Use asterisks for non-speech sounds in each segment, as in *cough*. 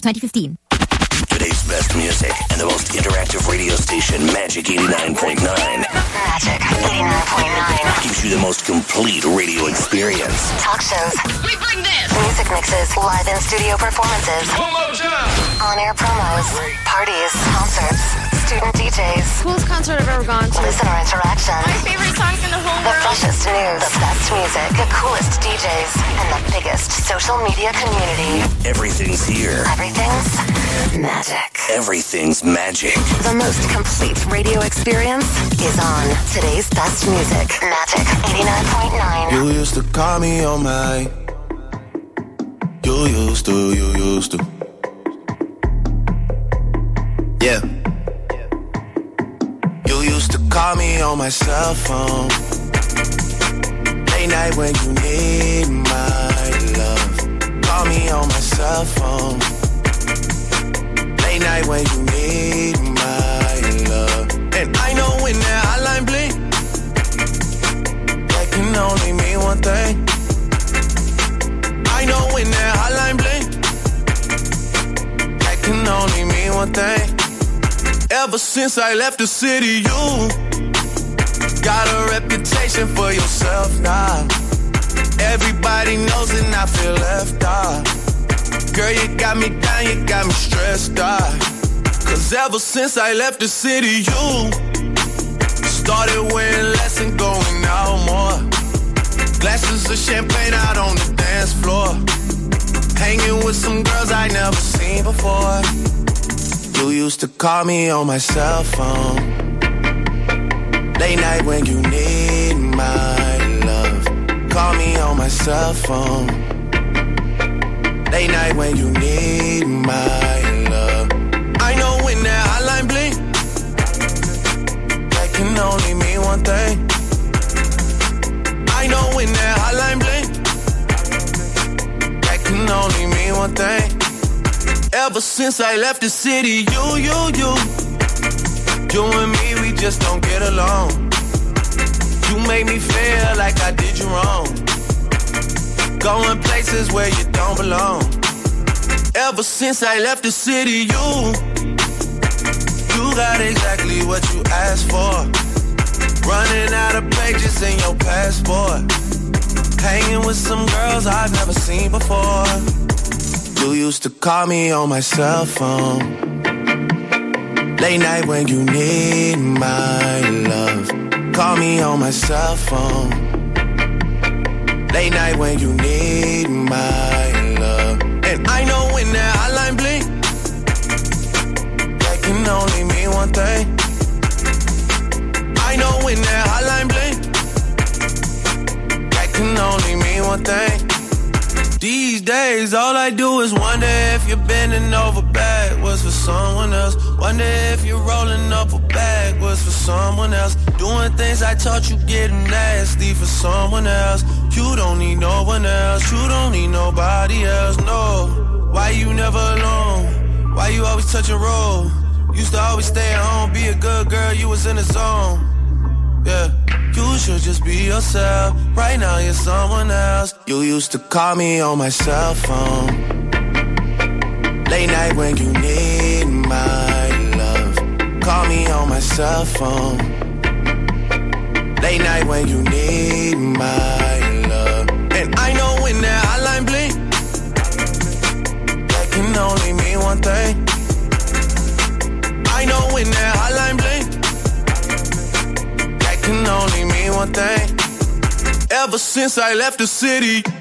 2015. Today's best music and the most interactive radio station, Magic 89.9. Magic 89.9. Gives you the most complete radio experience. Talk shows. We bring this. Music mixes. Live in studio performances. One. On air promos. Parties. Concerts. Student DJs. Coolest concert I've ever gone to. Listener interaction. My favorite songs in the whole The world. freshest news. The best music. The coolest DJs. And the biggest social media community. Everything's here. Everything's magic. Everything's magic. The most complete radio experience is on today's best music. Magic 89.9. You used to call me on my. You used to, you used to. Yeah. You used to call me on my cell phone. Late night when you need my love. Call me on my cell phone. Night when you need my love. And I know when that hotline bling that can only mean one thing. I know when that hotline bling, that can only mean one thing. Ever since I left the city, you got a reputation for yourself now. Everybody knows and I feel left out. Girl, you got me down, you got me stressed out. Cause ever since I left the city, you Started wearing less and going out more. Glasses of champagne out on the dance floor. Hanging with some girls I never seen before. You used to call me on my cell phone. Late night when you need my love. Call me on my cell phone. Late night when you need my love. I know when that hotline bling that can only mean one thing. I know when that hotline bling, that can only mean one thing. Ever since I left the city, you, you, you, you and me, we just don't get along. You make me feel like I did you wrong. Going places where you don't belong. Ever since I left the city, you you got exactly what you asked for. Running out of pages in your passport. Hanging with some girls I've never seen before. You used to call me on my cell phone. Late night when you need my love. Call me on my cell phone. Late night when you need my love. And I know when that hotline bling that can only mean one thing. I know when that hotline bling, that can only mean one thing. These days, all I do is wonder if you're bending over backwards for someone else. Wonder if you're rolling up a backwards for someone else. Doing things I taught you getting nasty for someone else. You don't need no one else. You don't need nobody else. No. Why you never alone? Why you always touch a roll? Used to always stay at home, be a good girl, you was in the zone. Yeah, you should just be yourself. Right now you're someone else. You used to call me on my cell phone. Late night when you need my love. Call me on my cell phone. Late night when you need my only mean one thing. I know when that hotline bling, that can only mean one thing. Ever since I left the city.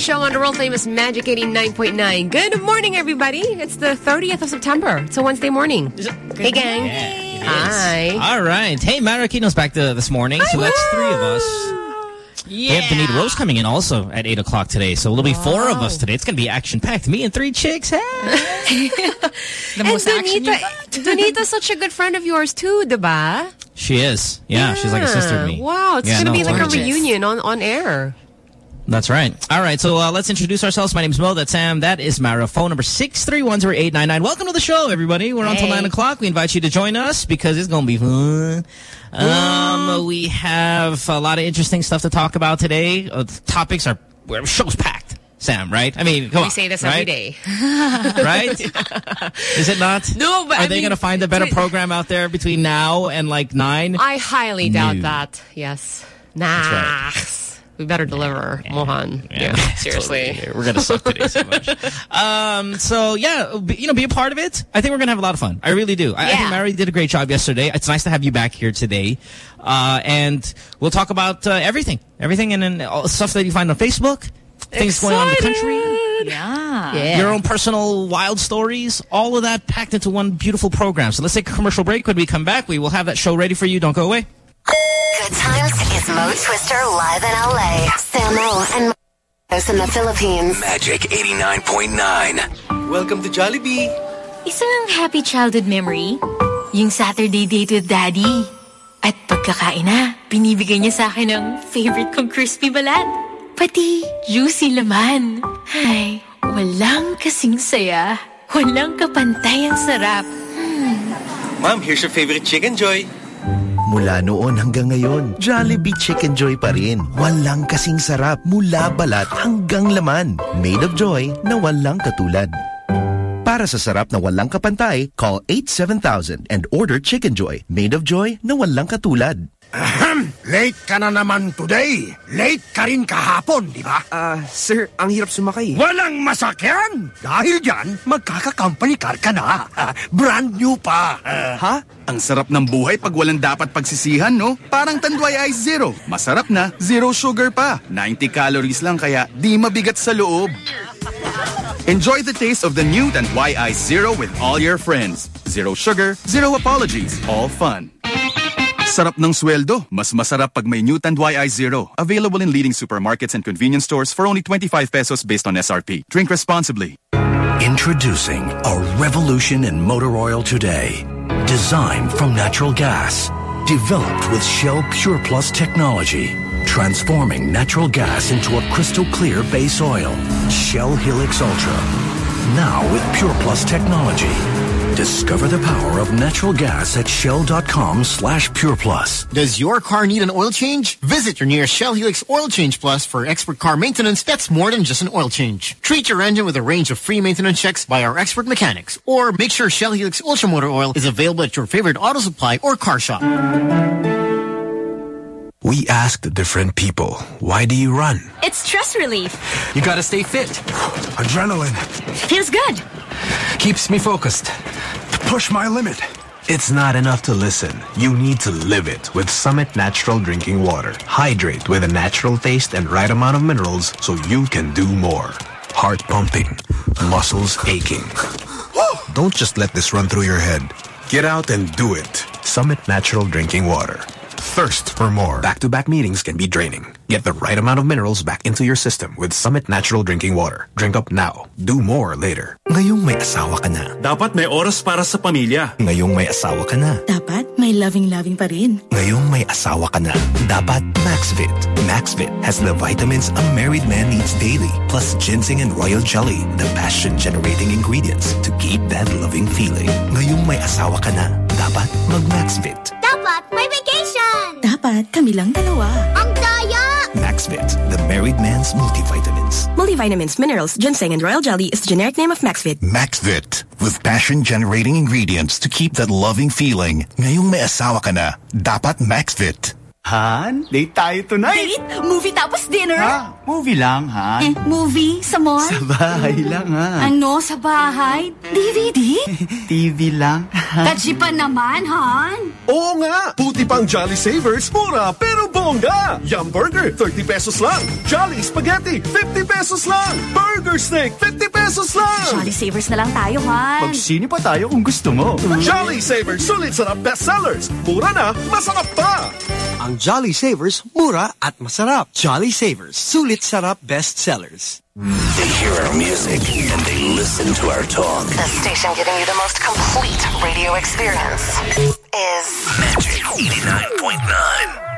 Morning show on the world famous Magic 89.9. Good morning, everybody. It's the 30th of September. It's a Wednesday morning. Hey, gang. Yeah. Hi. All right. Hey, Mara Aquino's back to this morning, so that's three of us. Yeah. We have Donita Rose coming in also at 8 o'clock today, so it'll be four of us today. It's going to be action-packed. Me and three chicks. Hey. *laughs* The And most action Donita, you *laughs* Donita's such a good friend of yours too, diba? She is. Yeah, she's like a sister to me. Wow, it's Yeah, going to no, be like a reunion on, on air. That's right. All right, so uh, let's introduce ourselves. My name's Mo. That's Sam. That is Mara. Phone number 6310899. Welcome to the show, everybody. We're on till 9 o'clock. We invite you to join us because it's going to be fun. Um, we have a lot of interesting stuff to talk about today. Uh, the topics are, show's packed, Sam, right? I mean, come We on. say this right? every day. *laughs* Right? Is it not? No, but Are I they going to find a better program out there between now and like 9? I highly doubt that. Yes. Nah. We better deliver, Mohan. Yeah, *laughs* seriously. Totally. We're gonna suck today so much. *laughs* um, so yeah, be, you know, be a part of it. I think we're gonna have a lot of fun. I really do. I, I think Mary did a great job yesterday. It's nice to have you back here today, uh, and we'll talk about uh, everything, everything, and then all stuff that you find on Facebook, things going on in the country. Yeah. Yeah. Your own personal wild stories, all of that packed into one beautiful program. So let's take a commercial break. When we come back, we will have that show ready for you. Don't go away. Good times is Mo Twister live in LA. Samo and Marcos in the Philippines. Magic 89.9. Welcome to Jollibee. Isang happy childhood memory, yung Saturday date with Daddy. At pagkakain na, binibigay niya sa akin ng favorite kong crispy balat. Pati juicy laman. Ay, walang kasing saya. Walang kapantay ang sarap. Hmm. Ma'am, here's your favorite chicken, Joy. Mula noon hanggang ngayon, Jollibee Chicken Joy pa rin. Walang kasing sarap mula balat hanggang laman. Made of joy na walang katulad. Para sa sarap na walang kapantay, call 87000 and order Chicken Joy. Made of joy na walang katulad. Ahem! Late ka na naman today. Late ka rin kahapon, di ba? Ah, sir, ang hirap sumakay. Walang masakyan! Dahil dyan, magkaka-company car ka na. Ah, Brand new pa. Ah, Ha? Ang sarap ng buhay pag walang dapat pagsisihan, no? Parang Tanduay Ice Zero. Masarap na, zero sugar pa. 90 calories lang kaya di mabigat sa loob. Enjoy the taste of the new Tanduay Ice Zero with all your friends. Zero sugar, zero apologies, all fun. Sarap ng sweldo. Mas masarap pag may new Tanduay Ice Zero. Available in leading supermarkets and convenience stores for only 25 pesos based on SRP. Drink responsibly. Introducing a revolution in motor oil today. Designed from natural gas. Developed with Shell Pure Plus technology. Transforming natural gas into a crystal clear base oil. Shell Helix Ultra. Now with Pure Plus technology. Discover the power of natural gas at shell.com slash pureplus. Does your car need an oil change? Visit your nearest Shell Helix Oil Change Plus for expert car maintenance that's more than just an oil change. Treat your engine with a range of free maintenance checks by our expert mechanics. Or make sure Shell Helix Ultra Motor Oil is available at your favorite auto supply or car shop. We asked different people, why do you run? It's stress relief. You gotta stay fit. adrenaline. Feels good. Keeps me focused. To Push my limit. It's not enough to listen. You need to live it with Summit Natural Drinking Water. Hydrate with a natural taste and right amount of minerals so you can do more. Heart pumping, muscles aching. Don't just let this run through your head. Get out and do it. Summit Natural Drinking Water. Thirst for more. Back-to-back meetings can be draining. Get the right amount of minerals back into your system with Summit Natural Drinking Water. Drink up now. Do more later. Ngayong may asawa ka na. Dapat may oras para sa pamilya. Ngayong may asawa ka na. Dapat may loving-loving pa rin. Ngayong may asawa ka na, dapat Maxvit. Maxvit has the vitamins a married man needs daily, plus ginseng and royal jelly, the passion-generating ingredients to keep that loving feeling. Ngayong may asawa ka na, dapat mag-Maxvit. Dapat may vacation! Dapat kami lang dalawa. Ang daya! Maxvit, the married man's multivitamins. Multivitamins, minerals, ginseng, and royal jelly is the generic name of Maxvit. Maxvit, with passion-generating ingredients to keep that loving feeling. Ngayong may asawa ka na, dapat Maxvit. Han, date tayo tonight. Date? Movie tapos dinner? Ha? Movie lang, Han. Eh, movie? Sa mall? Sa bahay lang, ha? Ano? Sa bahay? DVD? TV *laughs* lang. Kajipan naman, Han? Oo nga! Puti pang Jolly Savers, mura pero bongga! Yum Burger, 30 pesos lang. Jolly Spaghetti, 50 pesos lang. Burger Steak, 50 pesos lang. Jolly Savers na lang tayo, Han. Magsini pa tayo kung gusto mo. Jolly Savers, sulit sarap bestsellers. Mura na, masarap pa! Ang Jolly Savers, mura at masarap. Jolly Savers, sulit sarap best sellers. They hear our music and they listen to our talk. The station giving you the most complete radio experience is Magic 89.9.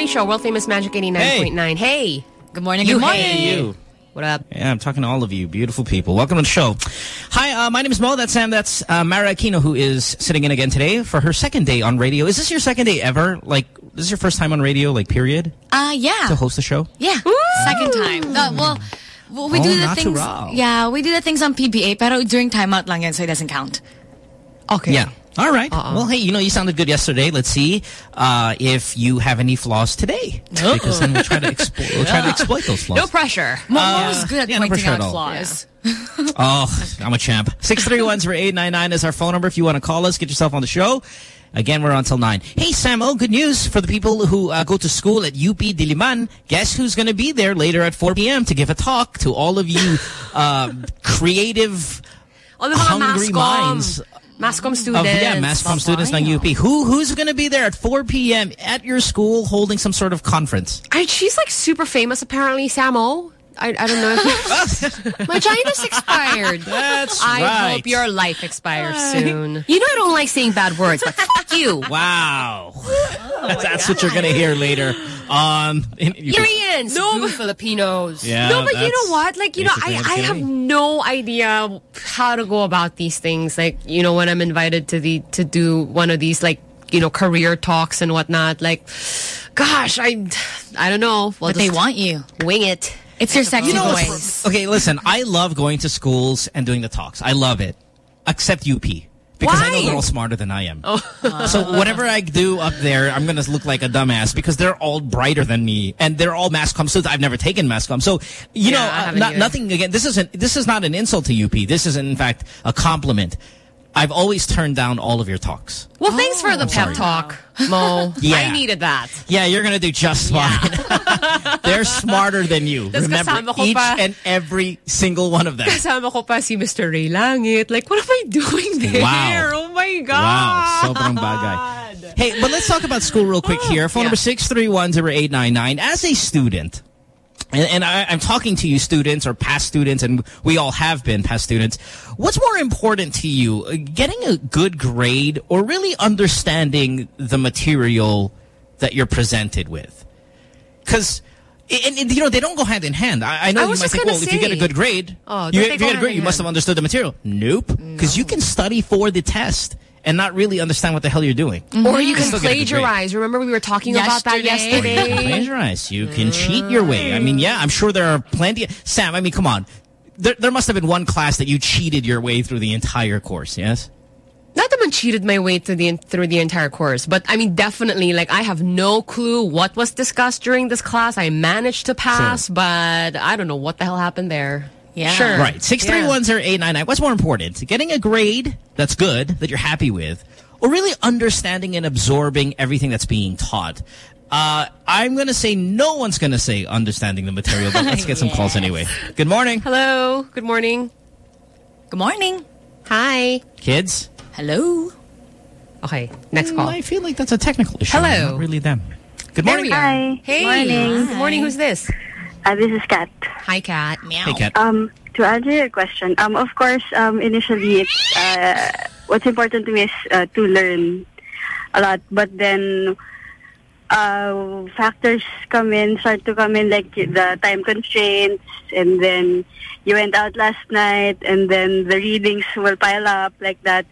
morning show, world famous Magic 89.9. Hey. Good morning, You good morning. hey. you. What up? Yeah, I'm talking to all of you, beautiful people. Welcome to the show. Hi, uh, my name is Mo. That's Sam. That's uh, Mara Aquino, who is sitting in again today for her second day on radio. Is this your second day ever? Like, this is your first time on radio, like, period? Uh, yeah. To host the show? Yeah, second time. Uh, well, well, we Oh, do the natural. things. Yeah, we do the things on PBA, pero during timeout lang yan, so it doesn't count. Okay. Yeah. All right. Well, hey, you know, you sounded good yesterday. Let's see uh, if you have any flaws today. Because then we'll try to, *laughs* explo- we'll try to exploit those flaws. No pressure. Mom Uh, Mo's good at yeah, no pointing pressure at out all. flaws. *laughs* Oh, I'm a champ. 631-0899 is our phone number if you want to call us. Get yourself on the show. Again, we're on till 9. Hey, Sam, oh, good news for the people who uh, go to school at UP Diliman. Guess who's going to be there later at 4 p.m. to give a talk to all of you uh, *laughs* creative, Oh, hungry minds Mass comm of students. yeah, mass students ng UP. Who Who's going to be there at 4 p.m. at your school holding some sort of conference? I, she's like super famous apparently, Samo. I, I don't know if *laughs* my China's expired. That's I right. hope your life expires uh, soon. You know I don't like saying bad words, but fuck you. *laughs* Wow. Oh that's what you're going to hear later on. In, Koreans, no, Filipinos. Yeah, no, but you know what? Like, you know, I, I have no idea how to go about these things. Like, you know, when I'm invited to the to do one of these, like, you know, career talks and whatnot. Like, gosh, I, I don't know. Well, But they want you. Wing it. It's your sexy You know, voice. okay, listen, I love going to schools and doing the talks. I love it. Except UP. Because I know Why? they're all smarter than I am. Oh. so whatever I do up there, I'm going to look like a dumbass because they're all brighter than me and they're all mass comm students. I've never taken mass comm. So, you Yeah, know, uh, haven't nothing again. This isn't, this is not an insult to UP. This is in fact a compliment. I've always turned down all of your talks. Well, thanks for the pep sorry. talk, Mo. *laughs* Yeah. I needed that. Yeah, you're going to do just fine. *laughs* They're smarter than you. Tas Remember, each pa- and every single one of them. Kasama ko pa si Mr. Rey Langit. Like, what am I doing there? Wow. Oh my God. Wow, sobrang bagay. Hey, but let's talk about school real quick here. Phone number 6310899. As a student, and, and I, I'm talking to you students or past students, and we all have been past students. What's more important to you, uh, getting a good grade or really understanding the material that you're presented with? Because, and, and, you know, they don't go hand in hand. I, I know I you might think, well, if you get a good grade, Oh, you, if you get a grade, you must have understood the material. Nope. Because you can study for the test and not really understand what the hell you're doing. Or mm-hmm. you can still get a good grade. plagiarize. Remember we were talking about that Yesterday. Or you can yesterday? plagiarize. You can cheat your way. I mean, yeah, I'm sure there are plenty. Sam, I mean, come on. There, there must have been one class that you cheated your way through the entire course, yes? Not that I cheated my way through the through the entire course, but I mean definitely like I have no clue what was discussed during this class. I managed to pass, but I don't know what the hell happened there. Yeah. Sure. Right. 6310899. What's more important? Getting a grade that's good, that you're happy with, or really understanding and absorbing everything that's being taught? Uh, I'm going to say no one's going to say understanding the material, but let's get some *laughs* calls anyway. Good morning. Hello. Good morning. Good morning. Hi. Kids? Hello. Okay. Next call. I feel like that's a technical issue. Hello. Not really them. Good morning. we. Hi. Hey. Morning. Good morning. Who's this? Uh, this is Kat. Hi, Kat. Meow. Hey, Kat. Um, to answer your question, um, of course, um, initially, it's, uh, what's important to me is uh, to learn a lot. But then, uh, factors come in, start to come in, like the time constraints, and then you went out last night, and then the readings will pile up like that.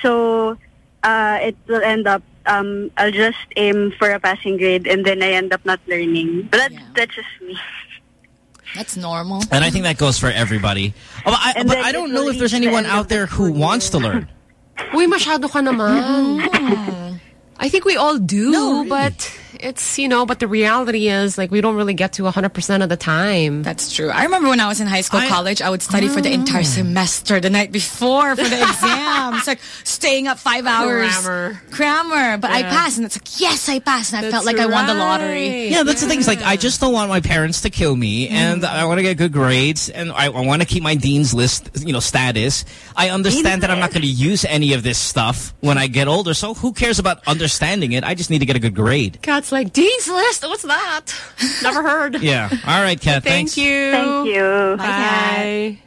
So, uh, it will end up, um, I'll just aim for a passing grade, and then I end up not learning. But that, that's just me. That's normal. And I think that goes for everybody. Oh, I, And but I don't know if there's anyone out there who school wants to learn. *laughs* Uy, masyado ka naman. *laughs* I think we all do, but it's, you know, but the reality is, like, we don't really get to 100% of the time. That's true. I remember when I was in high school, college, I would study for the ah. entire semester the night before for the exam. it's like staying up five hours. Grammar. Grammar. But I Yeah. passed, and it's like, yes, I passed. And I felt That's like I won the lottery. Yeah, that's the thing. It's like, I just don't want my parents to kill me, mm. and I want to get good grades, and I, I want to keep my dean's list, you know, status. I understand that I'm not going to use any of this stuff when I get older, so who cares about understanding it? I just need to get a good grade. Kat's like, Dean's List? What's that? Never heard. *laughs* Yeah. All right, Kat, Thank thanks. you. Thank you. Bye.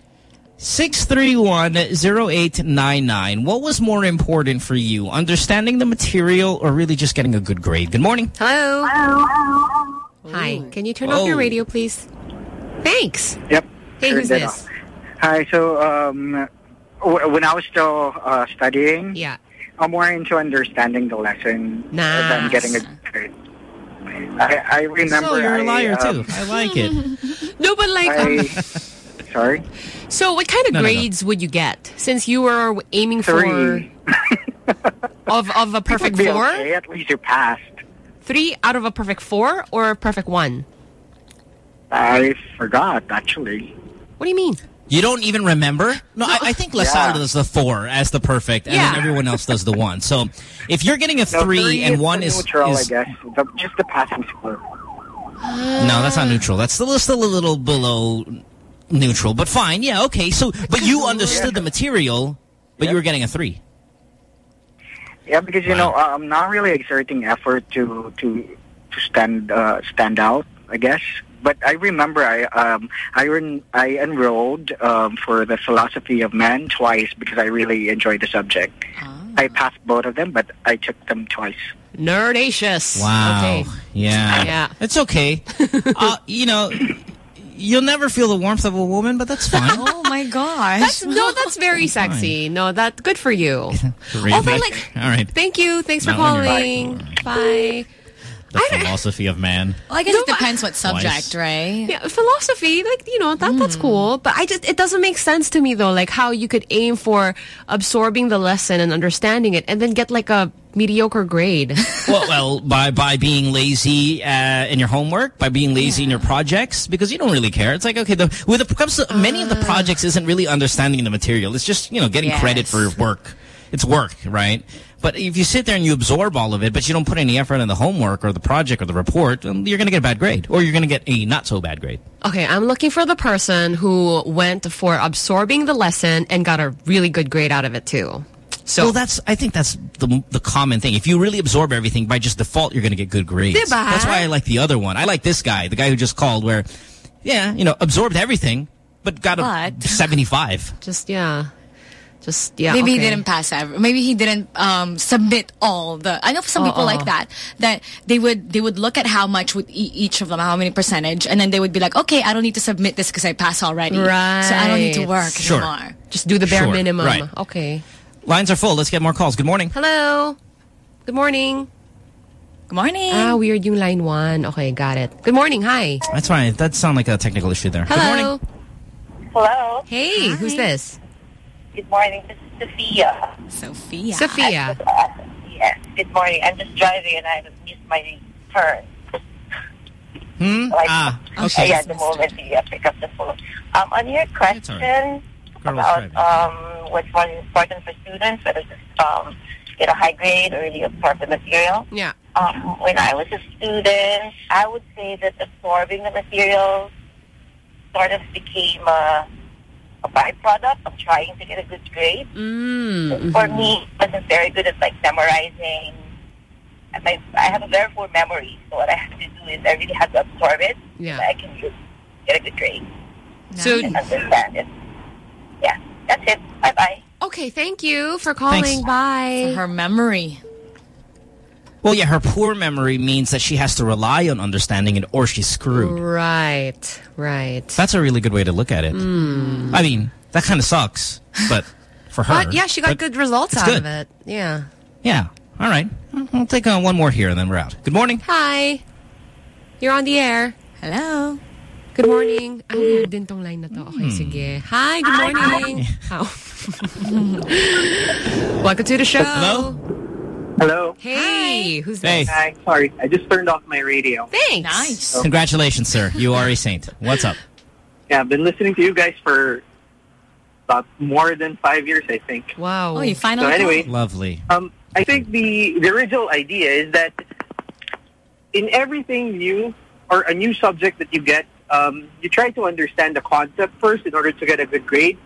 6310899. What was more important for you, understanding the material or really just getting a good grade? Good morning. Hello. Hello. Hi. Can you turn off your radio, please? Thanks. Yep. Hey, Sure who's did. this? Hi. So, um, w- when I was still uh, studying, Yeah. I'm more into understanding the lesson Nice. than getting a grade. I, I remember. So you're a I, liar, um, too. I like it. *laughs* No, but like, um, I, sorry. so what kind of No, no, no. grades would you get since you were aiming Three. for? *laughs* of of a perfect be four? okay. At least you passed. Three out of a perfect four or a perfect one? I forgot, actually. What do you mean? You don't even remember? No, I, I think LaSalle Yeah. does the four as the perfect, and then everyone else does the one. So if you're getting a No, three, and is one is, neutral, is I guess. The, just the passing score. no, that's not neutral. That's still still a little below neutral, but fine. Yeah, okay. So, but you understood the material, but you were getting a three. Yeah, because you know I'm not really exerting effort to to to stand uh, stand out. I guess, but I remember I um I en- I enrolled um, for the philosophy of man twice because I really enjoyed the subject. I passed both of them, but I took them twice. Nerdacious. Wow. Okay. Yeah. Yeah. It's okay. *laughs* uh, you know, you'll never feel the warmth of a woman, but that's fine. Oh my gosh. That's, no, that's very sexy. No, that good for you. Really? Although, like, All right. thank you. Thanks for Not when calling. Bye. The philosophy of man. Well, I guess it depends what subject, Twice. right? Yeah, philosophy, like you know, that Hmm. that's cool. But I just it doesn't make sense to me though, like how you could aim for absorbing the lesson and understanding it, and then get like a mediocre grade. *laughs* well, well, by by being lazy uh, in your homework, by being lazy in your projects, because you don't really care. It's like okay, the with the comes to, many of the projects isn't really understanding the material. It's just you know getting credit Yes. for work. It's work, right? But if you sit there and you absorb all of it, but you don't put any effort in the homework or the project or the report, um, you're going to get a bad grade, or you're going to get a not so bad grade. okay, I'm looking for the person who went for absorbing the lesson and got a really good grade out of it too. So well, that's I think that's the the common thing. If you really absorb everything by just default, you're going to get good grades. Diba? That's why I like the other one. I like this guy, the guy who just called, where, yeah, you know, absorbed everything, but got a 75. just yeah, just yeah. Maybe he didn't pass ever. Maybe he didn't um, submit all the. I know some people Uh-uh. like that. That they would they would look at how much with e each of them, how many percentage, and then they would be like, okay, I don't need to submit this because I pass already. Right. So I don't need to work Sure. anymore. Just do the bare Sure, minimum. right. Okay. Lines are full. Let's get more calls. Good morning. Hello. Good morning. Good morning. Ah, weird yung line one. Okay, got it. Good morning. Hi. That's fine. That sound like a technical issue there. Good morning. Hello. Hello. Hey, who's this? Good morning. This is Sophia. Sophia. Sophia. Yes. Good morning. I'm just driving and I have missed my turn. Hmm? Like, ah, okay. yeah, the moment you uh, pick up the phone. Um, on your question Girl was about driving. um, what's more important for students, whether to um, get a high grade or really absorb the material. Yeah. Um, when I was a student, I would say that absorbing the material sort of became a, a byproduct of trying to get a good grade. Mm. For me, I wasn't very good at like memorizing. And my, I have a very poor memory, so what I have to do is I really have to absorb it Yeah. so I can just get a good grade So and understand it. Yeah, that's it. Bye bye. okay, thank you for calling. Thanks. Bye. Her memory. Well, yeah, her poor memory means that she has to rely on understanding it or she's screwed. Right. Right. That's a really good way to look at it. Hmm. I mean, that kind of sucks, but for her. But yeah, she got good results out good. of it. Yeah. Yeah. All right. I'll take uh, one more here and then we're out. Good morning. Hi. You're on the air. Hello. Good morning. Ah, weird din tong line na to. Okay, Hmm. sige. Hi, good morning. Ow. *laughs* Welcome to the show. Hello? Hello. Hey, who's Hey. this? Hi. Sorry, I just turned off my radio. Thanks. Nice. Congratulations, sir. You are a saint. What's up? Yeah, I've been listening to you guys for about more than five years, I think. Wow. Oh, you finally. So anyway, Lovely. um, I think the the original idea is that in everything new or a new subject that you get, um, you try to understand the concept first in order to get a good grade.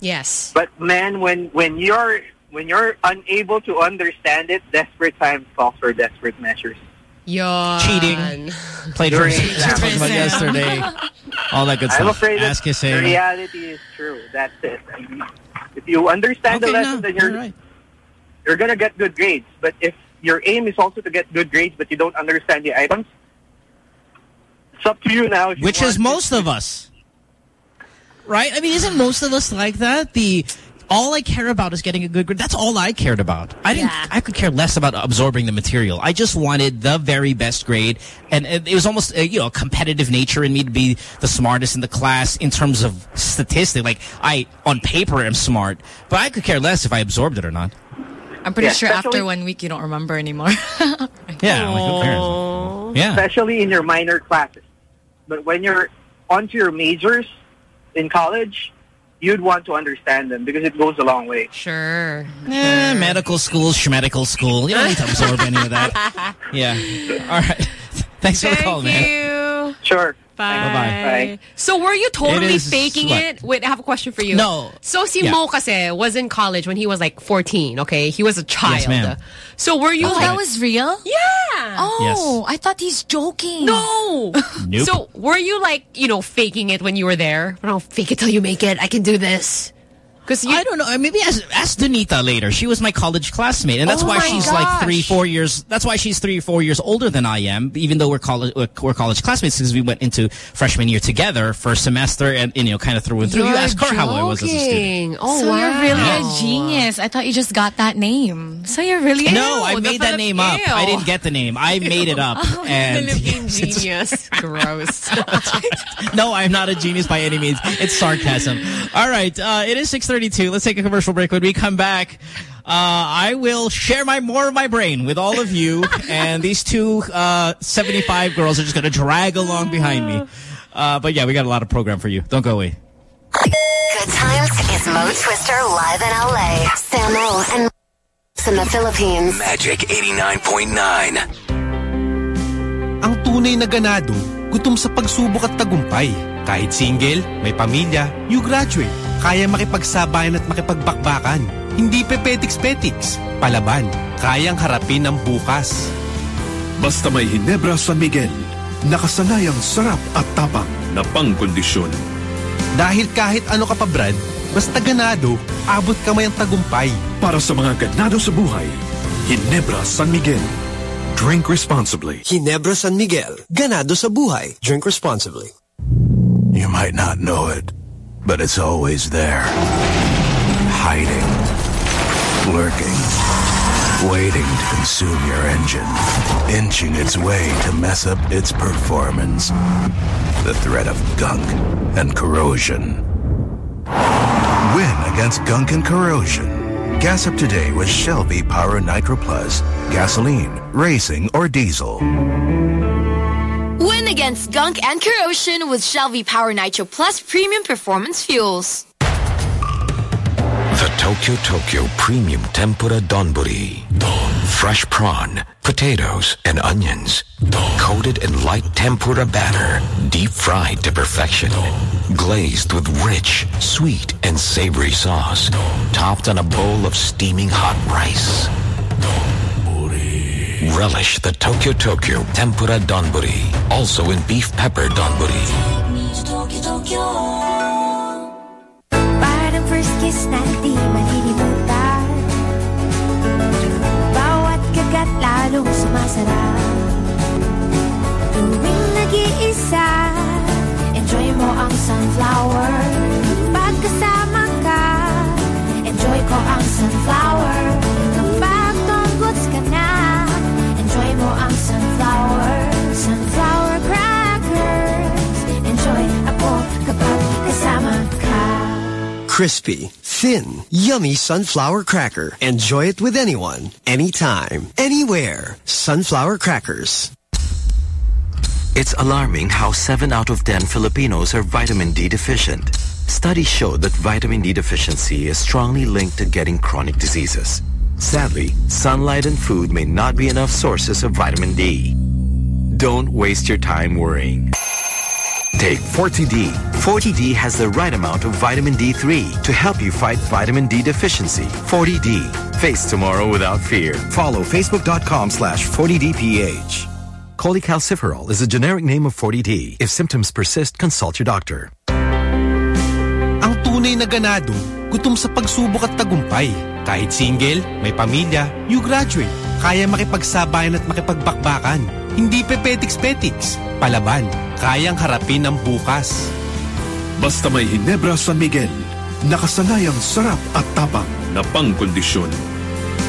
Yes. But man, when when you're when you're unable to understand it, desperate times call for desperate measures. Yawn. Cheating. Played for During talked about yesterday. All that good stuff. I'm afraid that Ask you the say. reality is true. That's it. I mean, if you understand Okay, the lesson, no, then you're all right. you're gonna get good grades. But if your aim is also to get good grades, but you don't understand the items, it's up to you now. If you Which is want most of us. Right? I mean, isn't most of us like that? The all I care about is getting a good grade. That's all I cared about. I didn't. Yeah. I could care less about absorbing the material. I just wanted the very best grade, and it it was almost a, you know a competitive nature in me to be the smartest in the class in terms of statistic. Like I, on paper, am smart, but I could care less if I absorbed it or not. I'm pretty Yeah, sure after one week you don't remember anymore. *laughs* Yeah, like who cares? Oh. Yeah. Especially in your minor classes. But when you're onto your majors in college, you'd want to understand them because it goes a long way. Sure. Eh, medical school, schmedical school. You don't need to absorb any of that. *laughs* Yeah. All right. *laughs* Thanks for the Thank call, man. you. Sure. Bye. Bye-bye. So were you totally It is faking what? it? Wait, I have a question for you. No. So si Yeah. Mo kasi was in college when he was like 14, okay? He was a child. ma'am. So were you oh, like... that was real? Yeah. Oh, I thought he's joking. No. *laughs* Nope. So were you like, you know, faking it when you were there? No, fake it till you make it. I can do this. Because I don't know. Maybe ask, ask Donita later. She was my college classmate, and that's Oh why my she's like three, four years. That's why she's three, four years older than I am. Even though we're college, we're college classmates, because we went into freshman year together first semester, and you know, kind of through and through. You You're ask her how I was as a student. joking. Oh, so wow. you're really a genius. I thought you just got that name. So you're really No, I made that name up. I didn't get the name. I made it up. Oh, and Philippine *laughs* genius. *laughs* Gross. *laughs* no, I'm not a genius by any means. It's sarcasm. All right, uh, it is 6:32. Let's take a commercial break. When we come back, uh, I will share my more of my brain with all of you, *laughs* and these two uh, 75 girls are just going to drag along behind me. Uh, but yeah, we got a lot of program for you. Don't go away. Good times is Mo Twister live in LA. Samo and in the Philippines. Magic 89.9. Ang tunay na ganado, gutom sa pagsubok at tagumpay. Kahit single, may pamilya, you graduate. Kaya makipagsabayan at makipagbakbakan. Hindi pepetiks-petiks. Palaban, kayang harapin ang bukas. Basta may Hinebra San Miguel, nakasanayang sarap at tapang na pangkondisyon. Dahil kahit ano ka pa Brad, basta ganado, abot kamay ang tagumpay. Para sa mga ganado sa buhay, Hinebra San Miguel. Drink responsibly. Hinebra San Miguel, ganado sa buhay. Drink responsibly. You might not know it, but it's always there. Hiding. Lurking. Waiting to consume your engine. Inching its way to mess up its performance. The threat of gunk and corrosion. Win against gunk and corrosion. Gas up today with Shell V Power Nitro Plus. Gasoline, racing, or diesel. Win against gunk and corrosion with Shell V Power Nitro Plus Premium Performance Fuels. The Tokyo Tokyo Premium Tempura Donburi. Don. Fresh prawn, potatoes, and onions. Don. Coated in light tempura batter. Deep fried to perfection. Don. Glazed with rich, sweet, and savory sauce. Topped on a bowl of steaming hot rice. Relish the Tokyo Tokyo Tempura Donburi. Also in beef pepper Donburi. Tuwing nag-iisa Enjoy mo ang sunflower Pagkasama ka Enjoy ko ang sunflower Crispy, thin, yummy sunflower cracker. Enjoy it with anyone, anytime, anywhere. Sunflower crackers. It's alarming how 7 out of 10 Filipinos are vitamin D deficient. Studies show that vitamin D deficiency is strongly linked to getting chronic diseases. Sadly, sunlight and food may not be enough sources of vitamin D. Don't waste your time worrying. Take 40D. 40D has the right amount of vitamin D3 to help you fight vitamin D deficiency. 40D. Face tomorrow without fear. Follow facebook.com slash 40DPH. Cholecalciferol is a generic name of 40D. If symptoms persist, consult your doctor. Ang tunay na ganado, gutom sa pagsubok at tagumpay. Kahit single, may pamilya, you graduate. Kaya makipagsabayan at makipagbakbakan. Hindi pepetiks-petiks. Palaban, kayang harapin ang bukas. Basta may Hinebra San Miguel, nakasanayang sarap at tapang na pangkondisyon.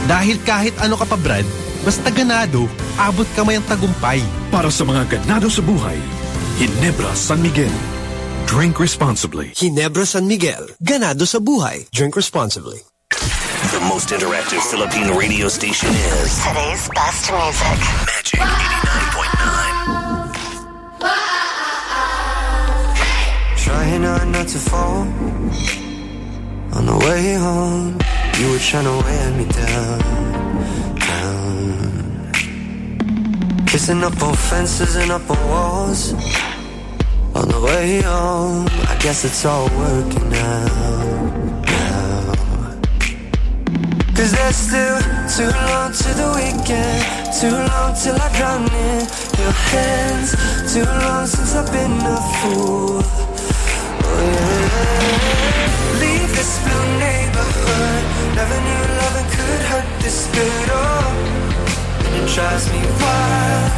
Dahil kahit ano ka pa Brad, basta ganado, abot kamay ang tagumpay. Para sa mga ganado sa buhay, Hinebra San Miguel. Drink responsibly. Hinebra San Miguel, ganado sa buhay. Drink responsibly. The most interactive Philippine radio station is Today's best music. Magic 89.9. Trying hard not to fall. On the way home, you were trying to wear me down, down. Kissing up on fences and up on walls. On the way home, I guess it's all working out Cause there's still too long to the weekend, too long till I drown in your hands, too long since I've been a fool. Oh yeah. Leave this blue neighborhood. Never knew loving could hurt this good. Oh, it drives me wild.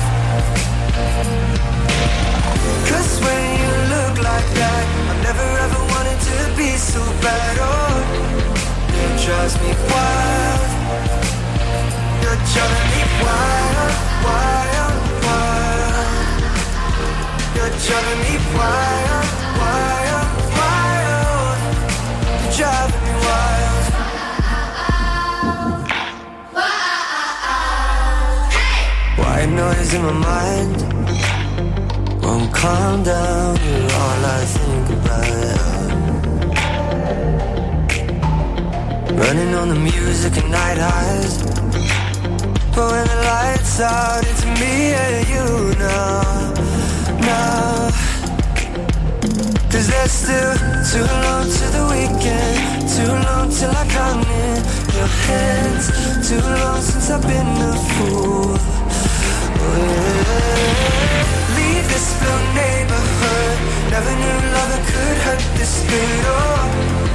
Cause when you look like that, I never ever wanted to be so bad. Oh, it drives me wild. You're driving me wild, wild, wild. You're driving me wild, wild, wild. You're driving me wild. White noise in my mind won't calm down. You're all I think about. Running on the music and night highs. But when the lights out, it's me and you now, now. Cause there's still too long to the weekend, too long till I come in your hands, too long since I've been a fool. Oh yeah. Leave this blue neighborhood, never knew love could hurt this good. Oh,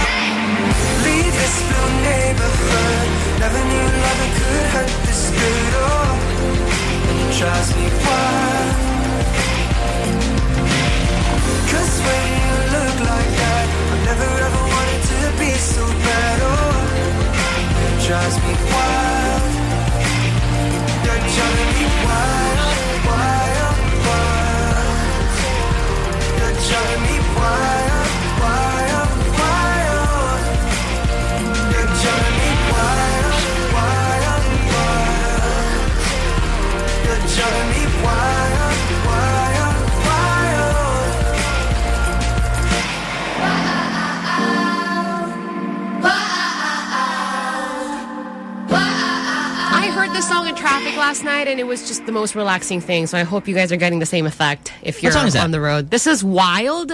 This blue neighborhood. Never knew love could hurt this good. Oh, it drives me wild. Cause when you look like that, I never ever wanted to be so bad. Oh, it drives me wild. You're driving me wild, wild, wild. You're driving me wild, song in traffic last night, and it was just the most relaxing thing. So I hope you guys are getting the same effect if you're is that? on the road. This is Wild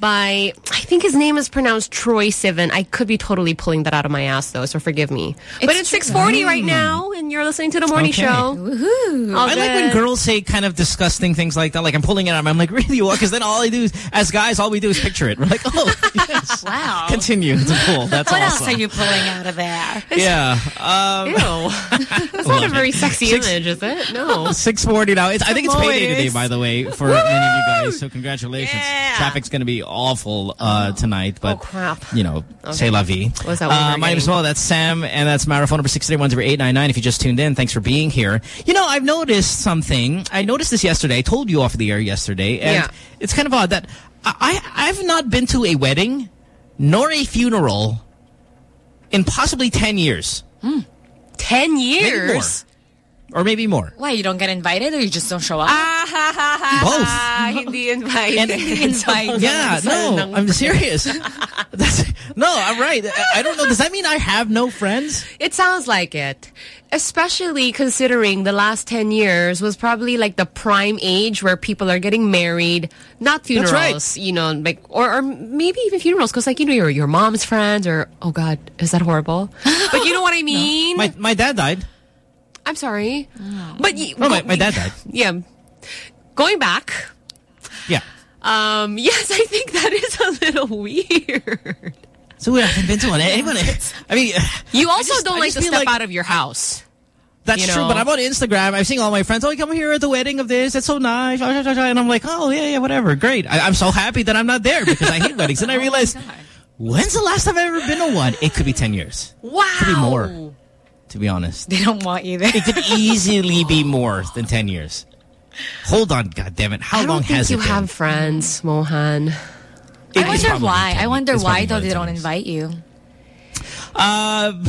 by, I think his name is pronounced Troye Sivan. I could be totally pulling that out of my ass, though, so forgive me. but it's 640 right now, and you're listening to The Morning Okay. Show. Woohoo. I like when girls say kind of disgusting things like that. Like I'm pulling it out. I'm like, *laughs* really? What? Because then all I do is, as guys, all we do is picture it. We're like, oh, *laughs* yes. Wow. Continue to pull. That's what awesome. else are you pulling out of there? Yeah. Um, Ew. *laughs* That's not a very sexy Six- image, is it? No. 640 now. It's, I think it's Come on, payday it today, by the way, for many of you guys. So congratulations. Traffic's going to be awful uh, tonight. But, Oh, crap. you know, Okay. say la vie. What's that Uh, my name is? Mo. That's Sam, and that's my phone number 631-0899 if you just tuned in. Thanks for being here. You know, I've noticed something. I noticed this yesterday. I told you off the air yesterday. And Yeah. it's kind of odd that I, I've not been to a wedding nor a funeral in possibly 10 years. 10 Maybe more. years? Or maybe more. Why, you don't get invited or you just don't show up? Ah, ha, ha, ha, Both. ha. *laughs* Hindi invited. Hindi *laughs* invited. Yeah, no, I'm serious. *laughs* That's, no, I'm right. I- I don't know. Does that mean I have no friends? It sounds like it. Especially considering the last 10 years was probably like the prime age where people are getting married, not That's right. funerals, you know, like, or, or maybe even funerals, because like, you know, your, your mom's friends or, oh God, is that horrible? *gasps* But you know what I mean? My my dad died. I'm sorry. Oh. But you, Oh, my, my dad died. *laughs* yeah. Going back, Yeah. um, *laughs* yes, I think that is a little weird. So we haven't been to one. Anyone? *laughs* I mean, You also just- don't I like to step like- out of your house. That's you true, but I'm on Instagram. I've seen all my friends. Oh, come here at the wedding of this. It's so nice. Ah, ah, ah, and I'm like, oh, yeah, yeah, whatever. Great. I, I'm so happy that I'm not there because I hate weddings. And I oh realized, when's the last time I've ever been to one? It could be 10 years. Wow. Could be more, to be honest. They don't want you there. It could easily be more than 10 years. Hold on, goddammit. How I don't long think has you it been? have friends, Mohan. It I wonder why. I wonder It's why though they don't invite you. Uh, *laughs*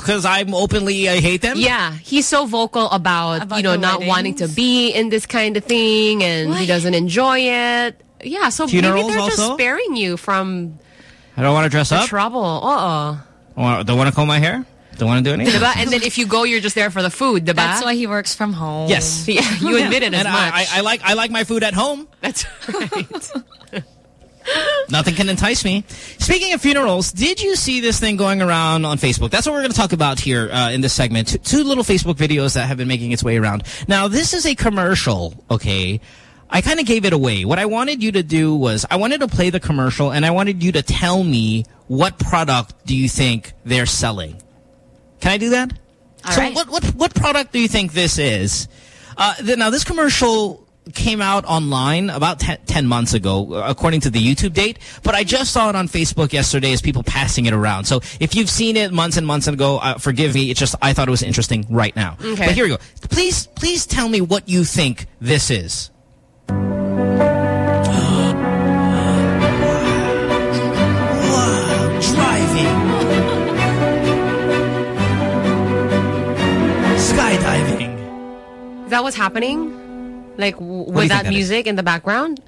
because I'm openly, I hate them? Yeah, he's so vocal about, About you know, the not wanting to be in this kind of thing and he doesn't enjoy it. Yeah, so maybe they're just sparing you from I don't want to dress up. trouble. Wa- Don't want to comb my hair. Don't want to do anything. Diba? And then if you go, you're just there for the food, diba? That's why he works from home. Yes. *laughs* Yeah, you admitted as and much. I, I, I like I like my food at home. That's right. *laughs* Nothing can entice me. Speaking of funerals, did you see this thing going around on Facebook? That's what we're going to talk about here uh, in this segment. Two, two little Facebook videos that have been making its way around. Now, this is a commercial, okay? I kind of gave it away. What I wanted you to do was I wanted to play the commercial and I wanted you to tell me what product do you think they're selling. Can I do that? All so right. what, what, what product do you think this is? Uh, th- now, this commercial came out online about 10, 10 months ago, uh, according to the YouTube date. But I just saw it on Facebook yesterday as people passing it around. So if you've seen it months and months ago, uh, forgive me. It's just I thought it was interesting right now. Okay. But here we go. Please, please tell me what you think this is. That was happening? Like w- with that that is? music in the background?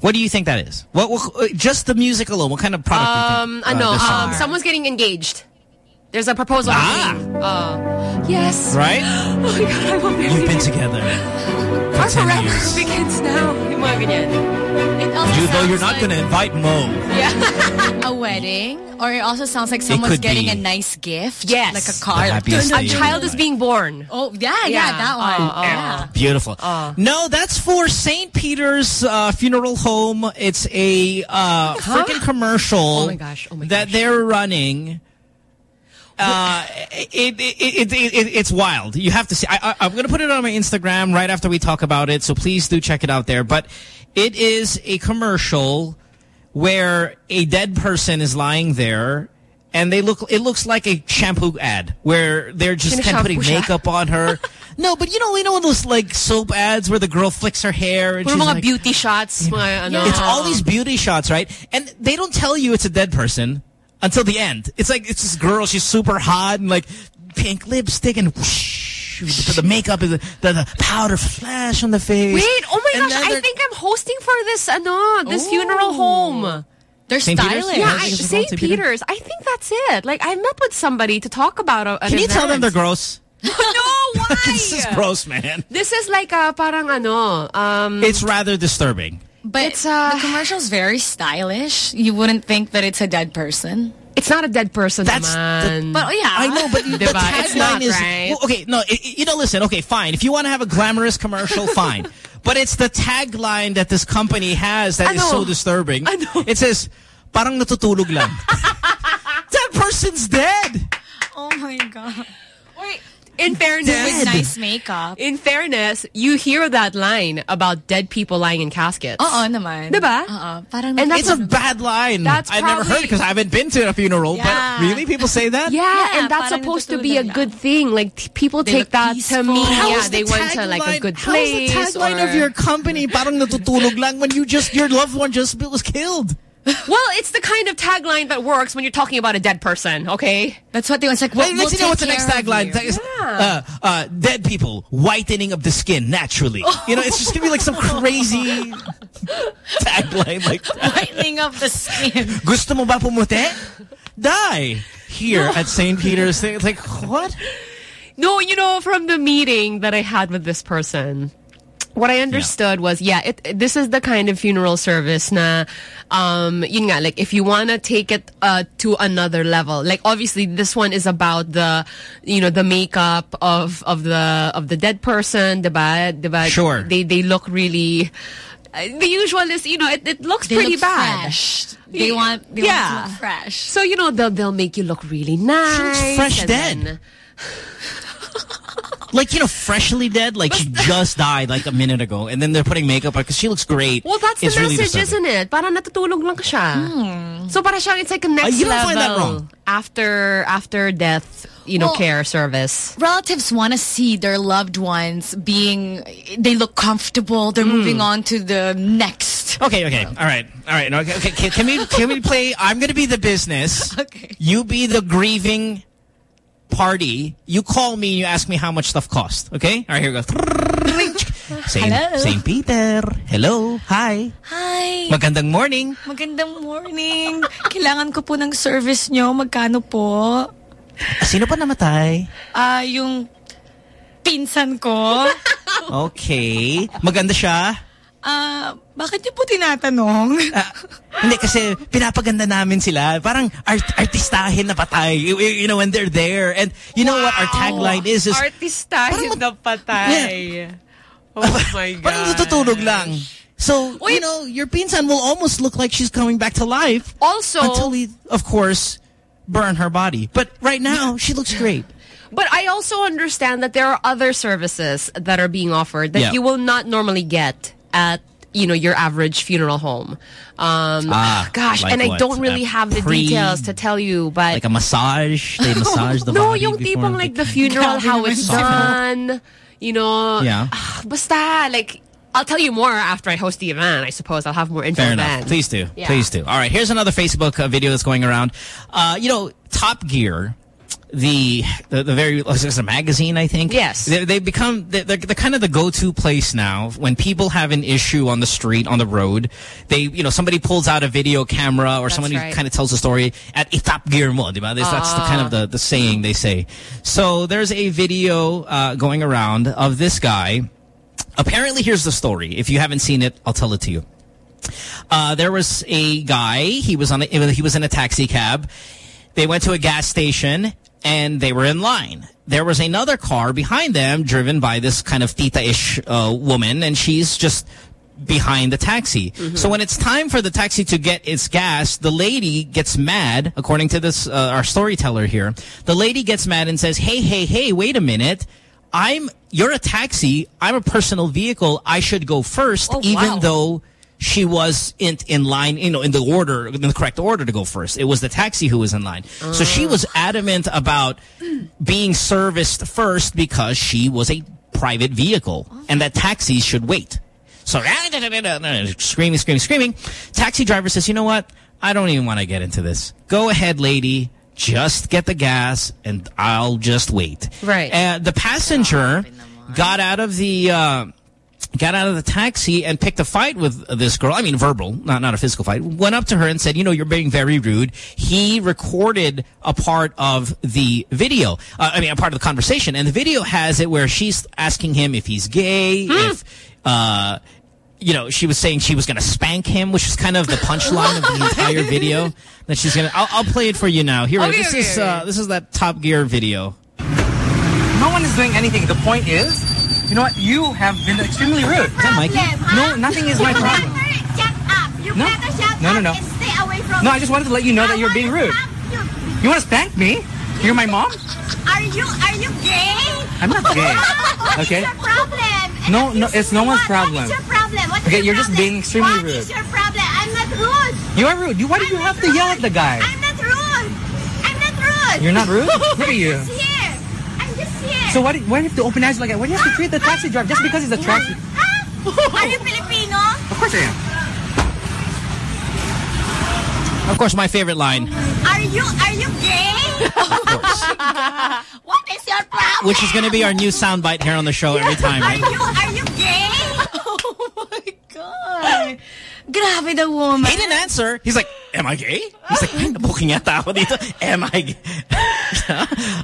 What do you think that is? What, what uh, just the music alone? What kind of product Um, I know. uh, this Um, someone's getting engaged. There's a proposal Ah. Uh, yes. right? *gasps* Oh my God, I marry You've been together Our 10 forever years. begins now. Yung mga ganyan. It also You, though you're not like going to invite Mo. Yeah. *laughs* a wedding, or it also sounds like someone's getting be. a nice gift. Yes. Like a card. A child is being born. Oh, yeah, yeah, Yeah. that one. Uh, uh, yeah. Beautiful. Uh. no, that's for St. Peter's uh, Funeral Home. It's a uh, freaking commercial Oh my gosh, oh my that they're running. Uh, it, it, it, it, it, it's wild. You have to see. I, I, I'm going to put it on my Instagram right after we talk about it, so please do check it out there. But it is a commercial where a dead person is lying there and they look it looks like a shampoo ad where they're just kind of putting makeup on her. *laughs* no, but you know, you know those like soap ads where the girl flicks her hair and Puro she's like, beauty shots. Mga, ano. it's all these beauty shots, right? And they don't tell you it's a dead person until the end. It's like it's this girl, she's super hot and like pink lipstick and whoosh, the, the makeup is the, the, powder flash on the face. Wait, oh my And gosh, I think I'm hosting for this, ano, this funeral home. They're St. Peter's? stylish. Yeah, Yeah, I, it's St. St. Peter? Peter's. I think that's it. Like, I met with somebody to talk about a, an Can you tell them they're gross? *laughs* no, why? *laughs* this is gross, man. This is like a parang ano, um, It's rather disturbing. But It's, uh, the commercial's very stylish. You wouldn't think that it's a dead person. it's not a dead person, That's naman. But oh, yeah. I know, but *laughs* the tagline It's not, is right? well, okay. No, it, you know, listen. Okay, fine. If you want to have a glamorous commercial, *laughs* fine. But it's the tagline that this company has that is Ano? so disturbing. Ano? It says, "Parang natutulog lang." *laughs* that person's dead. Oh my god. Wait, in fairness, With nice makeup. in fairness, you hear that line about dead people lying in caskets. Oo naman. Diba? Oo. Parang And It's a bad line. That's I've never heard it because I haven't been to a funeral. Yeah. But really, people say that. Yeah, Yeah, and that's supposed to be a natutulog good thing. Like people They take look that to mean, yeah, is the they went to like a tagline- good How is place. the tagline or- of your company parang natutulog lang when you just your loved one just was killed? Well, it's the kind of tagline that works when you're talking about a dead person, okay? That's what they want. It's like, Hey, let's see what's the next tagline. Uh, uh, dead people, whitening of the skin naturally. You know, it's just going to be like some *laughs* crazy tagline like that. Whitening of the skin. Gusto mo ba pumuti? Die. Here at St. Peter's. It's like, what? No, you know, from the meeting that I had with this person, what I understood was, yeah, it, this is the kind of funeral service na, um, yun nga, like, if you want to take it uh, to another level, like, obviously, this one is about the, you know, the makeup of, of the, of the dead person, diba? diba? Sure. They, they look really, uh, the usual is, you know, it, it looks They pretty look bad. fresh. They want, they yeah. want to look fresh. So, you know, they'll, they'll make you look really nice. fresh dead. then- Like, you know, freshly dead, like she just died like a minute ago. And then they're putting makeup on because she looks great. Well, that's It's the really message, disturbing. isn't it? Parang natutulog lang siya. So parang siyang it's like a next Uh, you don't level find that wrong. after after death, you know, Well, care service. relatives want to see their loved ones being they look comfortable they're moving on to the next Okay, okay. All right. All right. Okay, okay. Can, can we can we play I'm going to be the business. *laughs* Okay. You be the grieving party. You call me and you ask me how much stuff cost. Okay? All right, here we go. Saint, Hello. Saint Peter. Hello. Hi. hi Magandang morning. magandang morning kailangan ko po ng service nyo magkano po Sino pa namatay? ah yung pinsan ko Okay. Maganda siya. Ah bakit niyo po tinatanong *laughs* Hindi kasi pinapaganda namin sila. Parang art artistahin na patay. You, you know, when they're there. And you know what our tagline is? is Artistahin na patay. Oh my God. *laughs* Parang natutulog lang. So, you know, your pinsan will almost look like she's coming back to life. Also, until we, of course, burn her body. But right now, she looks great. But I also understand that there are other services that are being offered that Yeah. you will not normally get at you know your average funeral home. Um, Ah, gosh, like and I don't really A have the pre- details to tell you, but Like a massage. They *laughs* massage the no, body yung tipong like the *laughs* funeral, how it's done. You know, Yeah. ah, basta like I'll tell you more after I host the event. I suppose I'll have more info Fair then. Please do. Yeah. Please do. All right. Here's another Facebook uh, video that's going around. Uh, you know, Top Gear, the the, the very it's a magazine, I think. Yes. They, they become they're, they're kind of the go-to place now when people have an issue on the street on the road. They you know somebody pulls out a video camera or somebody right. kind of tells a story at i-Top Gear mo, diba? That's, that's the kind of the the saying they say. So there's a video uh, going around of this guy. Apparently, here's the story. If you haven't seen it, I'll tell it to you. Uh, there was a guy. He was on. A, he was in a taxi cab. They went to a gas station and they were in line. There was another car behind them, driven by this kind of tita-ish uh, woman, and she's just behind the taxi. So when it's time for the taxi to get its gas, the lady gets mad. According to this, uh, our storyteller here, the lady gets mad and says, "Hey, hey, hey! Wait a minute." I'm you're a taxi. I'm a personal vehicle. I should go first, Oh, even wow. though she was in in line, you know, in the order, in the correct order to go first. It was the taxi who was in line. So she was adamant about being serviced first because she was a private vehicle and that taxis should wait. So *laughs* screaming, screaming, screaming. Taxi driver says, you know what? I don't even want to get into this. Go ahead, lady. Just get the gas and I'll just wait. Right. Uh, the passenger got out of the... Uh, got out of the taxi and picked a fight with this girl. I mean, verbal, not not a physical fight. Went up to her and said, "You know, you're being very rude." He recorded a part of the video. Uh, I mean, a part of the conversation, and the video has it where she's asking him if he's gay, if. Uh, you know, she was saying she was going to spank him, which is kind of the *laughs* punchline of the entire video. That she's going to. I'll, I'll play it for you now. Here, Okay, this okay, is okay. Uh, this is that Top Gear video. No one is doing anything. The point is, you know what? You have been extremely rude. Is that Mikey? No, nothing is my problem. Shut up. You No. better shut No, no, up no. and stay away from No. I just wanted to let you know that you're being rude. You want to spank me? You're my mom? Are you are you gay? I'm not gay. *laughs* What Okay. your problem? No, no, it's no one's problem. What is your problem? What Okay, your you're just being extremely What rude. is your problem? I'm not rude. You are rude. You, why did you have to yell at the guy? I'm not rude. I'm not rude. You're not rude? Look at *laughs* you. I'm just here. I'm just here. So why, do- why do you have to open eyes like that? Why do you have to treat the taxi driver just because he's a taxi? *laughs* Are you Filipino? Of course I am. Of course, my favorite line, Are you are you gay? of *laughs* course. what is your problem? which is going to be our new soundbite here on the show every time, Right? Are you are you gay? *laughs* Oh my god. Grabe the woman. He didn't answer. He's like, am I gay? He's like, ay, nabuking yata ako dito. Am I gay? *laughs*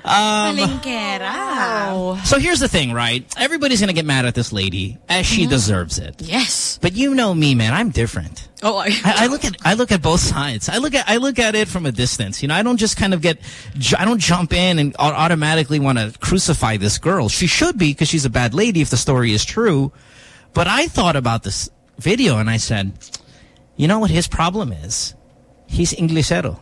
um, Palengkera. so here's the thing, right? Everybody's going to get mad at this lady as she deserves it. Yes. But you know me, man. I'm different. Oh, I, I, I look at I look at both sides. I look at I look at it from a distance. You know, I don't just kind of get I don't jump in and automatically want to crucify this girl. She should be because she's a bad lady if the story is true. But I thought about this video and I said, you know what his problem is? He's Inglesero.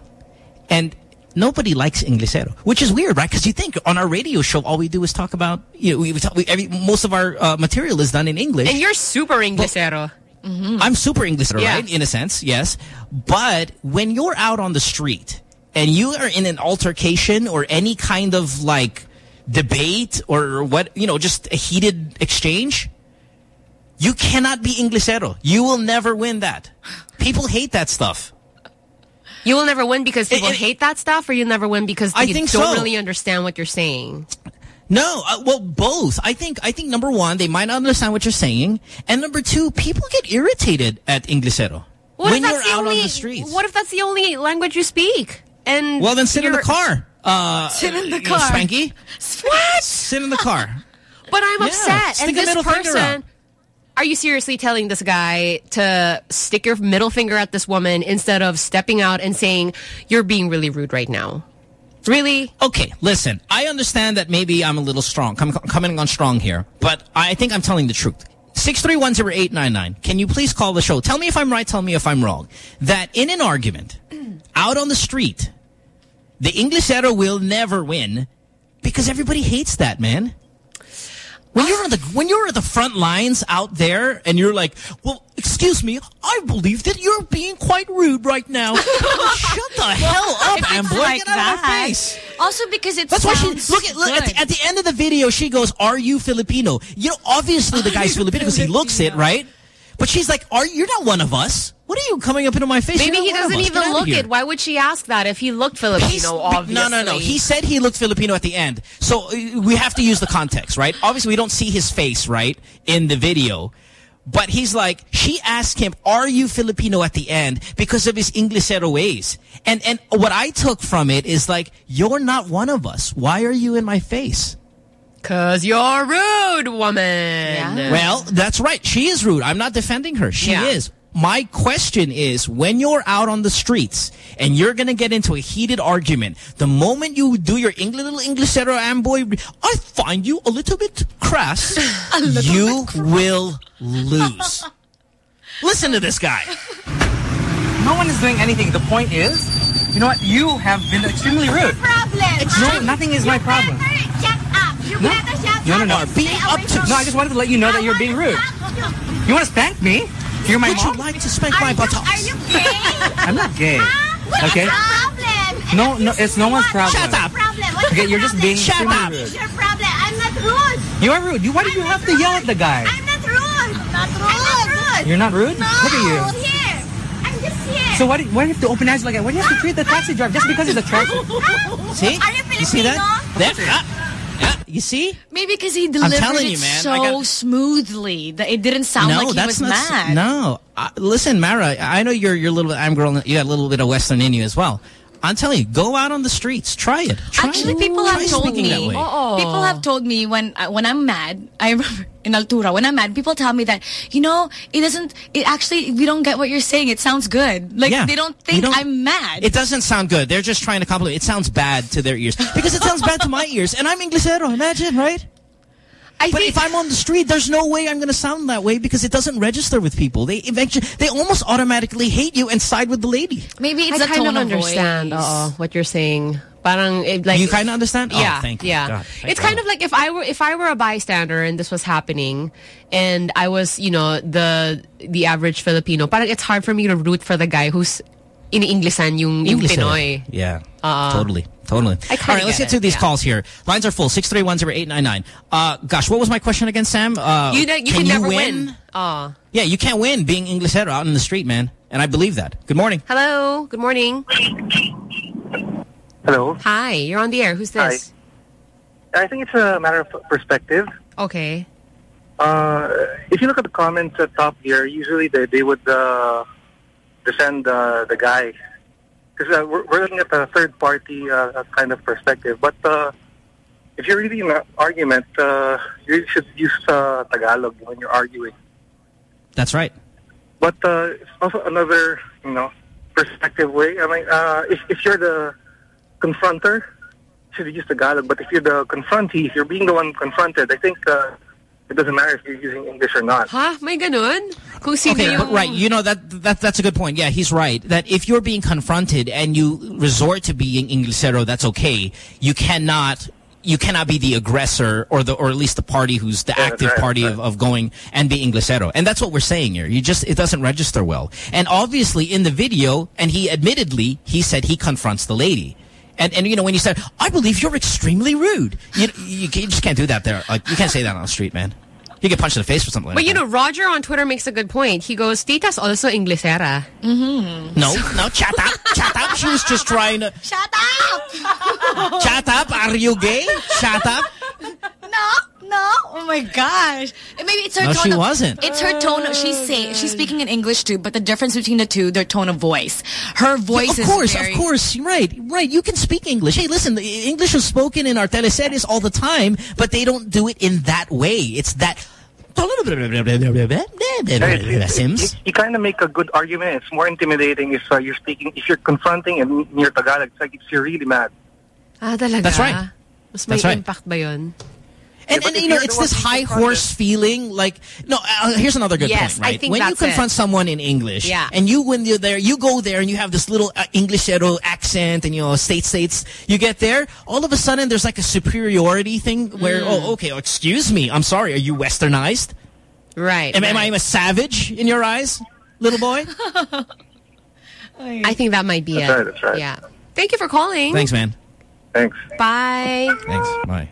And nobody likes Inglesero, which is weird, right? Because you think on our radio show, all we do is talk about, you know, we, we, talk, we every, most of our uh, material is done in English. And you're super Inglesero. I'm super English, Yeah. right? In a sense, yes. But when you're out on the street and you are in an altercation or any kind of like debate or what, you know, just a heated exchange, you cannot be Inglesero. You will never win that. People hate that stuff. You will never win because people hate that stuff, or you'll never win because I think don't so. really understand what you're saying. No, uh, well, both. I think, I think number one, they might not understand what you're saying. And number two, people get irritated at Inglesero. What when if you're that's the out only? on the streets. What if that's the only language you speak? And Well, then sit in the car. Uh, Sit in the you know, car. Spanky. What? Sit in the car. *laughs* But I'm Yeah, upset. stick And a this middle finger person, up. Are you seriously telling this guy to stick your middle finger at this woman instead of stepping out and saying, you're being really rude right now? Really? Okay, listen. I understand that maybe I'm a little strong, com coming on strong here, but I think I'm telling the truth. 6310899. Can you please call the show? Tell me if I'm right, tell me if I'm wrong. That in an argument, *clears throat* out on the street, the Inglesero will never win because everybody hates that, man. When you're on the when you're at the front lines out there and you're like, well, excuse me, I believe that you're being quite rude right now. *laughs* Shut the hell up, Amber. like Get out of my that, face. Also because it's That's why she look at look at the, at the end of the video. She goes, "Are you Filipino?" You know, obviously the guy's *laughs* Filipino because he looks it, right? But she's like, "Are you're not one of us? What are you coming up into my face? Maybe he not one of doesn't even look it. Why would she ask that if he looked Filipino, obviously? No, no, no. He said he looked Filipino at the end. So uh, we have to use the context, right? Obviously, we don't see his face, right, in the video. But he's like, she asked him, are you Filipino at the end because of his Inglesero ways? And, and what I took from it is like, you're not one of us. Why are you in my face? Cause you're rude, woman. Well, that's right. She is rude. I'm not defending her. She Yeah. is. My question is, when you're out on the streets and you're going to get into a heated argument, the moment you do your English, little Inglesero amboy, I find you a little bit crass, *laughs* you will lose. *laughs* Listen to this guy. No one is doing anything. The point is, you know what? You have been extremely rude. Problem. No, nothing is my problem. Shut up. You No. better shut No, no, no. and stay away from No, I just wanted to let you know that you're being rude. You want to spank me? You're my Would mom? you like to spank my Are buttocks? you gay? *laughs* I'm not gay. What's Okay? your problem? No, no, it's no one's problem. Shut up. Problem. What's Okay, your you're just problem? being Shut up. rude. What's your problem? I'm not rude. You are rude. You, why did you have to yell at the guy? I'm not rude. Not rude. I'm not rude. You're not rude? No. Look at you. Here. I'm just here. So why do, why do you have to open eyes like that? Why do you have to treat the taxi driver just because he's a *laughs* taxi? See? Are you You see that? Filipino? That, you see? Maybe because he delivered it you, so got- smoothly that it didn't sound like he was not, mad. No, uh, listen, Mara. I know you're you're a little bit. I'm girl. You got a little bit of Western in you as well. I'm telling you, go out on the streets, try it. Try Actually, it. people Try have told speaking me. that way. People have told me when uh, when I'm mad. I remember *laughs* in Altura when I'm mad, people tell me that you know it doesn't. It actually we don't get what you're saying. It sounds good. Like Yeah. they don't think don't- I'm mad. It doesn't sound good. They're just trying to compliment. It sounds bad to their ears because it sounds bad to my ears, and I'm Inglesero. Imagine, right? But if I'm on the street, there's no way I'm going to sound that way because it doesn't register with people. They eventually, they almost automatically hate you and side with the lady. Maybe it's I a kind tone of of understand voice. uh, what you're saying. Parang, like, You kinda understand? Oh, Yeah, thank you. yeah. God, thank it's kind of like if I were if I were a bystander and this was happening, and I was you know the the average Filipino. Parang it's hard for me to root for the guy who's ini-Inglesan yung, yung English Pinoy. Yeah, Uh, totally, totally. I All let's get get to these yeah. calls here. Lines are full. Six three one zero eight nine nine. Uh, gosh, what was my question again, Sam? Uh, you know, you can, never win. Uh, Yeah, you can't win being Inglesero out in the street, man. And I believe that. Good morning. Hello. Good morning. Hello. Hi. You're on the air. Who's this? I think it's a matter of perspective. Okay. Uh, if you look at the comments at Top Gear, usually they, they would uh, defend uh, the guy. Because uh, we're, we're looking at the third party uh, kind of perspective. But uh, if you're really in an argument, uh, you should use uh, Tagalog when you're arguing. That's right. But uh, it's also another, you know, perspective way. I mean, uh, if, if you're the confronter, you should use Tagalog. But if you're the confrontee, if you're being the one confronted, I think uh, it doesn't matter if you're using English or not. Ha? May ganun? Kung sino Okay, yung... right. You know that that that's a good point. Yeah, he's right. That if you're being confronted and you resort to being Inglesero, that's okay. You cannot you cannot be the aggressor or the or at least the party who's the Yeah, active right, party that's of, of going and be Inglesero. And that's what we're saying here. You just it doesn't register well. And obviously in the video, and he admittedly he said he confronts the lady. And, and you know, when you said, I believe you're extremely rude. You, you, you just can't do that there. Like, you can't say that on the street, man. You get punched in the face for something like that. But you that. know, Roger on Twitter makes a good point. He goes, Tita's also Inglesera. Mm-hmm. No, no, chat up, chat up. She was just trying to. *laughs* Shut up! Shut up. Are you gay? Shut up. No, no. Oh my gosh. Maybe it's her No, tone. she of, wasn't. It's her tone. Of, she's saying she's speaking in English too, but the difference between the two, their tone of voice. Her voice of is course, very. of course, right, right. You can speak English. Hey, listen, the English is spoken in our teleseries all the time, but they don't do it in that way. It's that. Sims. You, you kind of make a good argument. It's more intimidating if uh, you're speaking, if you're confronting and near Tagalog. It's like if you're really mad. Ah, talaga? That's right. Mas may That's right. impact ba yun? And, but and you know, it's this high confronted- horse feeling. Like, no, uh, here's another good Yes, point, I right? think when you confront it. someone in English, Yeah. and you, when you're there, you go there and you have this little uh, Inglesero accent and, you know, state states, you get there, all of a sudden there's like a superiority thing where, Mm. oh, okay, oh, excuse me, I'm sorry, are you westernized? Right. Am, am I right. a savage in your eyes, little boy? *laughs* I think that might be That's it. right, that's right. Yeah. Thank you for calling. Thanks, man. Thanks. Bye. Thanks. Bye.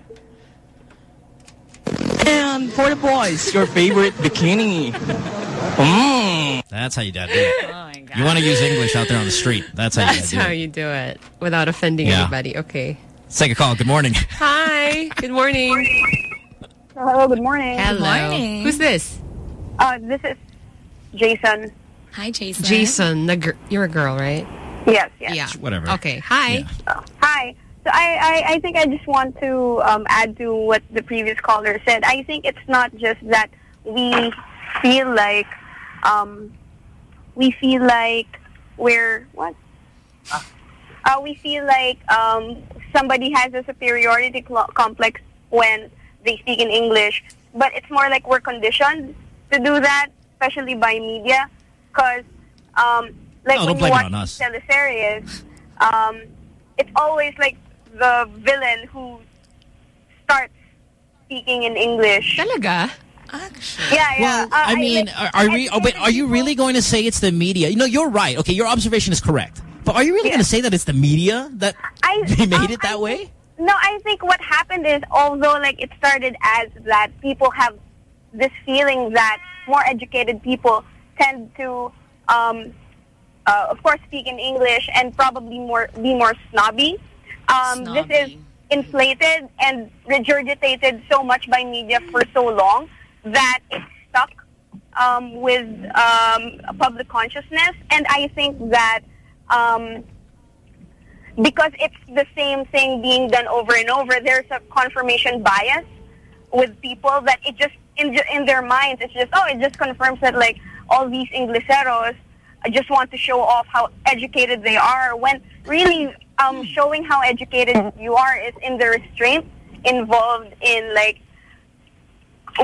And for the boys, your favorite bikini. Mm. That's how you gotta do it. You want to use English out there on the street. That's how you That's how do it. you do it without offending Yeah. anybody. Okay. Let's take a call. Good morning. Hi. Good morning. Hello, good morning. Hello. Who's this? Uh, this is Jason. Hi, Jason. Jason. The gr you're a girl, right? Yes, yes. Yeah. Whatever. Okay. Hi. Hi. So I, I, I think I just want to um, add to what the previous caller said. I think it's not just that we feel like um, we feel like we're what? Uh, we feel like um, somebody has a superiority complex when they speak in English, but it's more like we're conditioned to do that, especially by media, because um, like No, when you watch teleseries, um, it's always like the villain who starts speaking in English. Talaga? Yeah, yeah. Well, Uh, I mean, are, are we? Oh, but are you really going to say it's the media? You know, you're right. Okay, your observation is correct. But are you really going to say that it's the media that I, *laughs* they made um, it that I way? think- no, I think what happened is, although like it started as that people have this feeling that more educated people tend to, um, uh, of course, speak in English and probably more be more snobby. Um, this is inflated and regurgitated so much by media for so long that it's stuck um, with um, public consciousness, and I think that. Um, because it's the same thing being done over and over, there's a confirmation bias with people that it just in in their minds it's just oh it just confirms that like all these Ingleseros just want to show off how educated they are when really um, showing how educated you are is in the restraint involved in like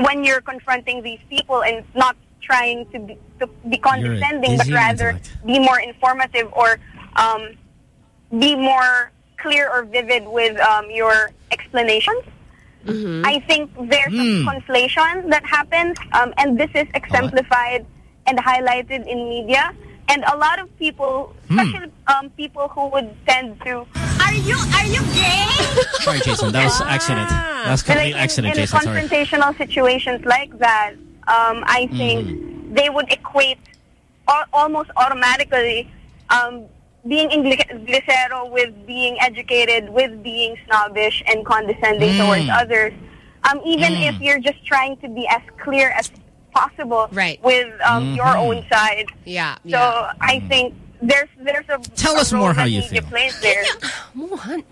when you're confronting these people and not trying to be, to be condescending, but dizzy rather be more informative or um, be more clear or vivid with um, your explanations. I think there's Hmm. a conflation that happens, um, and this is exemplified and highlighted in media. And a lot of people, Hmm. especially um, people who would tend to, are you are you gay? Sorry, Jason. That was accident. That was complete Like, in, accident, in Jason. Sorry. confrontational situations like that, um, I think Mm-hmm. they would equate al- almost automatically um, being Ingli- Inglesero with being educated, with being snobbish and condescending Mm. towards others. Um, even Mm. if you're just trying to be as clear as possible Right. with um, your Mhm. own side. Yeah. So I think there's there's a Tell a us more how you feel. plays there. *sighs*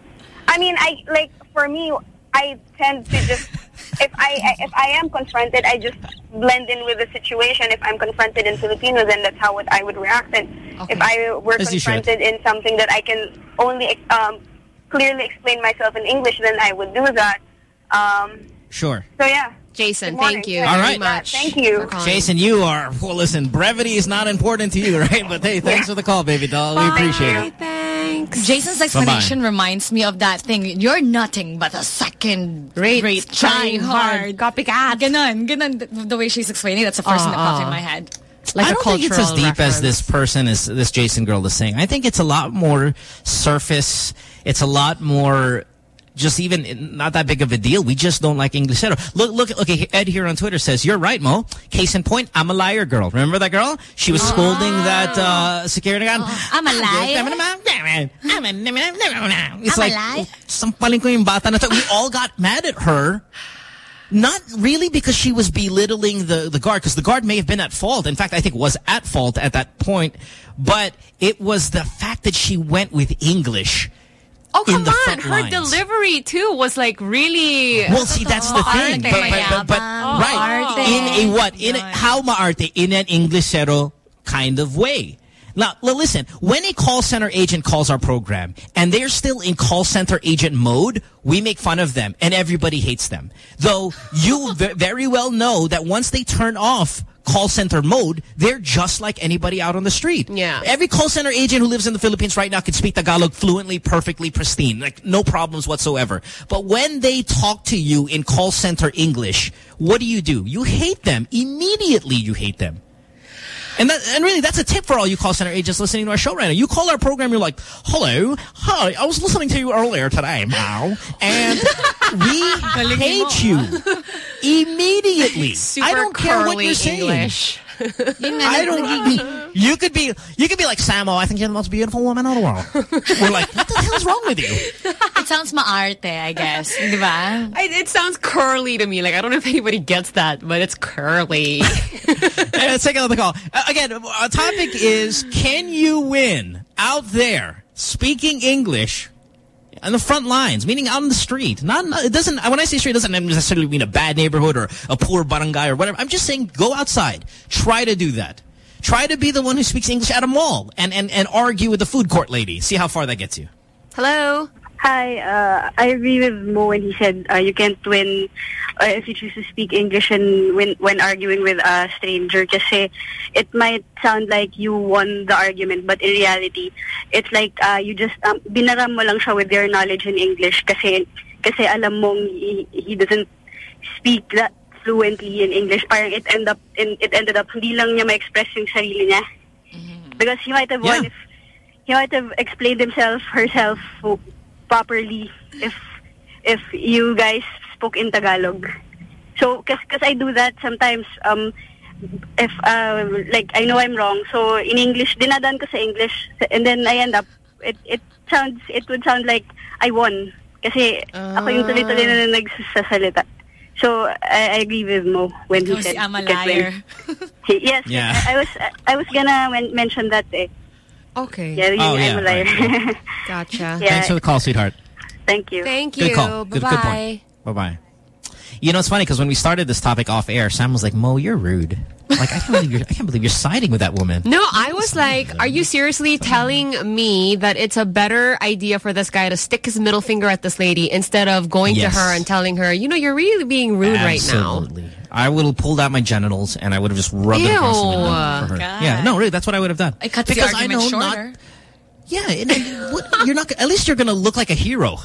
I mean, I like for me, I tend to just if I if I am confronted, I just blend in with the situation. If I'm confronted in Filipino, then that's how would I would react. And if I were As confronted in something that I can only um, clearly explain myself in English, then I would do that. Um, Sure. so yeah. Jason, thank you Thank All you very much. Thank you. Jason, you are, well, listen, brevity is not important to you, *laughs* right? But hey, thanks for the call, baby doll. We appreciate it. Thanks. Jason's explanation reminds me of that thing. You're nothing but a second rate, rate trying trying hard. hard. Copycat. Ganon, ganon. The, the way she's explaining, that's the first thing that popped in my uh-uh. head. I don't think it's as deep as this person is this Jason girl is saying. I think it's a lot more surface. It's a lot more just even not that big of a deal. We just don't like English. Look, look, okay. Ed here on Twitter says, you're right, Mo. Case in point, I'm a liar girl. Remember that girl? She was scolding that uh, security guard. I'm a liar. It's I'm a like, liar. sampalin ko yung bata na to. We all got mad at her. Not really because she was belittling the, the guard, because the guard may have been at fault. In fact, I think was at fault at that point. But it was the fact that she went with English. Oh, come on. Her lines. delivery, too, was like really... Well, see, that's the thing. But, but, but, but Oh, right. In a what? In a, how maarte? In an Inglesero kind of way. Now, listen, when a call center agent calls our program and they're still in call center agent mode, we make fun of them and everybody hates them. Though you very well know that once they turn off call center mode, they're just like anybody out on the street. Yeah. Every call center agent who lives in the Philippines right now can speak Tagalog fluently, perfectly, pristine. Like, no problems whatsoever. But when they talk to you in call center English, what do you do? You hate them. Immediately you hate them. And that, and really, that's a tip for all you call center agents listening to our show right now. You call our program, you're like, hello, hi, I was listening to you earlier today, Mao, and we *laughs* hate you *laughs* immediately. I don't care what you're saying. English. I don't. You could be. You could be like Samo. I think you're the most beautiful woman in the world. We're like, what the hell's wrong with you? *laughs* It sounds maarte, I guess. Di? I, it sounds curly to me. Like, I don't know if anybody gets that, but it's curly. *laughs* Hey, let's take another call. Uh, again, our topic is: Can you win out there speaking English? On the front lines, meaning on the street. Not, not it doesn't. When I say street, it doesn't necessarily mean a bad neighborhood or a poor barangay or whatever. I'm just saying, go outside. Try to do that. Try to be the one who speaks English at a mall and and and argue with the food court lady. See how far that gets you. Hello. Hi, uh, I agree with Mo when he said uh, you can't win uh, if you choose to speak English and when, when arguing with a stranger. Kasi it might sound like you won the argument, but in reality, it's like uh, you just um, binaram mo lang siya with your knowledge in English kasi kasi alam mong he, he doesn't speak that fluently in English. Parang it end up in, it ended up hindi lang niya ma-express yung sarili niya. Because he might have won if he might have explained himself herself properly if if you guys spoke in Tagalog. So, cause, cause I do that sometimes. Um, if uh, like I know I'm wrong, so in English, dinadan ko sa English, and then I end up it it sounds it would sound like I won kasi ako yung tuloy-tuloy na nagsasalita. So I, I agree with Mo when he said I'm a you can't liar. yes, Yeah. I, I was I was gonna men- mention that. Eh. Okay. Yeah, Oh, I'm yeah, a liar. *laughs* Gotcha. Yeah. Thanks for the call, sweetheart. Thank you. Thank Good you. call. Good, good Bye-bye. point. Bye-bye. You know, it's funny because when we started this topic off air, Sam was like, Mo, you're rude. Like, I can't believe you're, I can't believe you're siding with that woman. No, I was like, are you seriously telling me that it's a better idea for this guy to stick his middle finger at this lady instead of going Yes. to her and telling her, you know, you're really being rude right now? Absolutely. I would have pulled out my genitals and I would have just rubbed it across the window for her. God. Yeah, no, really, that's what I would have done. It cuts the Because I argument know shorter. not- Yeah, and, and what, you're not. At least you're going to look like a hero.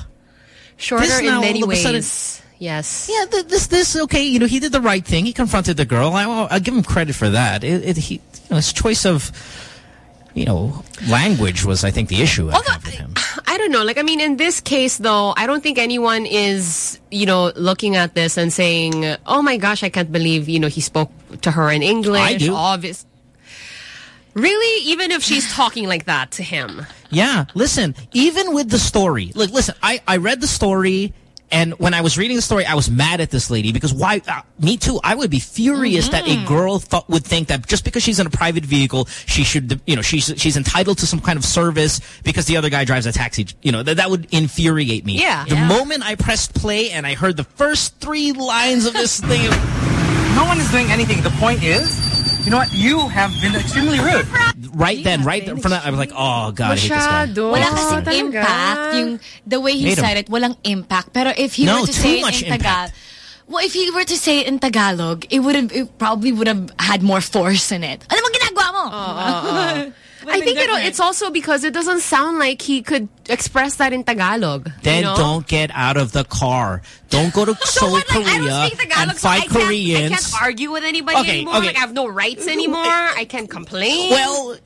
Shorter This in many all of a sudden- ways. Yes. Yeah, th this this okay. You know, he did the right thing. He confronted the girl. I, I'll give him credit for that. It, it, he, you know, his choice of, you know, language was, I think, the issue. I have with him. I don't know. Like, I mean, in this case, though, I don't think anyone is, you know, looking at this and saying, oh my gosh, I can't believe, you know, he spoke to her in English. I do. Obvious. Really? Even if she's talking like that to him? Yeah, listen, even with the story, look, listen, I, I read the story and when I was reading the story, I was mad at this lady because why, uh, me too, I would be furious that Mm-hmm. a girl thought, would think that just because she's in a private vehicle, she should, you know, she's, she's entitled to some kind of service because the other guy drives a taxi, you know, that, that would infuriate me. Yeah. The Yeah. moment I pressed play and I heard the first three lines of this thing, *laughs* No one is doing anything. The point is, you know what? You have been extremely rude. right then, right in front of, I was like, oh God, I hate this guy. Wala kasing impact. Yung, the way he Hate him. said it, walang impact. Pero if he No, were to too say it in Tagalog, well, if he were to say it in Tagalog, it would have, it probably would have had more force in it. Ano mo ginagawa mo? *laughs* I think it, it's also because it doesn't sound like he could express that in Tagalog. Then you know? don't get out of the car. Don't go to *laughs* Seoul, Like, I Korea, Tagalog, and so I fight can't, I can't argue with anybody Okay, anymore. okay. Like, I have no rights anymore. I can't complain. Well,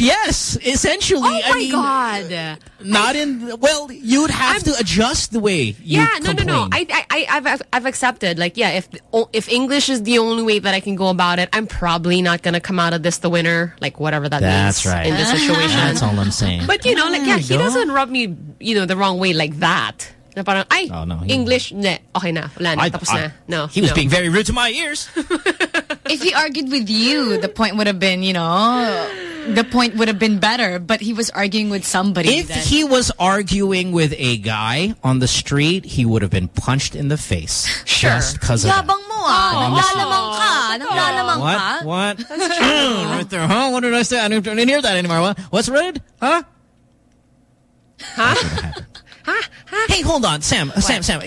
yes, essentially. Oh I my mean, God. Uh, not in. Well, you'd have to adjust the way you yeah, no, no, no. I, I, I, I've, I've accepted. Like, yeah, if if English is the only way that I can go about it, I'm probably not gonna come out of this the winner. Like, whatever that That's means right. in this situation. That's all I'm saying. But you know, like, yeah, he doesn't rub me, you know, the wrong way like that. Na parang, ay, Oh, no, he- English, ne, okay na, wala na, I- tapos I- na. No, he was no. being very rude to my ears. *laughs* if he argued with you, the point would have been, you know, the point would have been better. But he was arguing with somebody. If that- he was arguing with a guy on the street, he would have been punched in the face. Just because of that. Yabang mo ah. Naglalamang ka. Naglalamang ka. What? *laughs* What? Mm, right there, huh? What did I say? I didn't, I didn't hear that anymore. What? What's red? Huh? Huh? Hey, hold on, Sam. uh, Sam, Sam.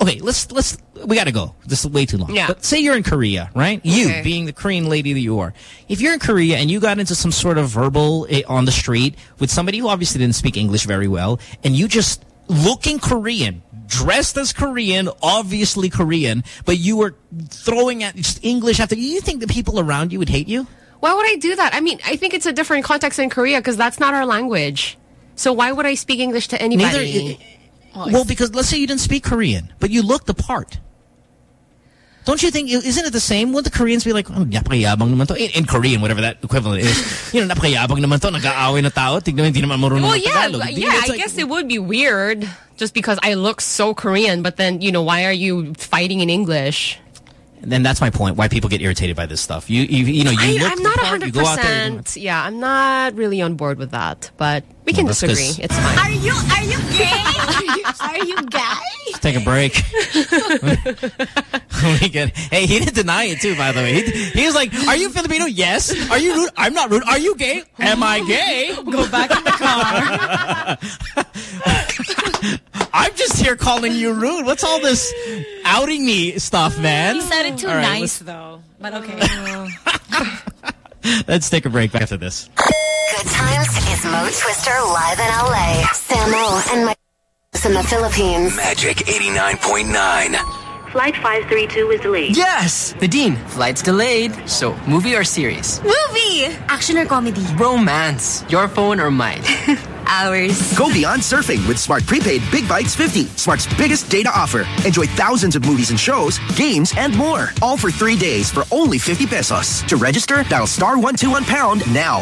Okay, let's let's we got to go. This is way too long. Yeah. But say you're in Korea, right? You Okay. being the Korean lady that you are. If you're in Korea and you got into some sort of verbal eh, on the street with somebody who obviously didn't speak English very well, and you just looking Korean, dressed as Korean, obviously Korean, but you were throwing at just English after you think the people around you would hate you? Why would I do that? I mean, I think it's a different context in Korea because that's not our language. So why would I speak English to anybody? Well, because let's say you didn't speak Korean, but you looked the part. Don't you think, isn't it the same? Wouldn't the Koreans be like, oh, napakayabang naman to? In, in Korean, whatever that equivalent is. *laughs* you know, napakayabang naman to, nag-aaway na tao, tignan mo, hindi naman marunong Well, ng yeah, Tagalog. yeah. it's I like- guess it would be weird just because I look so Korean. But then, you know, why are you fighting in English? Then that's my point, why people get irritated by this stuff. You, you, you know, you I, look I'm not part, hundred you go out there, you- percent. Yeah, I'm not really on board with that. But we can Well, that's It's fine. Are you are you gay? *laughs* are you gay? Let's take a break. *laughs* we can, hey, he didn't deny it too, by the way. He, he was like, are you Filipino? Yes. Are you rude? I'm not rude. Are you gay? Am I gay? Go back in the car. *laughs* I'm just here calling you rude. What's all this outing me stuff, mm, man? He said it too All right, nice though. But okay. Let's, *laughs* let's take a break after this. Good times is Mo Twister live in LA. Samo and Mike *laughs* in the Philippines. Magic 89.9. Flight 532 is delayed. Yes! The Dean, flight's delayed. So, movie or series? Movie! Action or comedy? Romance. Your phone or mine? *laughs* Ours. Go beyond surfing with Smart Prepaid Big Bytes 50, Smart's biggest data offer. Enjoy thousands of movies and shows, games, and more. All for three days for only 50 pesos. To register, dial star 121 pound now.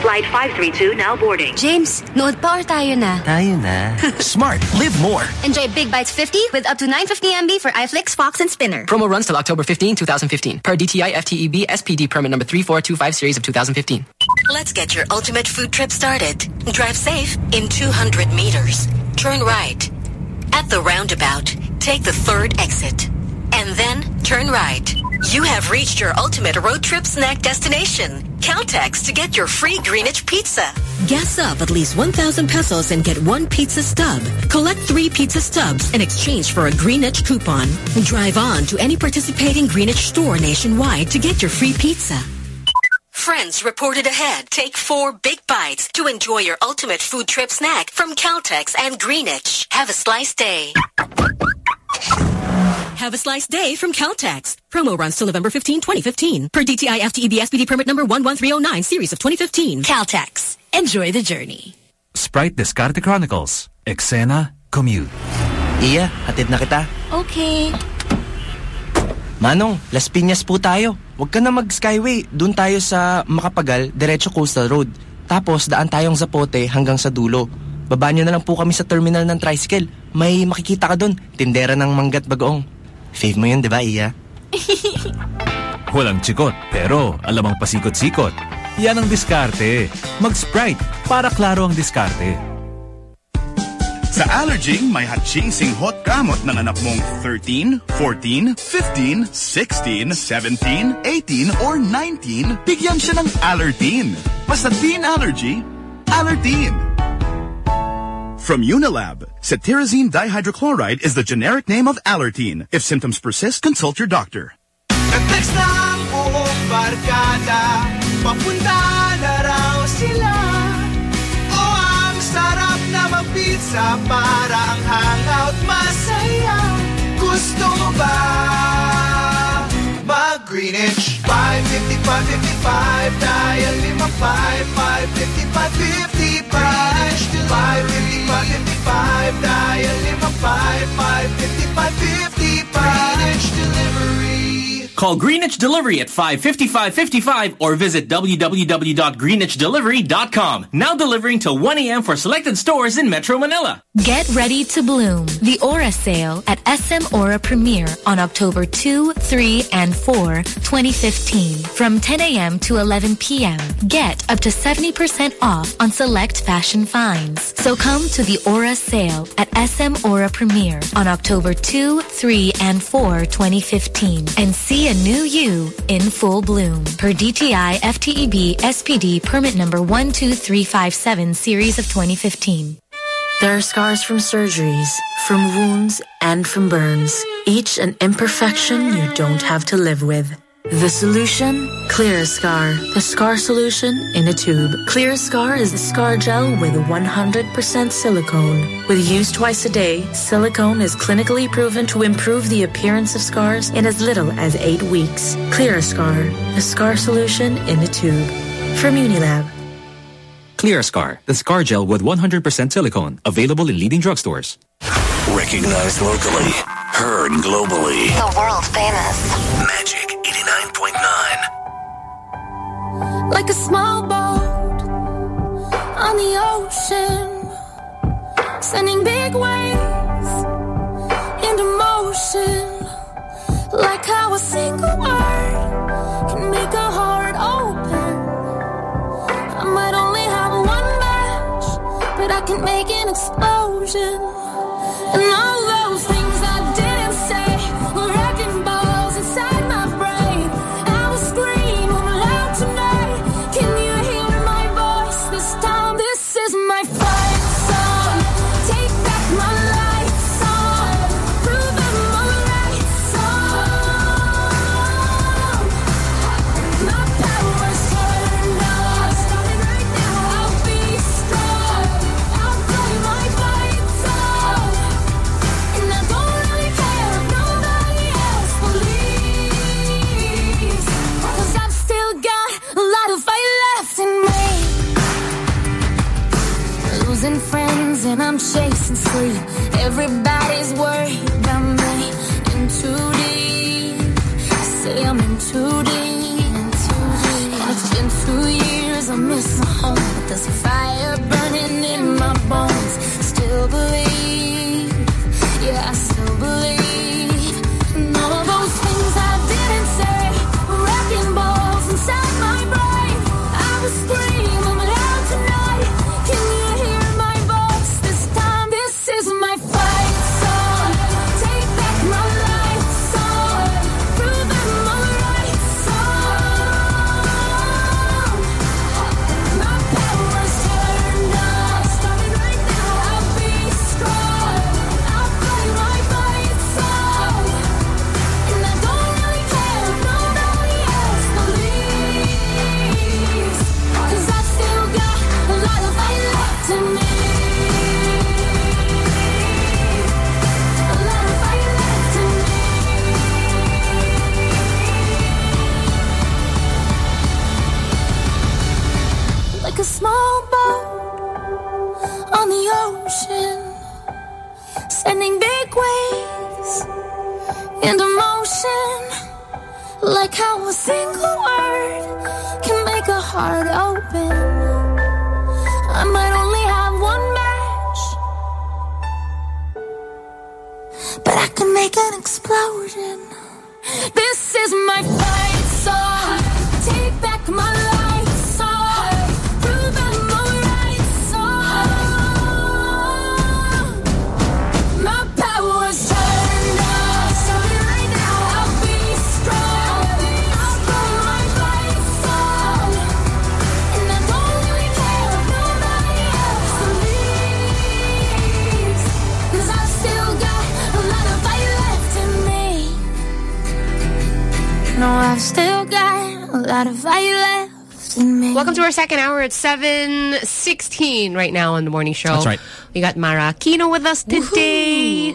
Flight 532 now boarding. James, nood pa or tayo na? Tayo na. *laughs* Smart. Live more. Enjoy Big Bytes 50 with up to 950 MB for iFlix, Fox, and Spinnr. Promo runs till October 15, 2015. Per DTI FTEB SPD permit number 3425 series of 2015. Let's get your ultimate food trip started. Drive safe in 200 meters. Turn right. At the roundabout, take the third exit. And then turn right. You have reached your ultimate road trip snack destination. Caltex to get your free Greenwich pizza. Gas up at least 1,000 pesos and get one pizza stub. Collect three pizza stubs in exchange for a Greenwich coupon. Drive on to any participating Greenwich store nationwide to get your free pizza. Friends reported ahead. Take four big bites to enjoy your ultimate food trip snack from Caltex and Greenwich. Have a slice day. Have a slice day from Caltex. Promo runs till November 15, 2015. Per DTI FTEB SPD permit number 11309 series of 2015. Caltex. Enjoy the journey. Sprite Diskarte Chronicles. Exena Commute. Iya, hatid na kita. Okay. Manong, Las Piñas po tayo. Huwag ka na mag-skyway. Doon tayo sa Makapagal, Diretso Coastal Road. Tapos daan tayong Zapote hanggang sa dulo. Baba na lang po kami sa terminal ng tricycle. May makikita ka doon. Tindera ng manggat bagoong. Fave mo yun, di ba, Iya? *laughs* Walang chikot, pero alam ang pasikot-sikot. Yan ang diskarte. Mag-Sprite para klaro ang diskarte. Sa Allerging, may hot-chasing hot gamot ng anak mong 13, 14, 15, 16, 17, 18, or 19, bigyan siya ng Allertine. Basta teen allergy, Allertine. From Unilab, cetirizine dihydrochloride is the generic name of Allertine. If symptoms persist, consult your doctor. Nag-text na ang buong barkada mag-pizza Para ang hangout masaya. Gusto mo ba mag-Greenwich? 555-55 Dial 55-555-55 Greenwich to 555-55 Dial 55-555-55 Greenwich Delivery Call Greenwich Delivery at 555-55 or visit www.greenwichdelivery.com. Now delivering till 1 a.m. for selected stores in Metro Manila. Get ready to bloom. The Aura sale at SM Aura Premier on October 2, 3, and 4, 2015 from 10 a.m. to 11 p.m. Get up to 70% off on select fashion finds. So come to the Aura sale at SM Aura Premier on October 2, 3, and 4, 2015 and see a new you in full bloom. Per DTI FTEB SPD permit number 12357 series of 2015. There are scars from surgeries, from wounds, and from burns. Each an imperfection you don't have to live with. The solution? Clear Scar. The scar solution in a tube. Clear Scar is the scar gel with 100% silicone. With use twice a day, silicone is clinically proven to improve the appearance of scars in as little as eight weeks. Clear Scar. The scar solution in a tube. From Unilab. Clear Scar, the scar gel with 100% silicone. Available in leading drugstores. Recognized locally, heard globally. The world famous. Magic 89.9. like a small boat on the ocean, sending big waves into motion. Like how a single word can make a heart open. I might only have one match, but I can make an explosion. And all those things to our second hour at 7.16 right now on the morning show. That's right. We got Mara Aquino with us today.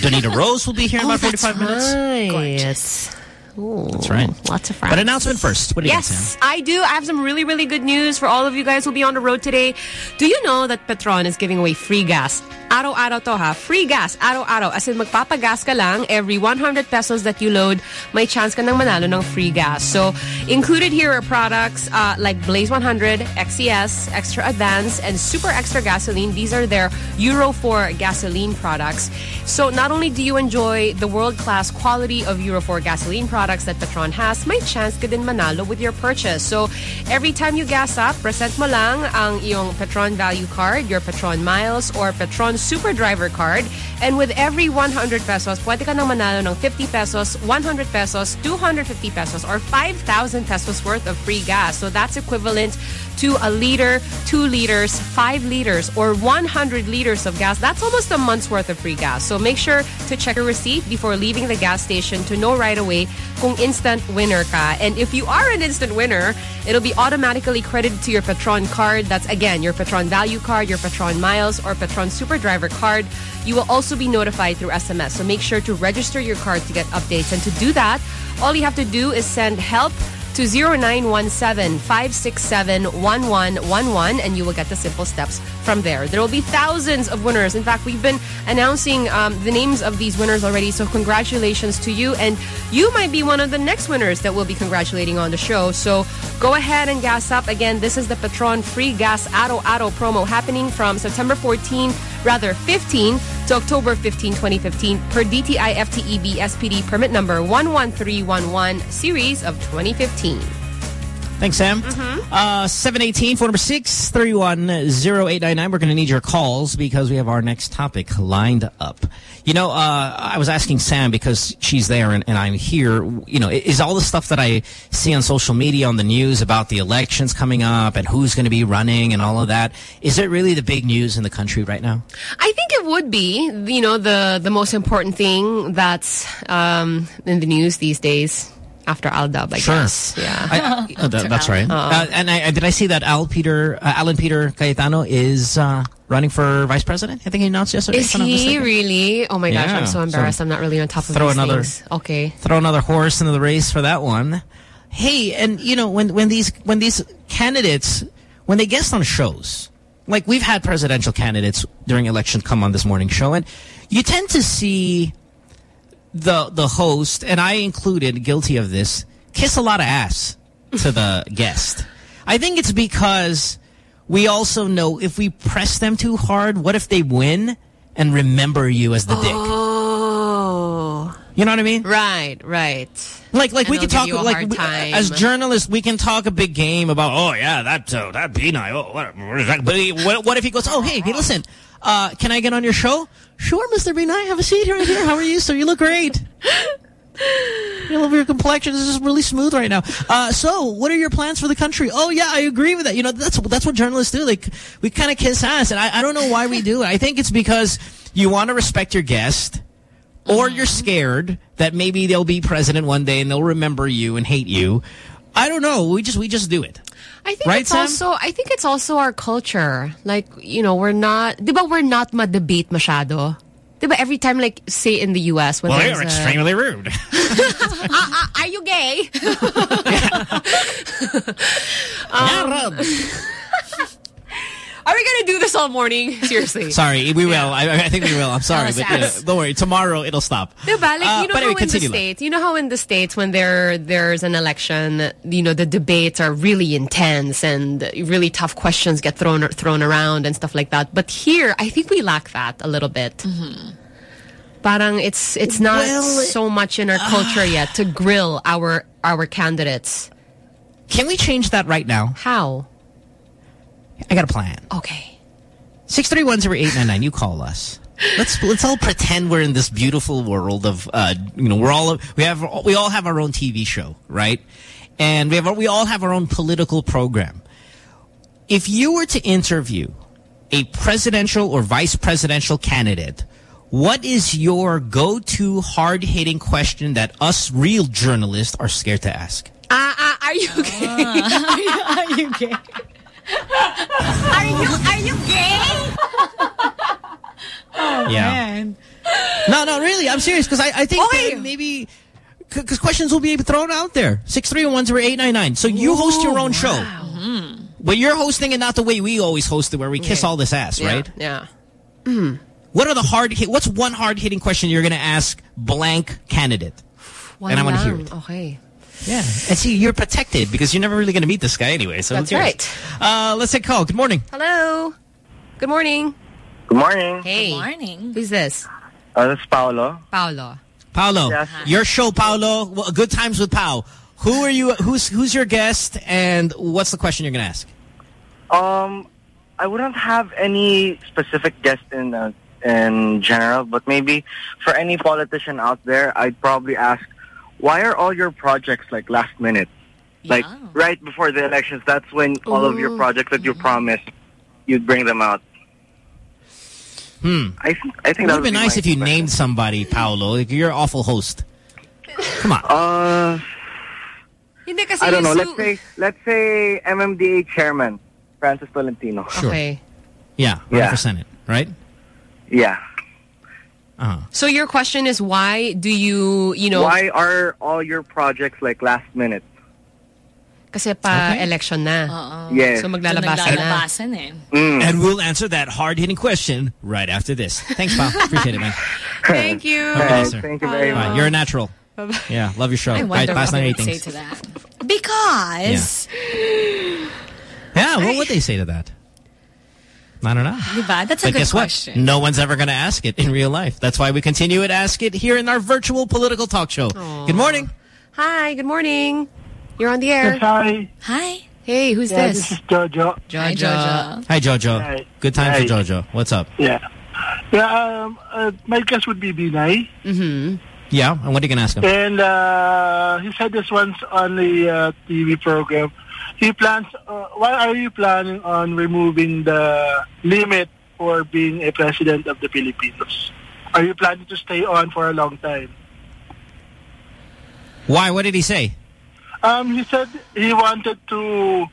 Donita Rose will be here in Oh, about 45 minutes. Gorgeous. That's right. Lots of friends. But announcement first. What do you got, Sam? Yes, I do. I have some really, really good news for all of you guys who'll be on the road today. Do you know that Petron is giving away free gas? Araw-araw to ha. Free gas. Araw-araw. As in, magpapagas ka lang. Every 100 pesos that you load, may chance ka ng manalo ng free gas. So, included here are products uh, like Blaze 100, XCS, Xtra Advance, and Super Xtra Gasoline. These are their Euro 4 gasoline products. So, not only do you enjoy the world-class quality of Euro 4 gasoline products that Petron has, may chance ka din manalo with your purchase. So, every time you gas up, present mo lang ang iyong Petron Value Card, your Petron Miles, or Petron Super Driver Card. And with every 100 pesos, pwede ka nang manalo ng 50 pesos, 100 pesos, 250 pesos, or 5,000 pesos worth of free gas. So, that's equivalent to a liter, two liters, five liters, or 100 liters of gas. That's almost a month's worth of free gas. So make sure to check your receipt before leaving the gas station to know right away kung instant winner ka. And if you are an instant winner, it'll be automatically credited to your Petron card. That's again your Petron Value Card, your Petron Miles, or Petron Super Driver Card. You will also be notified through SMS. So make sure to register your card to get updates. And to do that, all you have to do is send help to 0917-567-1111 and you will get the simple steps from there. There will be thousands of winners. In fact, we've been announcing um, the names of these winners already, so congratulations to you. And you might be one of the next winners that we'll be congratulating on the show. So go ahead and gas up. Again, this is the Petron Free Gas Araw-Araw promo happening from September 14, rather 15 to October 15, 2015 per DTI FTEB SPD permit number 11311 series of 2015. Thanks, Sam. Mm-hmm. Uh, 718, phone number 631-0899. We're going to need your calls because we have our next topic lined up. You know, uh, I was asking Sam because she's there and, and I'm here. You know, is all the stuff that I see on social media, on the news about the elections coming up and who's going to be running and all of that, is it really the big news in the country right now? I think it would be, you know, the, the most important thing that's um, in the news these days after AlDub, I Sure. guess. Yeah. I- *laughs* that- that's right. Uh, Uh, and I, did I see that Al Peter, uh, Alan Peter Cayetano is uh, running for vice president? I think he announced yesterday. Is if I'm not he really? Oh my gosh, Yeah, I'm so embarrassed. so I'm not really on top of throw another- things. Okay. throw another horse into the race for that one. Hey, and you know when when these when these candidates when they guest on shows, like we've had presidential candidates during election come on this morning show, and you tend to see the the host, and I included, guilty of this, kiss a lot of ass to the *laughs* guest. I think it's because we also know if we press them too hard, what if they win and remember you as the dick? Oh. You know what I mean? Right, right. Like, like And we can talk give you a like we- as journalists, we can talk a big game about. Oh yeah, that uh, that Binay. Oh, what, what is that? But what, what if he goes? Oh hey, hey, listen. Uh, can I get on your show? Sure, Mr. Bean. I Have a seat right here. How are you, sir? You look great. I love your complexion. This is really smooth right now. Uh, so, what are your plans for the country? Oh, yeah, I agree with that. You know, that's that's what journalists do. Like, we kind of kiss ass, and I, I don't know why we do it. I think it's because you want to respect your guest, or you're scared that maybe they'll be president one day and they'll remember you and hate you. I don't know. We just we just do it. I think Right, it's Sam? also I think it's also our culture. Like, you know, we're not diba we're not ma-debate masyado. Diba every time like say in the US when Well, there's you're a- extremely rude. *laughs* *laughs* Ah, ah, are you gay? *laughs* Um, Are we gonna do this all morning? *laughs* Seriously. Sorry, we will. I, I think we will. I'm sorry, but uh, don't worry. Tomorrow it'll stop. Diba? Like, Uh, you know but how anyway, in the continue, Mike. States, you know how in the States when there there's an election, you know, the debates are really intense and really tough questions get thrown thrown around and stuff like that. But here, I think we lack that a little bit. Mm-hmm. Parang it's it's not Well, so much in our culture yet to grill our our candidates. Can we change that right now? How? I got a plan. Okay. Six three one zero eight nine nine. You call us. Let's let's all pretend we're in this beautiful world of uh, you know we're all we have we all have our own TV show right, and we have we all have our own political program. If you were to interview a presidential or vice presidential candidate, what is your go-to hard-hitting question that us real journalists are scared to ask? Ah, ah, are you gay? *laughs* are, you, are you gay? Are you are you gay? Oh, Yeah. man. No, no, really. I'm serious because I, I think that maybe because questions will be thrown out there. Six three one zero eight nine nine. So you host your own show, mm-hmm. but you're hosting it not the way we always host it, where we kiss Okay. all this ass, Yeah, right? Yeah. Mm-hmm. What are the hard? hit What's one hard hitting question you're going to ask blank candidate? and I want to hear it. Oh, okay. Yeah. And see, you're protected because you're never really going to meet this guy anyway. So That's who right. Uh, let's take a call. Good morning. Hello. Good morning. Good morning. Hey. Good morning. Who's this? Uh, this is Paolo. Paolo. Paolo, Yes. your show, Paolo. Well, Good times with Pau. Who are you? Who's who's your guest? And what's the question you're going to ask? Um, I wouldn't have any specific guest in uh, in general, but maybe for any politician out there, I'd probably ask, why are all your projects like last minute? Like right before the elections, that's when all of your projects that you promised, you'd bring them out. Hmm. I think I It would have been be nice my if you question. named somebody, Paolo. Like, you're an awful host. Come on. Uh, I don't know. Let's say let's say MMDA chairman Francis Tolentino. Sure. Okay. Yeah, run Yeah. for Senate, right? Yeah. Uh-huh. So your question is why do you, you know, Why are all your projects like last minute? kasi pa election na. Oo. Yes. So maglalabasan na. Eh. Mm. And we'll answer that hard-hitting question right after this. Thanks, pal. *laughs* Appreciate it, man. Thank you. Have a good day, sir. Thank you very Bye. much. You're a natural. Bye-bye. Yeah, love your show. I right, wonder past what they would say to that. Because, Yeah, what would they say to that? I don't know. diba? That's a But good guess question. what? No one's ever going to ask it in real life. That's why we continue to ask it here in our virtual political talk show. Good morning. Hi, good morning. You're on the air. Yes, hi. Hi. Hey, who's Yeah, this? this is Jojo. Hi, Jojo. Hi, Jojo. Hi. Good time for Jojo. What's up? Yeah. Yeah, um, uh, my guess would be Binay. Mm-hmm. Yeah, and what are you going to ask him? And uh, he said this once on the uh, TV program. He plans, uh, why are you planning on removing the limit for being a president of the Filipinos? Are you planning to stay on for a long time? Why? What did he say? Um, he said he wanted to,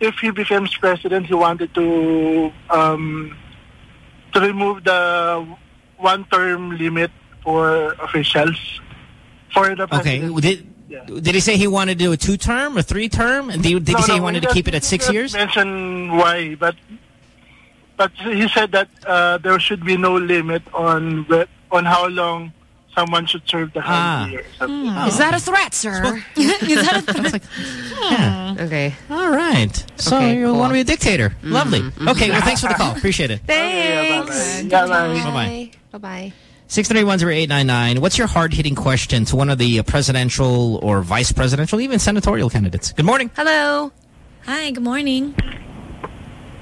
if he becomes president, he wanted to um, to remove the one-term limit for officials for the president. Okay. president. Did did he say he wanted to do a two-term or three-term? And did, did No, he say he no, wanted to keep it at six doesn't years? Mention why, but but he said that uh, there should be no limit on on how long someone should serve the Ah. country. or something. Hmm. Is that a threat, sir? *laughs* Is that a threat? *laughs* Yeah. Okay. All right. So Okay, you cool. want to be a dictator. Lovely. Mhm. Okay, well, thanks for the call. Appreciate it. Thanks. Yeah, bye. Bye-bye. Bye-bye. 6310899. What's your hard-hitting question to one of the uh, presidential or vice presidential, even senatorial candidates? Good morning. Hello. Hi, good morning.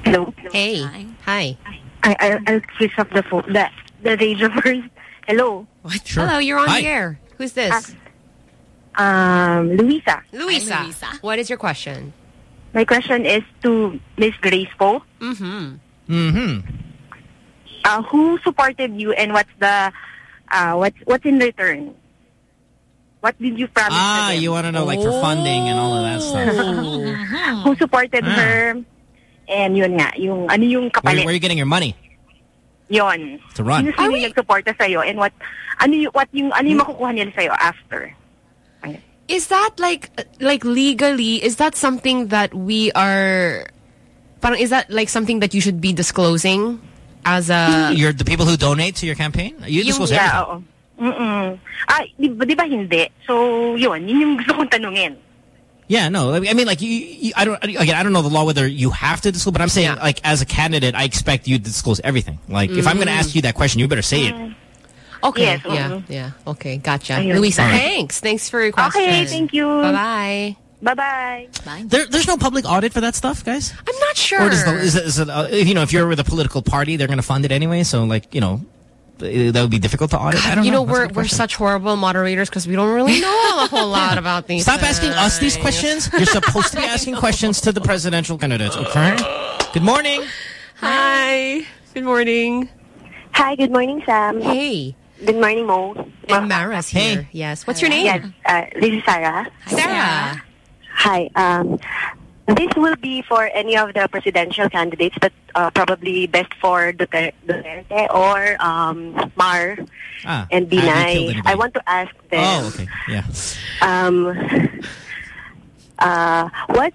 Hello. Hey. Hi. I, I, I'll switch off the phone, the, the radio first. Hello. What? Sure. Hello, you're on Hi. the air. Who's this? Um, Luisa. Luisa. Luisa. What is your question? My question is to Miss Grace Poe. Mm-hmm. Mm-hmm. Uh, who supported you and what's the uh, what's what's in return? What did you promise? Ah, them? you want to know, like, for funding and all of that stuff. *laughs* who supported Ah. her? And yun nga, yung ano yung Where, kapalit? where are you getting your money? Yun. To run. Sino sino yung nagsuporta sa'yo and what ano yung what yung ano yung makukuha nila sa'yo after? Is that like like legally? Is that something that we are parang is that like something that you should be disclosing as a You're the people who donate to your campaign. You disclose yeah, everything. oo. Mm-mm. Ah, di, ba- di ba hindi? So, yun. Yun yung gusto kong tanungin. Yeah, no. I mean, like, you, you, I don't. Again, I don't know the law whether you have to disclose, but I'm saying, like, as a candidate, I expect you to disclose everything. Like, if I'm going to Mm. ask you that question, you better say it. Okay. Yes, yeah. mhm. Yeah. Okay. Gotcha. Ayun. Luisa, All right. thanks. Thanks for your question. Okay, thank you. Bye-bye. Bye-bye. There, there's no public audit for that stuff, guys. I'm not sure. Or does the, is it, is it uh, you know, if you're with a political party, they're going to fund it anyway. So, like, you know, that would be difficult to audit. I don't you know, know. We're we're such horrible moderators because we don't really know a whole lot about *laughs* these. Stop asking us these questions. You're supposed to be *laughs* asking questions to the presidential candidates. Okay. Good morning. Hi. Good morning. Hi, good morning, Sam. Hey. Good morning, Mo. And Mara's here. Yes. What's your name? Yes, uh, this is Sarah. Sarah. Hi. Um, this will be for any of the presidential candidates, but uh, probably best for Duterte, Duterte or um, Mar Ah, and have Binay. anybody? I want to ask them. Oh, okay. Yeah. Um, uh, what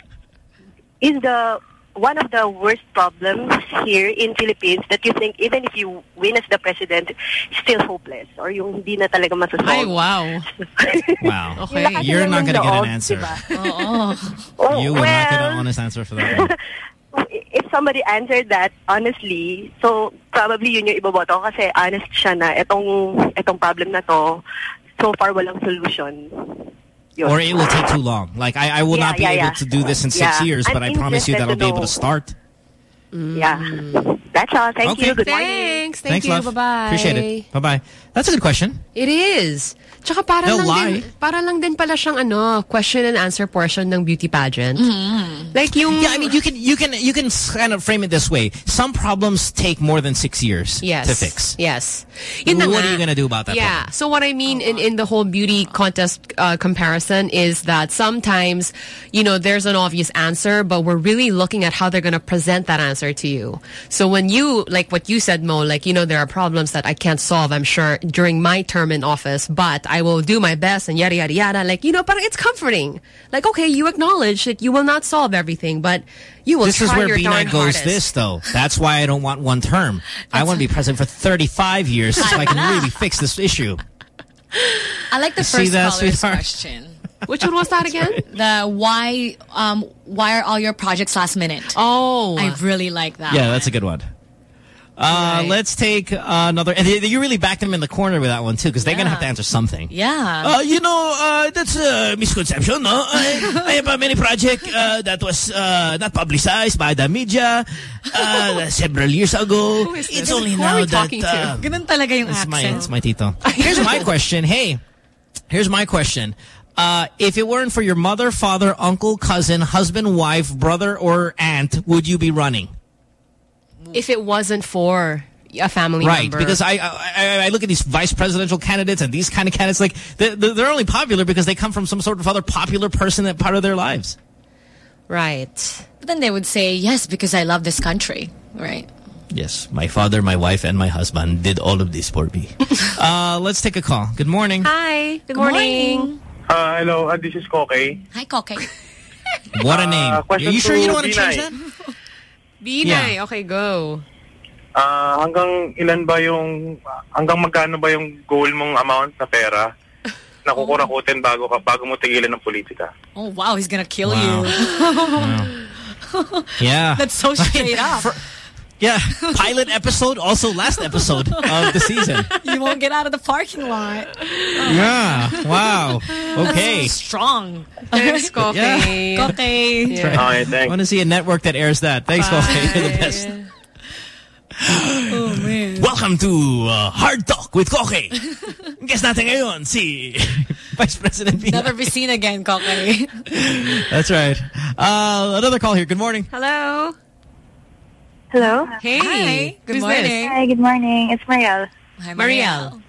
is the one of the worst problems here in Philippines that you think even if you win as the president, still hopeless or yung hindi na talaga masasolve? Ay, wow. *laughs* Wow. Okay. Yung You're not going to get an answer. diba? *laughs* Oh, You will not get an honest answer for that one. *laughs* if somebody answered that honestly, so probably yun yung iboboto ko kasi honest siya na itong, itong problem na to, so far walang solution. Yun. Or it will take too long. Like, I, I will Yeah, not be yeah, able yeah. to do this in six Yeah. years, but I'm I promise you that I'll be able to know. start. Yeah. That's all. Thank Okay. you. Good morning. Thanks. Thank Thanks, you. love. Bye-bye. Appreciate it. Bye-bye. That's a good question. It is. Tsaka para They'll lang lie. din, para lang din pala siyang ano, question and answer portion ng beauty pageant. Like yung Yeah, I mean, you can you can you can kind of frame it this way. Some problems take more than six years yes. to fix. Yes. Yun na What nga. are you gonna do about that Yeah. problem? So what I mean in, in the whole beauty contest uh, comparison is that sometimes, you know, there's an obvious answer, but we're really looking at how they're going to present that answer to you. So when you, like what you said, Mo, like, you know, there are problems that I can't solve, I'm sure, during my term in office, but I will do my best and yada, yada, yada. Like, you know, but it's comforting. Like, okay, you acknowledge that you will not solve everything, but you will This try is where your B9 goes hardest. this, though. That's why I don't want one term. I want to be president for 35 years so I can *laughs* really fix this issue. I like the You see first that, caller's sweetheart? question. *laughs* Which one was that again? The why um why are all your projects last minute? Oh. I really like that. Yeah, that's a good one. Uh, Let's take uh, another. And you really backed them in the corner with that one, too, because they're going to have to answer something. Yeah. Uh, you know, uh, that's a misconception, no? I, I have a many project uh, that was uh, not publicized by the media uh, *laughs* several years ago. Who is this? It's only Who are now we that... talking to? Uh, Ganun talaga yung it's my, it's my tito. Here's my *laughs* question. Hey, here's my question. Uh, if it weren't for your mother, father, uncle, cousin, husband, wife, brother, or aunt, would you be running? If it wasn't for a family right, member. because I, I I look at these vice presidential candidates and these kind of candidates, like they're, they're only popular because they come from some sort of other popular person that part of their lives. Right. But then they would say, yes, because I love this country. Right. Yes, my father, my wife, and my husband did all of this for me. *laughs* uh, let's take a call. Good morning. Hi. Good, morning. Uh, hello, uh, this is Koke. Hi, Koke. What a name. Uh, Are you sure you don't want to change Binay. that? Binay. Yeah. Okay, go. Ah, hanggang ilan ba yung hanggang magkano ba yung goal mong amount na pera *laughs* na kukurakutin bago ka bago mo tigilan ng politika? Oh, wow, he's going to kill Wow. you. *laughs* Yeah. That's so *laughs* straight up. Yeah, *laughs* pilot episode, also last episode of the season. you won't get out of the parking lot. Yeah, wow. Okay. That's so strong. Thanks, Koke. *laughs* Yeah. Koke. That's right. I want to see a network that airs that. Thanks, Koke. You're the best. Oh, man. Welcome to uh, Hard Talk with Koke. *laughs* Guess natin ngayon, si Vice President Binay. Never be seen again, Koke. That's right. Uh, another call here. Good morning. Hello. Hello. Hey. Hi. Good Who's morning. this? Hi, good morning. It's Marielle. Hi, Marielle.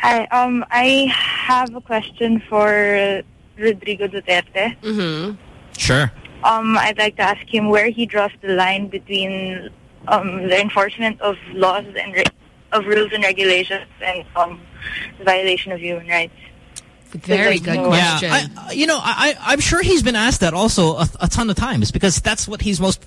Hi. Um, I have a question for Rodrigo Duterte. Mm-hmm. Sure. Um, I'd like to ask him where he draws the line between um, the enforcement of laws and re- of rules and regulations and um, the violation of human rights. Very good no- question. Yeah, I, you know, I, I- I'm sure he's been asked that also a, a ton of times because that's what he's most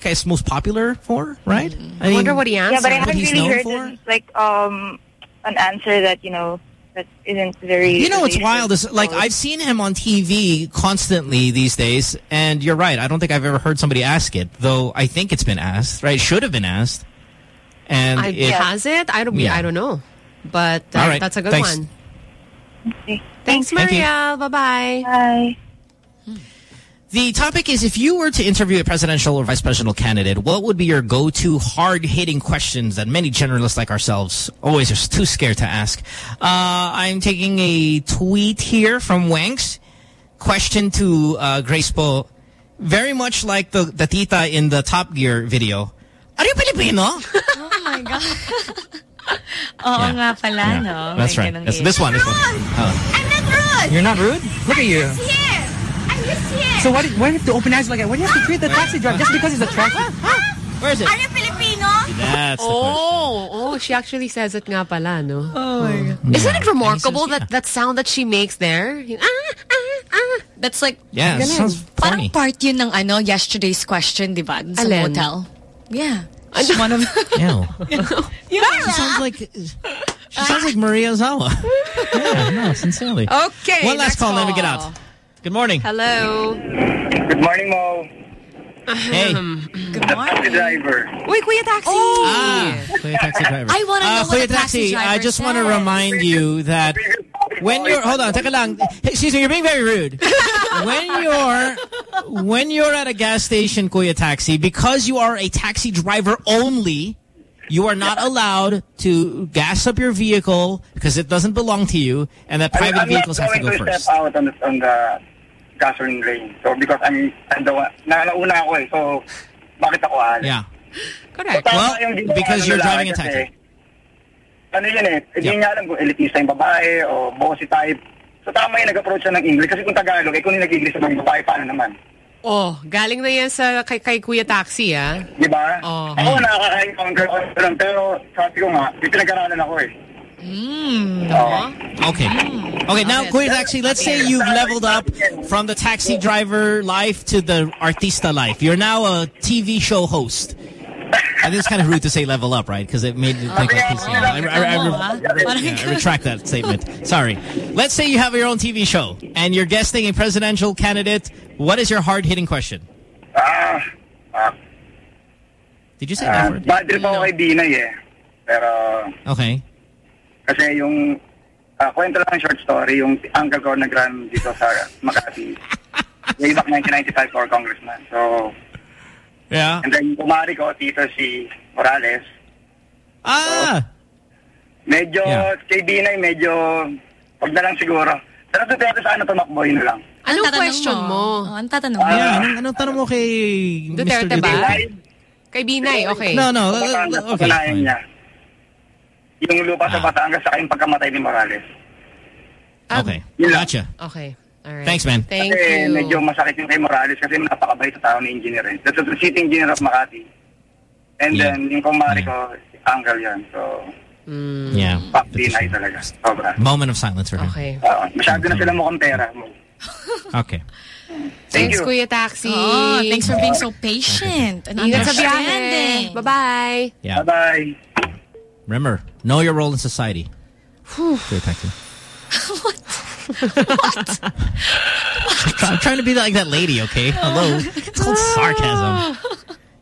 guess most popular for, right? I wonder what he Yeah, but I haven't really heard for. an- like um an answer that you know that isn't very. You know what's wild is like I've seen him on TV constantly these days, and you're right. I don't think I've ever heard somebody ask it, though. I think it's been asked, right? Should have been asked. And I, it, has it? I don't. Yeah. I don't know, but uh, All right. that's a good Thanks. one. Thanks, Thank you. Maria. Bye bye. Bye. The topic is if you were to interview a presidential or vice presidential candidate, what would be your go-to hard-hitting questions that many journalists like ourselves always are too scared to ask? Uh, I'm taking a tweet here from Wanks. Question to uh, Grace Poe. Very much like the, the tita in the Top Gear video. Are you Filipino? *laughs* Oh my God. *laughs* Oo Yeah. nga pala, Yeah, no? That's right. That's, this one. This one. Uh, I'm not rude. You're not rude? Look at you. Here. I'm just here. So why, why do you have to open eyes like that? Why do you have to treat the taxi driver just because he's a attractive? Where is it? Are you Filipino? That's Oh, oh, she actually says it nga pala, no? Oh my God. Isn't it remarkable that that sound that she makes there? Ah, ah, ah. That's like, Yeah, it sounds parang funny. part yun ng ano, yesterday's question, di ba? Sa Alin? motel. Yeah. It's one of *laughs* Ew. *laughs* yeah. She sounds like she sounds like Maria Ozawa. *laughs* yeah, no, sincerely. Okay, One last next call, then we get out. Good morning. Hello. Good morning, Mo. Hey. Good Taxi driver. Uy, Kuya Taxi. Ah, Kuya Taxi Driver. I wanna know uh, what Kuya the taxi Taxi, I just want to remind you that when you're hold on, take a lang. Hey, excuse me, you're being very rude. *laughs* when you're when you're at a gas station, Kuya Taxi, because you are a taxi driver only, you are not allowed to gas up your vehicle because it doesn't belong to you, and that private I'm, I'm vehicles not have to going go to first. step out on the, on the gasoline lane. So because I'm, I'm the one, na, nauna ako eh. So bakit ako aalis? Yeah. Correct. So, Well, yung ginawa because ng you're driving a kasi, taxi. Ano yun eh, hindi Yeah. niya alam kung elitista yung babae o bossy type. So tama yung nag-approach siya ng English. Kasi kung Tagalog, eh kung yung nag-English sa mga babae, paano naman? Oh, galing na yan sa kay, kay Kuya Taxi, ah. Di ba? Oh. Ako nakaka-encounter ko lang, pero sabi ko nga, may pinag-aralan ako eh. Mm. Oo. Okay. Okay, now, Kuya Taxi, let's say you've leveled up from the taxi driver life to the artista life. You're now a TV show host. I think it's kind of rude to say level up, right? Because it made it like, like you know, I, I, I, I, yeah, I retract that *laughs* statement. Sorry. Let's say you have your own TV show and you're guesting a presidential candidate. What is your hard-hitting question? Ah, ah, Did you say ah, that word? bad trip ako kay Binay eh. Pero, Okay. Kasi yung, ah, kwento lang short story, yung uncle ko nag-run dito sa Makati. Way back 1995 for congressman. So, Yeah. and then kumari ko, tito si Morales. Ah! Medyo, Yeah. kay Binay, medyo, wag na lang siguro. Pero depende sa ano tumakbo, yun na lang. Anong tatanong question mo? Oh, ang tatanong Ah, mo? Yeah, anong, anong tanong mo kay Duterte Mr. ba? Duterte? Kay Binay, okay. No, no. uh, Okay. patunayan fine. niya. Yung lupa sa Ah. Batangas sa yung pagkamatay ni Morales. Okay. Yun lang. Gotcha. Okay. All right. Thanks, man. Thank kasi you. medyo masakit yung kay Morales kasi napakabait sa tao ni engineer. eh. That's the city engineer of Makati. And Yeah. then, yung kumari ko, uncle yan. So, Yeah. pop dinay talaga. Sobra. Moment of silence for him. Okay. Oo, masyado na sila mukhang pera. Okay. Thank Thanks, you. Kuya Taxi. Oh, thanks for being so patient and Ingat sa understanding. biyahe. Bye-bye. Yeah. Bye-bye. Remember, know your role in society. Kuya Taxi. *laughs* I'm trying to be like that lady, okay? Hello. It's called sarcasm.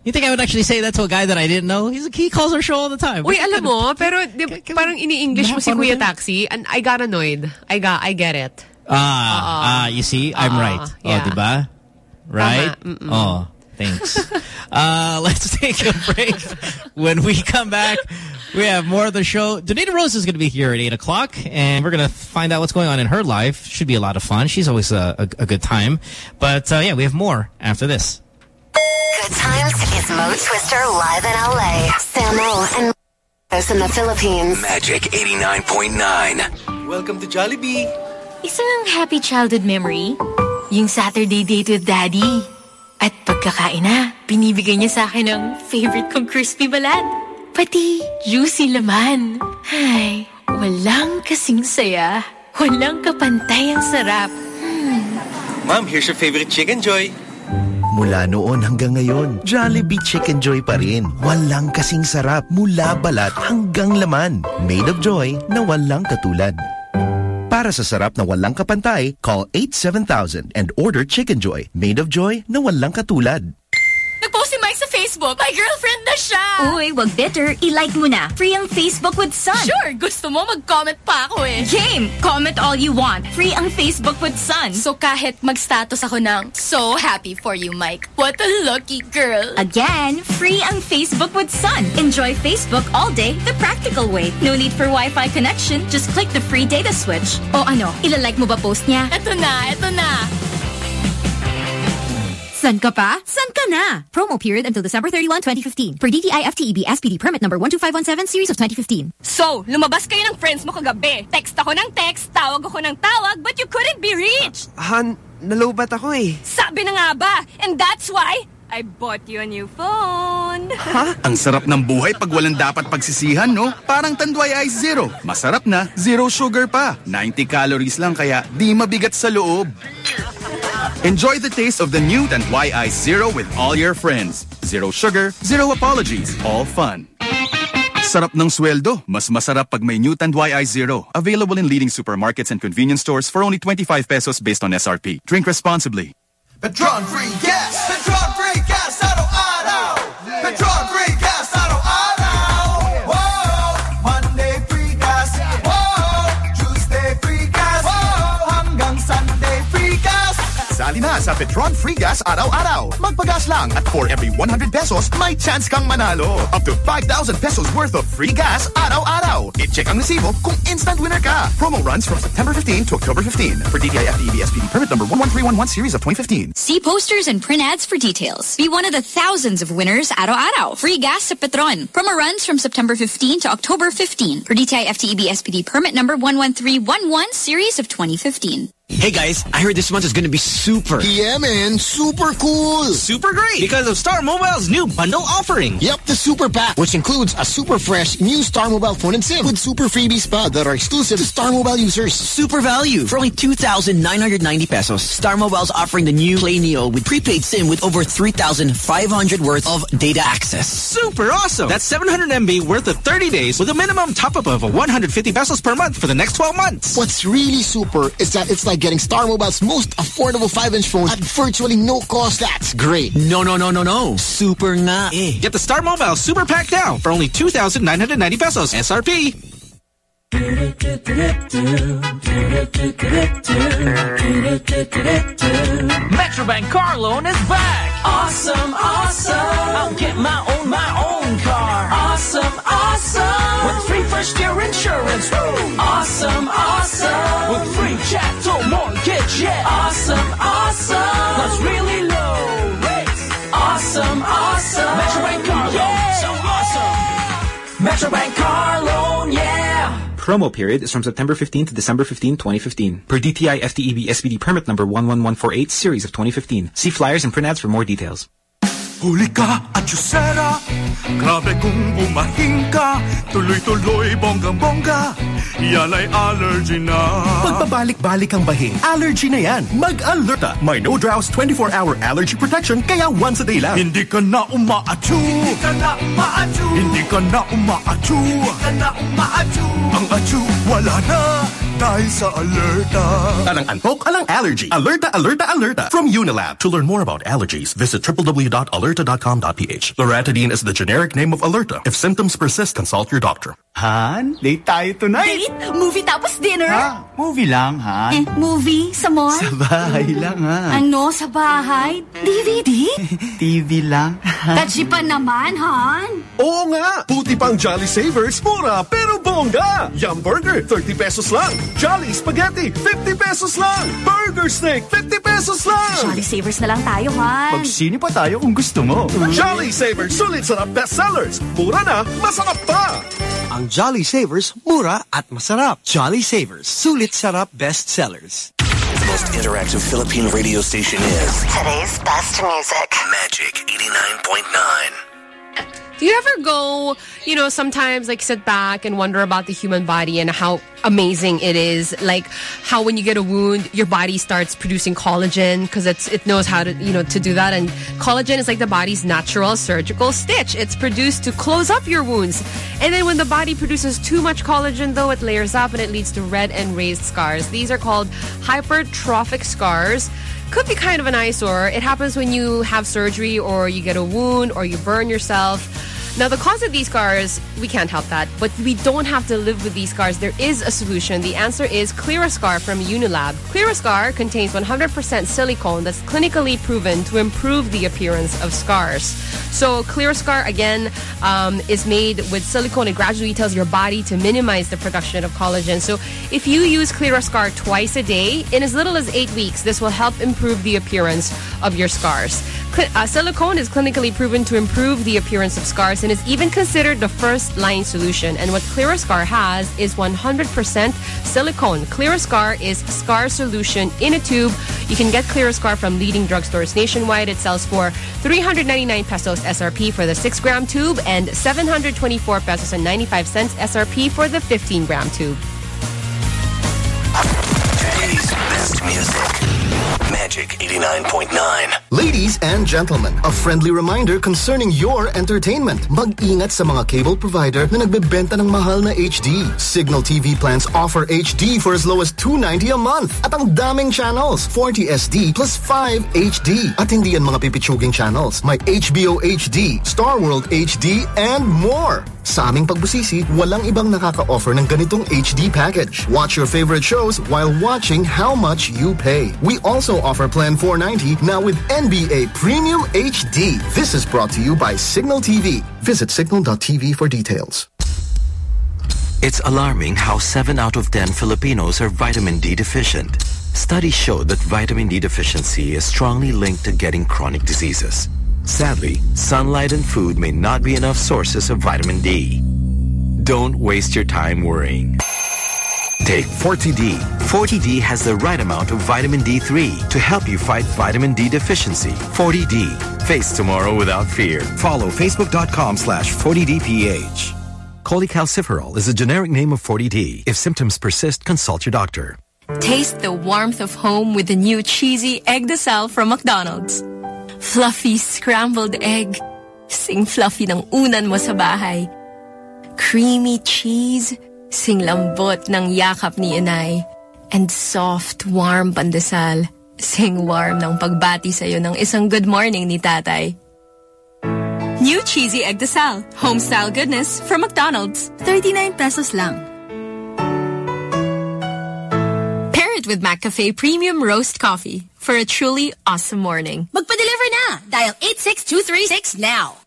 You think I would actually say that to a guy that I didn't know? He's he calls our show all the time. Uy, alam mo, pero di, parang ini-English mo si Kuya? Taxi and I got annoyed. I got, I get it. Ah, ah, you see, I'm Uh-uh. right. Yeah. Oh, diba? Right? Mm-mm. Oh, thanks. *laughs* uh, let's *laughs* take a break. when we come back, we have more of the show. Donita Rose is going to be here at 8 o'clock, and we're going to find out what's going on in her life. Should be a lot of fun. She's always a, a, a good time. But, uh, yeah, we have more after this. Good times is Mo Twister live in LA. Samo and in the Philippines. Magic 89.9. Welcome to Jollibee. Isang happy childhood memory, yung Saturday date with Daddy. At pagkakain na, binibigay niya sa akin ng favorite kong crispy balat. Pati juicy laman. Ay, walang kasing saya. Walang kapantay ang sarap. Mom, here's your favorite chicken, Joy. Mula noon hanggang ngayon, Jollibee Chicken Joy pa rin. Walang kasing sarap mula balat hanggang laman. Made of joy na walang katulad. Para sa sarap na walang kapantay, call 87000 and order Chicken Joy. Made of joy na walang katulad. Nag-post si Mike sa Facebook. My girlfriend na siya. Uy, wag bitter. I-like mo na. Free ang Facebook with Sun. Sure, gusto mo mag-comment pa ako eh. Game! Comment all you want. Free ang Facebook with Sun. So kahit mag-status ako ng, so happy for you, Mike. What a lucky girl. Again, free ang Facebook with Sun. Enjoy Facebook all day the practical way. No need for Wi-Fi connection. Just click the free data switch. O ano, ilalike mo ba post niya? Eto na, eto na. San ka pa? San ka na? Promo period until December 31, 2015. Per DTI FTEB SPD permit number 12517 series of 2015. So, lumabas kayo ng friends mo kagabi. Text ako ng text, tawag ako ng tawag, but you couldn't be reached. Han, nalobat ako eh. Sabi na nga ba? And that's why I bought you a new phone. Ang sarap ng buhay pag walang dapat pagsisihan, no? Parang Tanduay Ice Zero. Masarap na, zero sugar pa. 90 calories lang kaya di mabigat sa loob. Enjoy the taste of the new Tanduay Ice Zero with all your friends. Zero sugar, zero apologies, all fun. Sarap ng sweldo. Mas masarap pag may new Tanduay Ice Zero. Available in leading supermarkets and convenience stores for only 25 pesos based on SRP. Drink responsibly. Petron free gas! Petron free gas! Araw-araw! Petron Sali na sa Petron Free Gas araw-araw. Magpagas lang at for every 100 pesos, may chance kang manalo. Up to 5,000 pesos worth of free gas araw-araw. I-check ang resibo kung instant winner ka. Promo runs from September 15 to October 15 for DTI FTEB SPD permit number 11311 series of 2015. See posters and print ads for details. Be one of the thousands of winners araw-araw. Free gas sa Petron. Promo runs from September 15 to October 15 for DTI FTEB SPD permit number 11311 series of 2015. Hey guys, I heard this month is gonna be super. Yeah, man. Super cool. Super great because of Star Mobile's new bundle offering. Yep, the Super Pack, which includes a super fresh new Star Mobile phone and SIM with super freebies pa that are exclusive to Star Mobile users. Super value. For only 2,990 pesos, Star Mobile's offering the new Play Neo with prepaid SIM with over 3,500 worth of data access. Super awesome! That's 700 MB worth of 30 days with a minimum top-up of 150 pesos per month for the next 12 months. What's really super is that it's like getting Star Mobile's most affordable 5-inch phone at virtually no cost. That's great. No, no, no, no, no. Super nga eh. Get the Star Mobile Super Pack now for only 2,990 pesos SRP. Metrobank car loan is back. Awesome, awesome. I'll get my own, my own car. Awesome, awesome. With free first year insurance. Woo. Awesome, awesome. With free chattel mortgage. Yeah. Awesome, awesome. Plus really low rates. Awesome, awesome. Metrobank car loan. So awesome. Metrobank car loan, yeah. Promo period is from September 15 to December 15, 2015. Per DTI FTEB SPD permit number 11148 series of 2015. See flyers and print ads for more details. Huli ka at Yusera Grabe kung bumahing ka Tuloy-tuloy bonggang-bongga Yan ay allergy na. Pagpabalik-balik ang bahing, allergy na yan. Mag-alerta. May no drows 24-hour allergy protection kaya once a day lang. Hindi ka na umaatu Hindi ka na umaatu Hindi ka na umaatu Hindi ka na umaatu Ang atu wala na dahil sa alerta Alang antok, alang allergy. Alerta, alerta, alerta. From Unilab. To learn more about allergies, visit www.alerta.com.ph. Loratadine is the generic name of Alerta. If symptoms persist, consult your doctor. Han, date tayo tonight. Date? Movie tapos dinner? Ha? Movie lang, Han. Eh, movie? Sa mall? Sa bahay lang, ha? Ano? Sa bahay? DVD? TV *laughs* lang. Kajipan naman, Han. Oo nga! Puti pang Jolly Savers, mura pero bongga! Yum Burger, 30 pesos lang. Jolly Spaghetti, 50 pesos lang. Burger Steak, 50 pesos lang. Jolly Savers na lang tayo, Han. Magsini pa tayo kung gusto mo. Jolly Savers, sulit sarap bestsellers. Mura na, masarap pa. Ang Jolly Savers, mura at masarap. Jolly Savers, sulit sarap bestsellers. The most interactive Philippine radio station is Today's best music. Magic 89.9. Do you ever go, you know, sometimes like sit back and wonder about the human body and how amazing it is? Like how when you get a wound, your body starts producing collagen because it's it knows how to, you know, to do that. And collagen is like the body's natural surgical stitch. It's produced to close up your wounds. And then when the body produces too much collagen, though, it layers up and it leads to red and raised scars. These are called hypertrophic scars could be kind of an eyesore. It happens when you have surgery or you get a wound or you burn yourself. Now, the cause of these scars, we can't help that, but we don't have to live with these scars. There is a solution. The answer is Clearascar from Unilab. Clearascar contains 100% silicone that's clinically proven to improve the appearance of scars. So Clearascar, again, um, is made with silicone. It gradually tells your body to minimize the production of collagen. So if you use Clearascar twice a day, in as little as eight weeks, this will help improve the appearance of your scars. Uh, silicone is clinically proven to improve the appearance of scars and is even considered the first line solution. And what Clearascar has is 100% silicone. Clearascar is scar solution in a tube. You can get Clearascar from leading drugstores nationwide. It sells for 399 pesos SRP for the 6 gram tube and 724 pesos and 95 cents SRP for the 15 gram tube. Today's best music. Magic 89.9. Ladies and gentlemen, a friendly reminder concerning your entertainment. Mag-ingat sa mga cable provider na nagbebenta ng mahal na HD. Signal TV plans offer HD for as low as 290 a month. At ang daming channels, 40 SD plus 5 HD. At hindi yan mga pipitsuging channels. May HBO HD, Star World HD, and more. Sa aming pagbusisi, walang ibang nakaka-offer ng ganitong HD package. Watch your favorite shows while watching how much you pay. We also offer Plan 490 now with NBA Premium HD. This is brought to you by Signal TV. Visit signal.tv for details. It's alarming how 7 out of 10 Filipinos are vitamin D deficient. Studies show that vitamin D deficiency is strongly linked to getting chronic diseases. Sadly, sunlight and food may not be enough sources of vitamin D. Don't waste your time worrying. Take 40D. 40D has the right amount of vitamin D3 to help you fight vitamin D deficiency. 40D. Face tomorrow without fear. Follow facebook.com slash 40DPH. Cholecalciferol is a generic name of 40D. If symptoms persist, consult your doctor. Taste the warmth of home with the new cheesy egg de sal from McDonald's. Fluffy scrambled egg. Sing fluffy ng unan mo sa bahay. Creamy cheese. Sing lambot ng yakap ni inay. And soft, warm pandesal. Sing warm ng pagbati sa'yo ng isang good morning ni tatay. New cheesy egg de sal. Home style goodness from McDonald's. 39 pesos lang. Pair it with McCafe Premium Roast Coffee for a truly awesome morning. Magpa-deliver na! Dial 86236 now.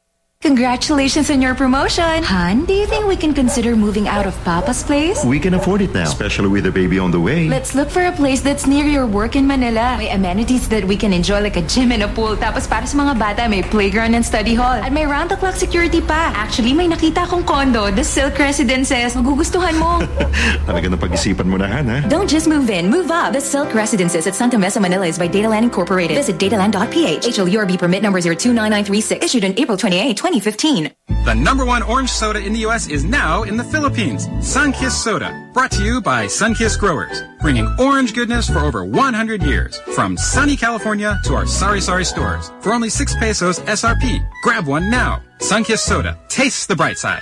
Congratulations on your promotion. Han, do you think we can consider moving out of Papa's place? We can afford it now, especially with a baby on the way. Let's look for a place that's near your work in Manila. May amenities that we can enjoy like a gym and a pool. Tapos para sa mga bata, may playground and study hall. At may round-the-clock security pa. Actually, may nakita akong condo, the Silk Residences. Magugustuhan mo. *laughs* Talaga na pag-isipan mo na, Han, ha? Don't just move in, move up. The Silk Residences at Santa Mesa, Manila is by Dataland Incorporated. Visit dataland.ph. HLURB permit number 029936. Issued on April 28, 2015. The number one orange soda in the U.S. is now in the Philippines. Sunkist Soda. Brought to you by Sunkist Growers. Bringing orange goodness for over 100 years. From sunny California to our sari-sari stores. For only 6 pesos SRP. Grab one now. Sunkist Soda. Taste the bright side.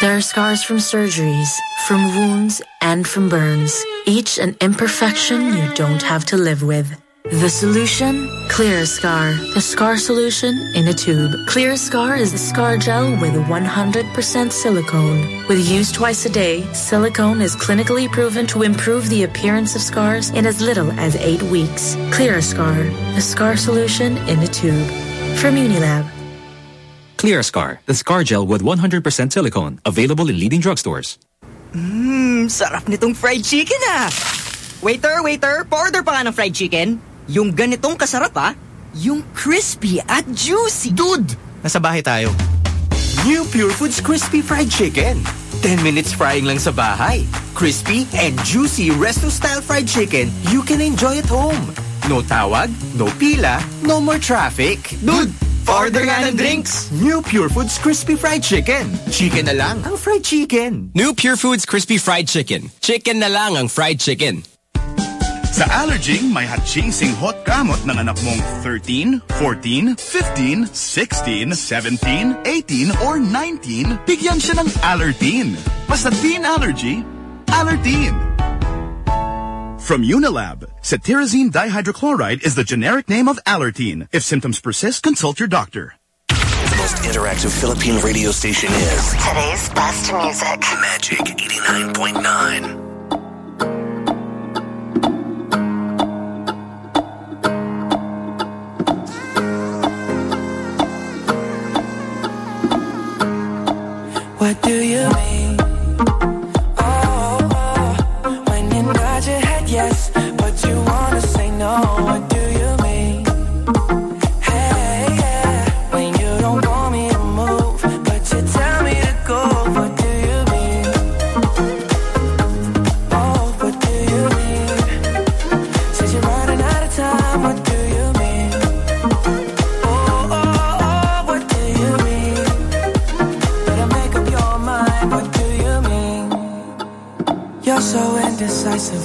There are scars from surgeries, from wounds, and from burns. Each an imperfection you don't have to live with. The solution? Clearascar. The scar solution in a tube. Clearascar is a scar gel with 100% silicone. With use twice a day, silicone is clinically proven to improve the appearance of scars in as little as eight weeks. Clearascar. The scar solution in a tube. From Unilab. Clearascar, the scar gel with 100% silicone. Available in leading drugstores. Mmm, sarap nitong fried chicken ah! Waiter, waiter, order pa nga ng fried chicken. Yung ganitong kasarap ah. Yung crispy at juicy. Dude! Nasa bahay tayo. New Pure Foods Crispy Fried Chicken. 10 minutes frying lang sa bahay. Crispy and juicy resto-style fried chicken you can enjoy at home. No tawag, no pila, no more traffic. Dude! Order nga ng drinks! New Pure Foods Crispy Fried Chicken. Chicken na lang ang fried chicken. New Pure Foods Crispy Fried Chicken. Chicken na lang ang fried chicken. Sa Allerging, may hatsing hot kamot ng anak mong 13, 14, 15, 16, 17, 18, or 19, bigyan siya ng Allertine. Basta teen allergy, Allertine. From Unilab, cetirizine dihydrochloride is the generic name of Allertine. If symptoms persist, consult your doctor. The most interactive Philippine radio station is Today's best music. Magic 89.9. Do you mean?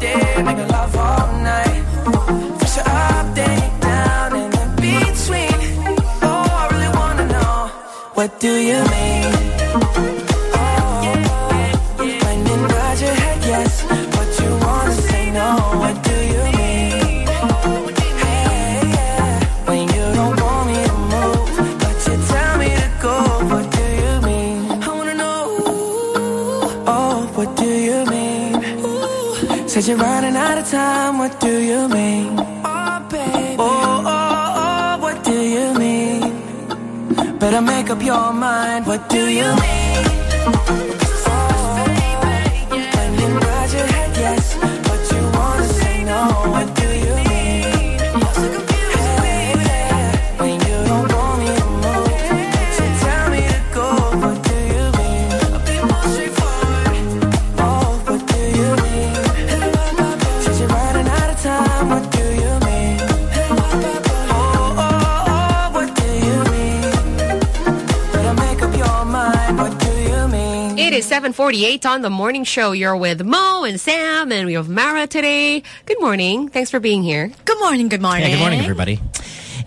Day, make love all night. You're up, then down, and in between. Oh, I really wanna know, what do you mean? Time, what do you mean? Oh, baby. Oh, oh, oh, what do you mean? Better make up your mind, what do you mean? 748 on the morning show. You're with Mo and Sam, and we have Mara today. Good morning. Thanks for being here. Good morning, good morning. Yeah, good morning, everybody.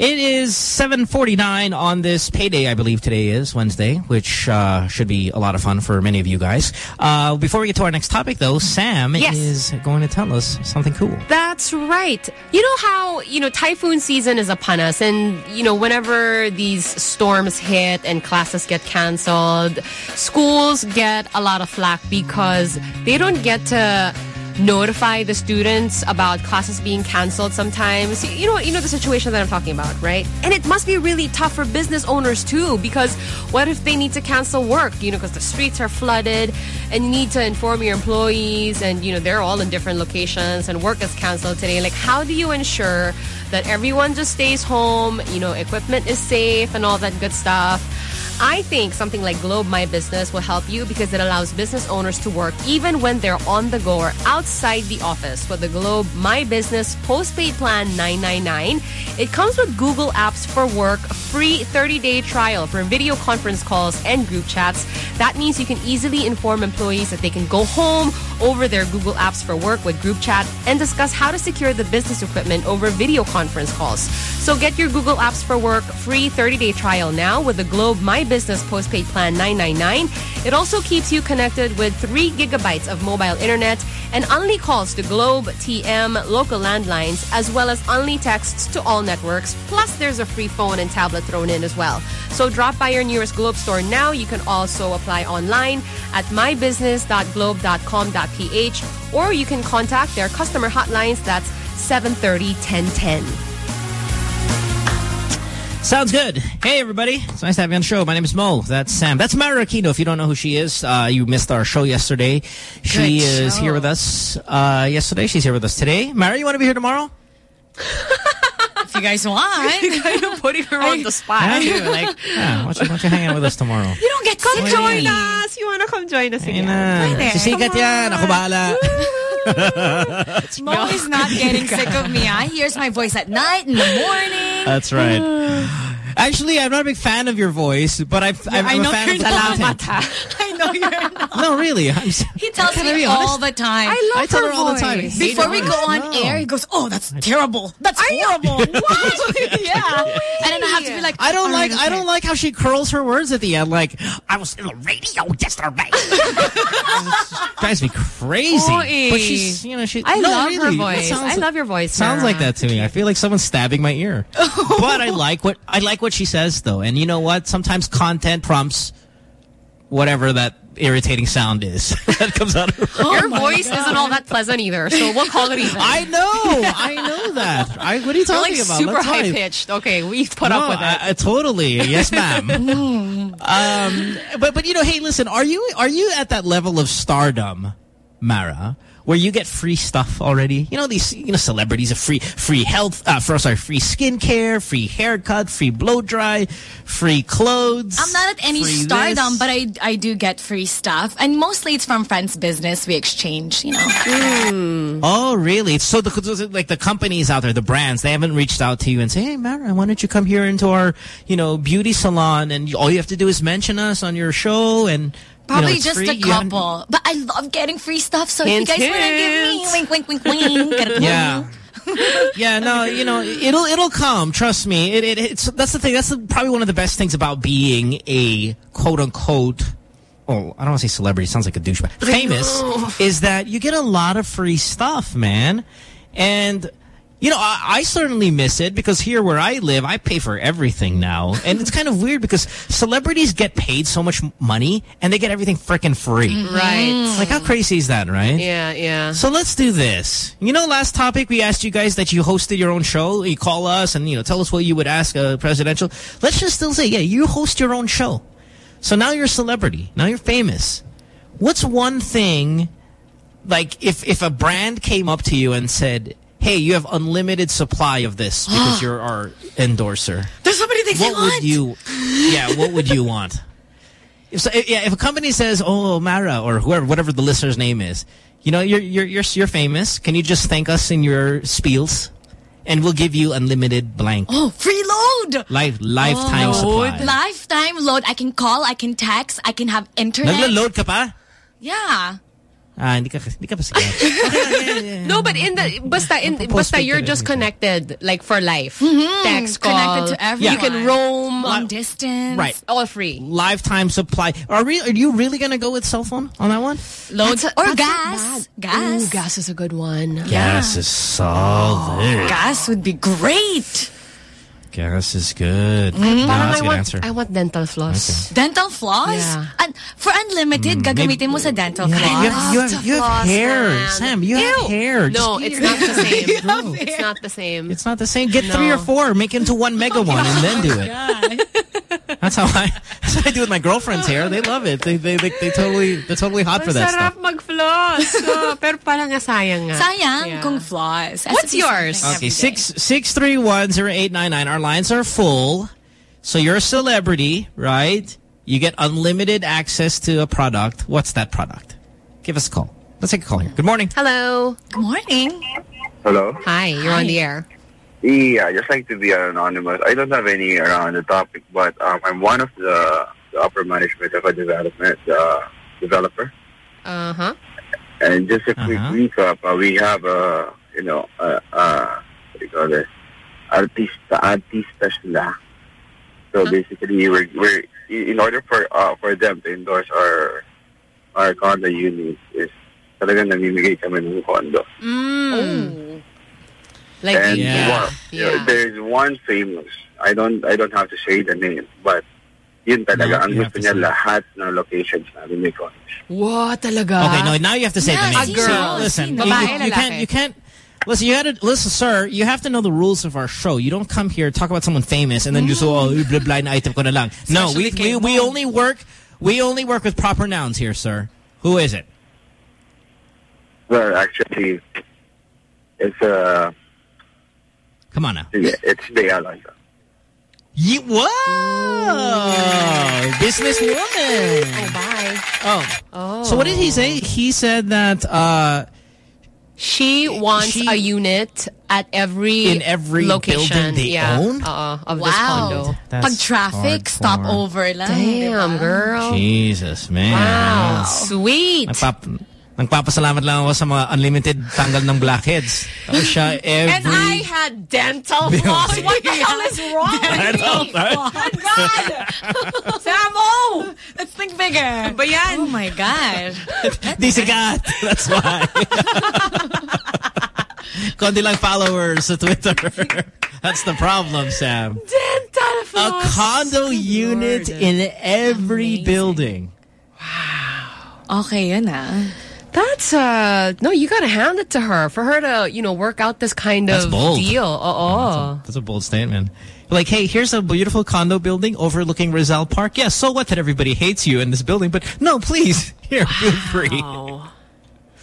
It is 7.49 on this payday, I believe today is, Wednesday, which uh, should be a lot of fun for many of you guys. Uh, before we get to our next topic, though, Sam Yes. is going to tell us something cool. That's right. You know how, you know, typhoon season is upon us and, you know, whenever these storms hit and classes get canceled, schools get a lot of flack because they don't get to notify the students about classes being canceled sometimes. You know, you know the situation that I'm talking about, right? And it must be really tough for business owners too because what if they need to cancel work, you know, because the streets are flooded and you need to inform your employees and you know, they're all in different locations and work is canceled today. Like how do you ensure that everyone just stays home, you know, equipment is safe and all that good stuff? I think something like Globe My Business will help you because it allows business owners to work even when they're on the go or outside the office. With the Globe My Business postpaid plan 999, it comes with Google Apps for Work, free 30-day trial for video conference calls and group chats. That means you can easily inform employees that they can go home over their Google Apps for Work with group chat and discuss how to secure the business equipment over video conference calls. So get your Google Apps for Work free 30-day trial now with the Globe My Business postpaid plan 999. It also keeps you connected with 3 gigabytes of mobile internet and only calls to Globe, TM, local landlines, as well as only texts to all networks. Plus, there's a free phone and tablet thrown in as well. So drop by your nearest Globe store now. You can also apply online at mybusiness.globe.com.ph or you can contact their customer hotlines. That's 730-1010. Sounds good. Hey, everybody. It's nice to have you on the show. My name is Mo. That's Sam. That's Mara Aquino. If you don't know who she is, uh, you missed our show yesterday. She Good is show. here with us uh, yesterday. She's here with us today. Mara, you want to be here tomorrow? *laughs* If you guys want. kind of putting her on the spot. Yeah, you, like, yeah, why, don't you, why don't you hang out with us tomorrow? You don't get Come sick join us. You want to come join us Ayun again? na. Pwede. Sisikat yan. Ako bahala. Mo is not getting sick of me. I hears my voice at night, in the morning. That's right. *sighs* *sighs* *sighs* Actually, I'm not a big fan of your voice, but I've, I'm, I I'm know a fan you're of the not. content. *laughs* I know you're not. No, really. I'm, s- He tells Can I be me honest? all the time. I love I tell her her all the time. voice. Before we go on No. air, he goes, "Oh, that's terrible. That's horrible." *laughs* what? *laughs* yeah. And then I have to be like, I don't like I don't like how she curls her words at the end. Like I was in the radio yesterday. drives me crazy. Oy. But she's you know she. I no, love really, her voice. sounds- I love your voice. Sounds like that to me. I feel like someone's stabbing my ear. but I like what I like what she says though. And you know what? Sometimes content prompts whatever that irritating sound is *laughs* that comes out of her. Your voice isn't all that pleasant either, so we'll call it even. I know. I know that. I, what are you talking like about? super That's high-pitched. Okay, we've put no, up with it. I, I totally. Yes, ma'am. *laughs* um, but but you know, hey, listen, are you are you at that level of stardom, Mara, where you get free stuff already? You know these you know celebrities of free free health, uh, for, sorry, free skincare, free haircut, free blow dry, free clothes. I'm not at any stardom, this. but I I do get free stuff, and mostly it's from friends' business. We exchange, you know. Oh, really? So the like the companies out there, the brands, they haven't reached out to you and say, "Hey, Mara, why don't you come here into our, you know, beauty salon and all you have to do is mention us on your show and you know, Probably just free." a couple, but I love getting free stuff. So Hint, if you guys want to give me wink, wink, wink, wink, *laughs* Yeah. yeah, no, you know, it'll it'll come. Trust me. It, it it's that's the thing. That's the, probably one of the best things about being a quote unquote. Oh, I don't want to say celebrity. Sounds like a douchebag. *laughs* Famous is that you get a lot of free stuff, man, and. You know, I, I certainly miss it because here where I live, I pay for everything now. And it's kind of weird because celebrities get paid so much money and they get everything freaking free. Mm-hmm. Right. Mm. Like, how crazy is that, right? Yeah, yeah. So let's do this. You know, last topic we asked you guys that you hosted your own show. You call us and you know tell us what you would ask a presidential. Let's just still say, yeah, you host your own show. So now you're a celebrity. Now you're famous. What's one thing, like if if a brand came up to you and said, "Hey, you have unlimited supply of this because *gasps* you're our endorser." There's so many things what I want. would you? Yeah, what would you want? If so, yeah, if a company says, "Oh, Mara," or whoever, whatever the listener's name is, you know, you're you're you're you're famous. Can you just thank us in your spiels, and we'll give you unlimited blank Oh, free load. life lifetime Oh, supply. Lifetime load. I can call, I can text, I can have internet. Naglo-load ka pa? Yeah. Ah, hindi ka hindi ka pa sikat. *laughs* No, but in the basta in basta you're just connected like for life. Mhm. Text call. Connected to everyone. You can roam Long distance. Right. all free. lifetime supply. Are we? Are you really gonna go with cell phone on that one? Loads. That's a- or gas. Gas. Ooh, gas is a good one. Gas is solid. Gas would be great. Gas is good. Mm-hmm. Parang that's I a good want answer. I want dental floss. Dental floss? Yeah. And for unlimited, gagamitin mo sa dental You floss. you have, you have, you have floss, hair, man. Sam. You have hair. No, Just- it's not the *laughs* same. it's not the same. It's not the same. Get No. three or four, make into one mega one, and then do it. *laughs* That's how I. That's what I do with my girlfriend's hair. They love it. They they they, they totally they're totally hot for that stuff. mag-floss. *laughs* Oh, pero parang nga sayang nga. Sayang Yeah. kung floss. What's yours? Okay, every day. six six three one zero eight nine nine. Our lines are full, so you're a celebrity, right? You get unlimited access to a product. What's that product? Give us a call. Let's take a call here. Good morning. Hello. Good morning. Hello? Hi, you're on the air. Yeah, I just like to be anonymous. I don't have any around the topic, but um, I'm one of the, the upper management of a development uh, developer. Uh-huh. And just a quick recap, uh, we have a, you know, uh, uh, what do you call it? Artista, artista sila. So basically, we're, we're, in order for uh, for them to endorse our our condo unit is talagang namimigay kami ng condo. Mm. Like, and yeah. one, you know, there's one famous. I don't I don't have to say the name, but yun talaga No, ang gusto niya lahat ng locations namin may condo. Wow, talaga? Okay, no, now you have to say Yeah, the name. a girl. See, listen, you, you- you can't, you can't, listen, you had to, listen, sir, you have to know the rules of our show. You don't come here, talk about someone famous, and then just, oh, blah, blah, na item ko na lang. No, we, we, we only work, we only work with proper nouns here, sir. Who is it? Well, actually, it's uh, come on now. Yeah, It's the Alonzo. Ye Whoa! Businesswoman. Oh, bye. Oh. Oh. So what did he say? He said that, uh, She wants a unit at every In every location building they yeah, own? uh, of this condo. That's Pag traffic, hardcore. stop over lang. Damn, girl. Jesus, man. Wow. Sweet. Nagpap nagpapasalamat lang ako sa mga unlimited tanggal ng blackheads. Tapos siya every... And I had dental floss. What the hell is wrong with Dental me? floss. Oh, God. *laughs* Sam, oh! Let's think bigger. Ba yan? Oh my God. Di sikat. That's why. *laughs* Konti lang followers sa Twitter. That's the problem, Sam. Dental floss. A floss. condo unit in every building. Wow. Okay, yun ah. That's uh no, you gotta hand it to her for her to you know work out this kind That's of bold. deal. Uh oh, That's a bold statement. Like, hey, here's a beautiful condo building overlooking Rizal Park. Yeah, so what that everybody hates you in this building, but no, please, *laughs* here, feel free.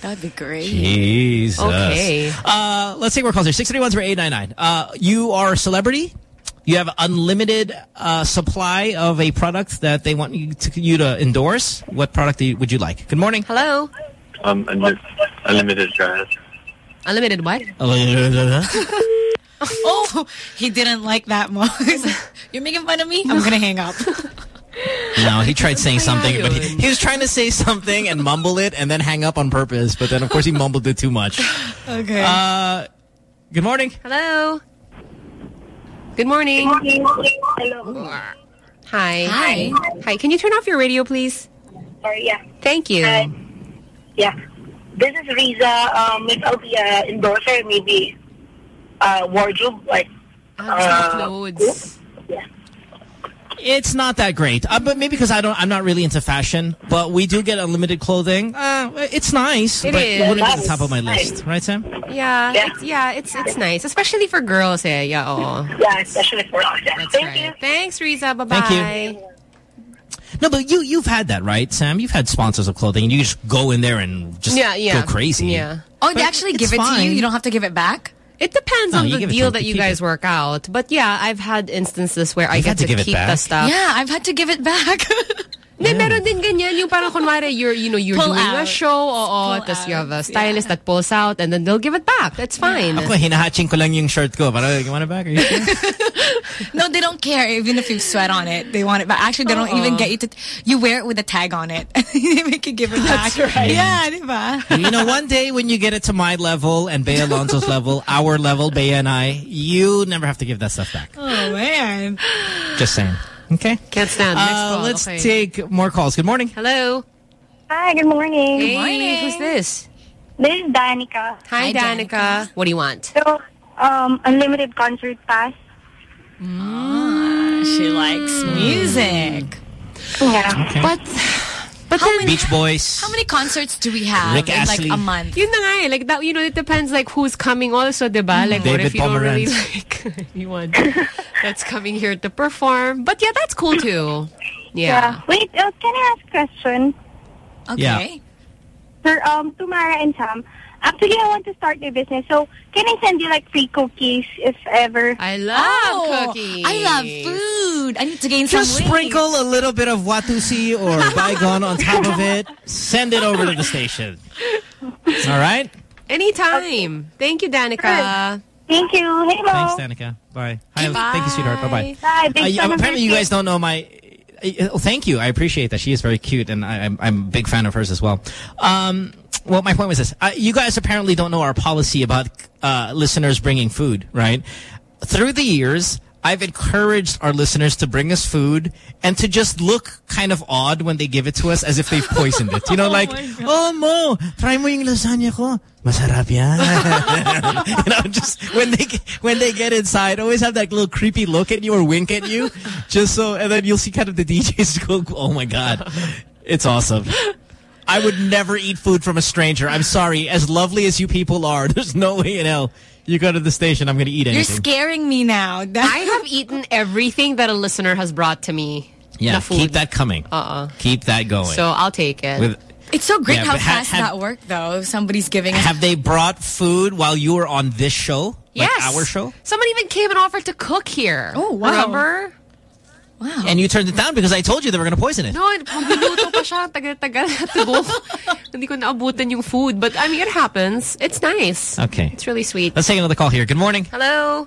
That'd be great. Jesus. Okay. Uh, let's take more calls here. 631-0899. Uh, you are a celebrity. You have unlimited uh, supply of a product that they want you to, you to endorse. What product do you- would you like? Good morning. Hello. Um, unli- unlimited gas. Unlimited what? *laughs* oh, he didn't like that, Mo. *laughs* You're making fun of me? I'm gonna hang up. *laughs* No, he tried saying something, but he, he was trying to say something and mumble it and then hang up on purpose. But then, of course, he mumbled it too much. Okay. Uh, good morning. Hello. Good morning. Hello. Hi. Hi. Hi. Can you turn off your radio, please? Sorry, yeah. Thank you. Hi. Yeah. This is Riza. Um, if I'll be an endorser, maybe uh, wardrobe, like uh, clothes. Yeah. It's not that great, uh, but maybe because I don't, I'm not really into fashion. But we do get unlimited clothing. Uh, it's nice, It but is. it wouldn't be the top of my Nice. list, right, Sam? Yeah, yeah, it's, yeah, it's it's nice, especially for girls. Eh? Yeah, oh. Yeah, especially for us. Yeah. Thank right. you. Thanks, Riza. Bye bye. Thank No, but you you've had that, right, Sam? You've had sponsors of clothing, and you just go in there and just yeah, yeah, go crazy. Yeah. Oh, they actually give it to you? You don't have to give it back? It depends No, on the give it to deal that You you keep guys work out. But yeah, I've had instances where I You've get to to, give it keep the stuff. Yeah, I've had to give it back. *laughs* Hindi, meron din ganyan. Yung parang kunwari, you're, you know, you're Pull doing a show, oo, tapos you have a stylist that pulls out, and then they'll give it back. That's fine. Ako, hinahatching ko lang yung shirt ko. Para, you want it back? Are you sure? *laughs* no, they don't care even if you sweat on it. They want it back. Actually, they don't even Uh-uh. get you to... You wear it with a tag on it. *laughs* they make you give it back. That's right. Yeah, diba? you know, one day when you get it to my level and Bea Alonzo's *laughs* level, our level, Bea and I, you never have to give that stuff back. Oh, man. Just saying. Okay. Can't stand. Next Uh, call. let's Okay. take more calls. Good morning. Hello. Hi, good morning. Hey, who's this? This is Danica. Hi, Danica. What do you want? So, um, unlimited concert pass. Ah, she likes music. Yeah. Okay. But, but How then, many- Beach Boys. How many concerts do we have Rick in like a month? Yun na nga eh. Like that, you know, it depends like who's coming also, diba? Like what David if you don't really *laughs* like *laughs* anyone that's coming here to perform? But yeah, that's cool too. Yeah. Wait, uh, can I ask a question? Okay. Yeah. Sir, um, to Mara and Sam, actually, I want to start a business. So, can I send you like free cookies if ever? I love Oh, cookies. I love food. I need to gain Just some weight. sprinkle a little bit of Watusi or *laughs* Baygon on top of it. Send it over to the station. All right? Anytime. Thank you, Danica. Thank you. Hello. Thanks, Danica. Bye. Hi, Thank you, sweetheart. Bye-bye. Bye. Big Uh, yeah, apparently, you guys don't know my. Oh, thank you. I appreciate that. She is very cute, and I, I'm I'm a big fan of hers as well. Um, well, my point was this: uh, you guys apparently don't know our policy about uh, listeners bringing food, right? Through the years, I've encouraged our listeners to bring us food and to just look kind of odd when they give it to us, as if they've poisoned it. You know, *laughs* like, oh mo, try mo yung lasagna ko. Masarap yan. *laughs* you know, just when they when they get inside, always have that little creepy look at you or wink at you, just so, and then you'll see kind of the *laughs* DJs go, oh my god, it's awesome. I would never eat food from a stranger. I'm sorry, as lovely as you people are, *laughs* there's no way in hell you go to the station. I'm going to eat anything. You're scaring me now. *laughs* I have eaten everything that a listener has brought to me. yeah, keep that coming. Uh-uh. Keep that going. So I'll take it. With It's so great Yeah, how fast have- that worked, though. Somebody's giving us... have they brought food while you were on this show? Like yes. our show? Someone even came and offered to cook here. Oh, wow. Remember? Wow. And you turned it down because I told you they were going to poison it. No, pagluluto pa siya. Tagal-tagal. Tigo. *laughs* Hindi ko naabutan yung food. But, I mean, it happens. It's nice. Okay. It's really sweet. Let's take another call here. Good morning. Hello.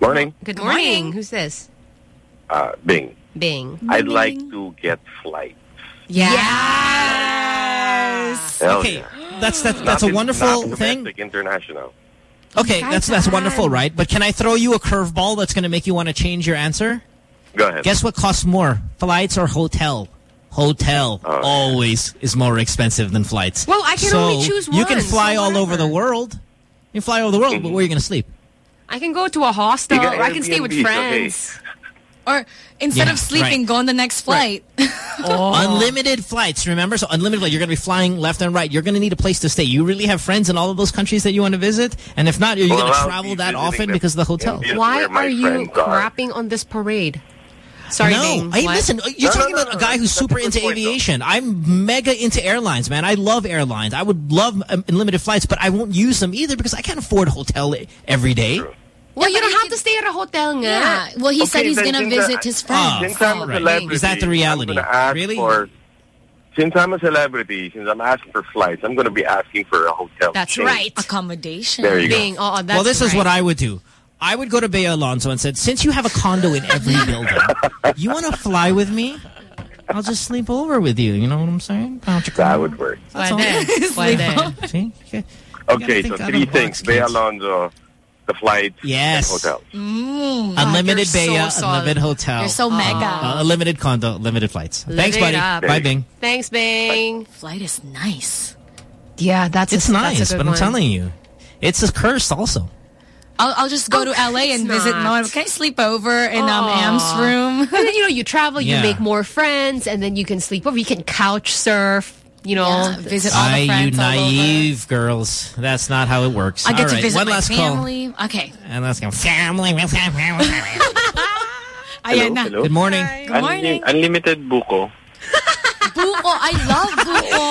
Morning. Good morning. Who's this? Uh, Bing. Bing. I'd like to get flight. Yes. Hell Okay, yeah. *gasps* that's that's Not that's a in- wonderful not thing. domestic, international. Okay, that's that's wonderful, right? But can I throw you a curveball that's going to make you want to change your answer? Go ahead. Guess what costs more, flights or hotel? Hotel always is more expensive than flights. Well, I can So only choose one. You can fly so all over the world. You can fly all over the world, but where are you going to sleep? I can go to a hostel. Or I can stay with Airbnbs, friends. Or instead Yeah, of sleeping, right. go on the next flight. *laughs* Oh. Oh. Unlimited flights, remember? So unlimited flight. You're going to be flying left and right. You're going to need a place to stay. You really have friends in all of those countries that you want to visit? And if not, are you Well, going to travel that often because of the hotel? Why where are you crapping on this parade? Sorry, no, Bing. hey, What? listen, you're No, no, talking no, about a guy who's super into point, though. aviation. I'm mega into airlines, man. I love airlines. I would love um, unlimited flights, but I won't use them either because I can't afford a hotel every day. Well, you don't have to stay at a hotel nga. Yeah. Well, he said he's going to visit his friends. Since I'm a right. Is that the reality? I'm gonna ask Really? For, since I'm a celebrity, since I'm asking for flights, I'm going to be asking for a hotel. That's chain. right. Accommodation. There you go. Oh, that's well, this is what I would do. I would go to Bea Alonzo and said, since you have a condo in every *laughs* building, you want to fly with me? I'll just sleep over with you. You know what I'm saying? That would work. That's all. *laughs* Pwede. Pwede. See? Okay. Okay, so three things. box, Bea. Alonzo, the flights, Yes. and hotels. Mm, Unlimited you're Bay, so unlimited hotel. You're so mega. Uh, unlimited condo, limited flights. Live Thanks, buddy. up. Bye, Bing. Thanks, Bing. Flight is nice. Yeah, that's It's a, nice, that's a good but I'm telling you, it's a curse also. I'll, I'll just go Oh, to LA and it's visit not. Mom. Can I sleep over in um, Am's room? And then, you know, you travel, you Yeah. make more friends, and then you can sleep over. You can couch surf, you know. Yeah, visit all Aye, the you friends all over. naive girls. That's not how it works. I get All to right, visit one my last family. Okay. And let's go. Family. *laughs* Ayan na. Hello? Good morning. Good morning. Unlimited buko. Buko. I love buko.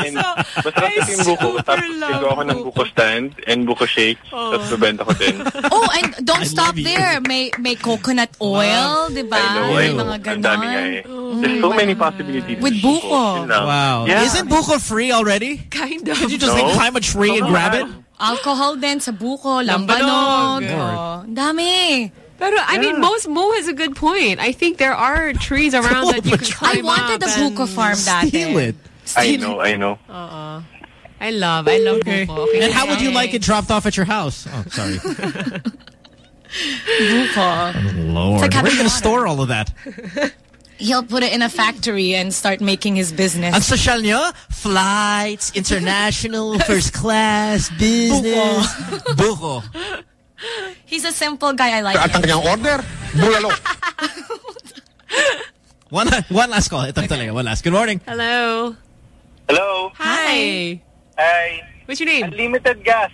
And, masarap kasi yung buko. Tapos gawa ako ng buko stand and buko shake. Tapos bebenta ko din. Oh, and don't I stop love you. there. May may coconut oil, di ba? I know, I May know. mga Ang dami nga ganon. eh. There's so many possibilities. With buko. Yun lang. Wow. Yeah. Isn't buko free already? Kind of. Did you just No. like climb a tree and grab it? Alcohol din sa buko, Lambanog. lambanog. Oh, dami. But I mean, most Mo has a good point. I think there are trees *laughs* around that you can I climb wanted up a and- buko farm dati. Steal it. I know, I know. Uh-uh. I love, I love buko. Okay. And how would you like it dropped off at your house? Oh, sorry. *laughs* Buko. Lord. like Where are having you going to store all of that? He'll put it in a factory and start making his business. Ang social nyo? Flights, international, *laughs* first class, business. Buko. He's a simple guy. I like At ang kanyang order, bulalo. *laughs* One, one last call. Ito talaga. One last. Good morning. Hello. Hello. Hi. Hi. What's your name? Unlimited gas.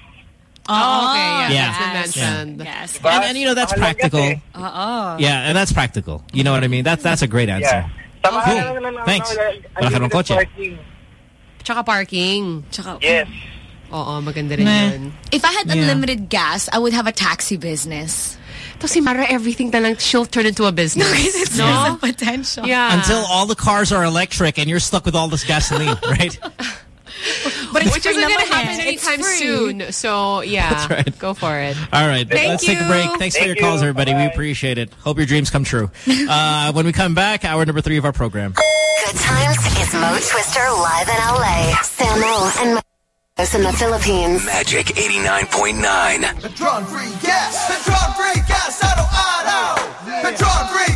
Oh, okay. Oh, yeah, Yeah. that's been mentioned. Yes. And, and you know, that's practical. Eh. Oo. Yeah, and that's practical. You know what I mean? That's that's a great answer. Yeah. Samahan Cool. Thanks. ako, Wala ka ng unlimited kotse. parking. Tsaka parking. Tsaka, yes. Oo, maganda rin Meh. yun. If I had Yeah. unlimited gas, I would have a taxi business. Tapos si Mara, everything na lang, she'll turn into a business. It's no? *laughs* there's a potential. Yeah. Until all the cars are electric and you're stuck with all this gasoline, *laughs* right? But it's Which isn't going to happen. Anytime soon. So, yeah. *laughs* That's right. Go for it. All right, Thank let's take a break. Thanks for Thank your calls, you. everybody. We appreciate it. Hope your dreams come true. Uh, when we come back, hour number three of our program. Good times is Mo Twister live in LA. Samo and Mo in the Philippines. Magic 89.9. Petron free gas. Petron free gas. Araw-araw. Petron free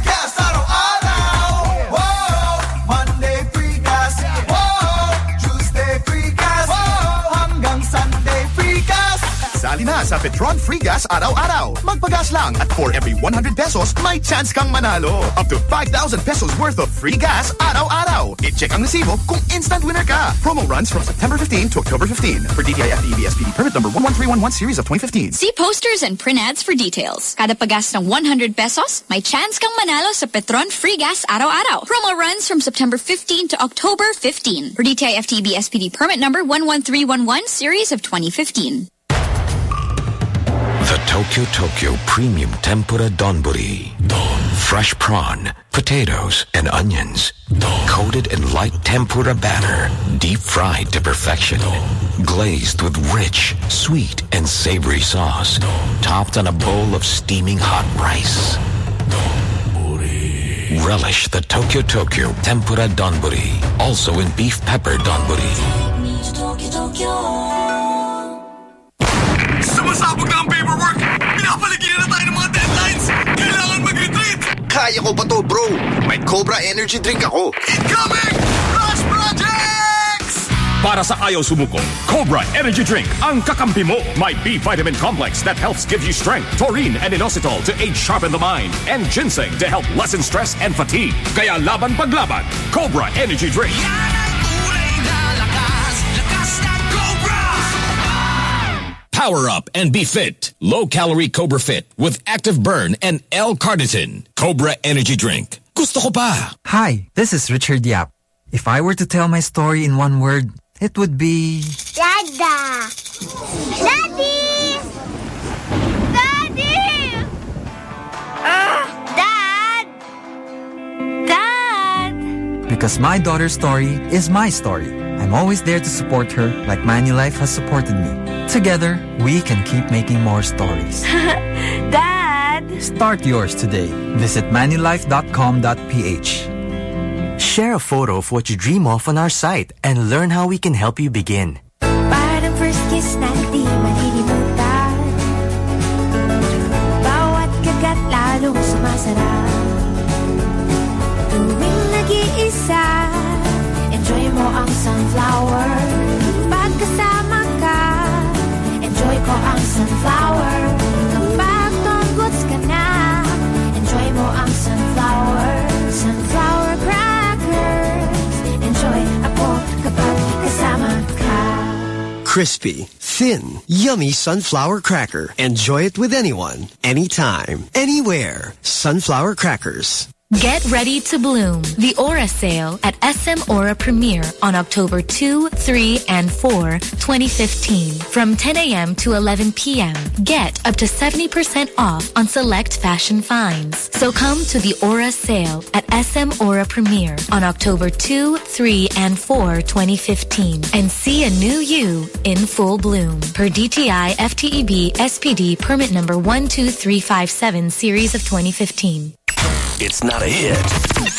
Sali na sa Petron Free Gas araw-araw. Magpagas lang at for every 100 pesos, may chance kang manalo. Up to 5,000 pesos worth of free gas araw-araw. I-check ang resibo kung instant winner ka. Promo runs from September 15 to October 15 for DTI SPD permit number 11311 series of 2015. See posters and print ads for details. Kada pagas ng 100 pesos, may chance kang manalo sa Petron Free Gas araw-araw. Promo runs from September 15 to October 15 for DTI FTB SPD permit number 11311 series of 2015. The Tokyo Tokyo Premium Tempura Donburi. Don. Fresh prawn, potatoes, and onions. Coated in light tempura batter. Deep fried to perfection. Glazed with rich, sweet, and savory sauce. Topped on a bowl of steaming hot rice. Relish the Tokyo Tokyo Tempura Donburi. Also in beef pepper Donburi. Kaya ko pa to, bro. May Cobra Energy Drink ako. Incoming! Rush Projects! Para sa ayaw sumuko, Cobra Energy Drink ang kakampi mo. May B vitamin complex that helps give you strength, taurine and inositol to aid sharpen the mind, and ginseng to help lessen stress and fatigue. Kaya laban paglaban, Cobra Energy Drink. Power up and be fit. Low calorie Cobra Fit with active burn and L-carnitine. Cobra Energy Drink. Gusto ko pa. Hi, this is Richard Yap. If I were to tell my story in one word, it would be Dada! Daddy! Daddy! Ah! Dad! Dad! because my daughter's story is my story. I'm always there to support her like Manulife has supported me. Together, we can keep making more stories. *laughs* Dad! Start yours today. Visit manulife.com.ph. Share a photo of what you dream of on our site and learn how we can help you begin. Mo ang sunflower Pagkasama ka Enjoy ko ang sunflower Kapag tunggots ka na. Enjoy mo ang sunflower Sunflower crackers. Enjoy ako kapag kasama ka. Crispy, thin, yummy sunflower cracker. Enjoy it with anyone, anytime, anywhere. Sunflower crackers. Get ready to bloom. The Aura sale at SM Aura Premier on October 2, 3, and 4, 2015 from 10 a.m. to 11 p.m. Get up to 70% off on select fashion finds. So come to the Aura sale at SM Aura Premier on October 2, 3, and 4, 2015 and see a new you in full bloom. Per DTI FTEB SPD permit number 12357 series of 2015. It's not a hit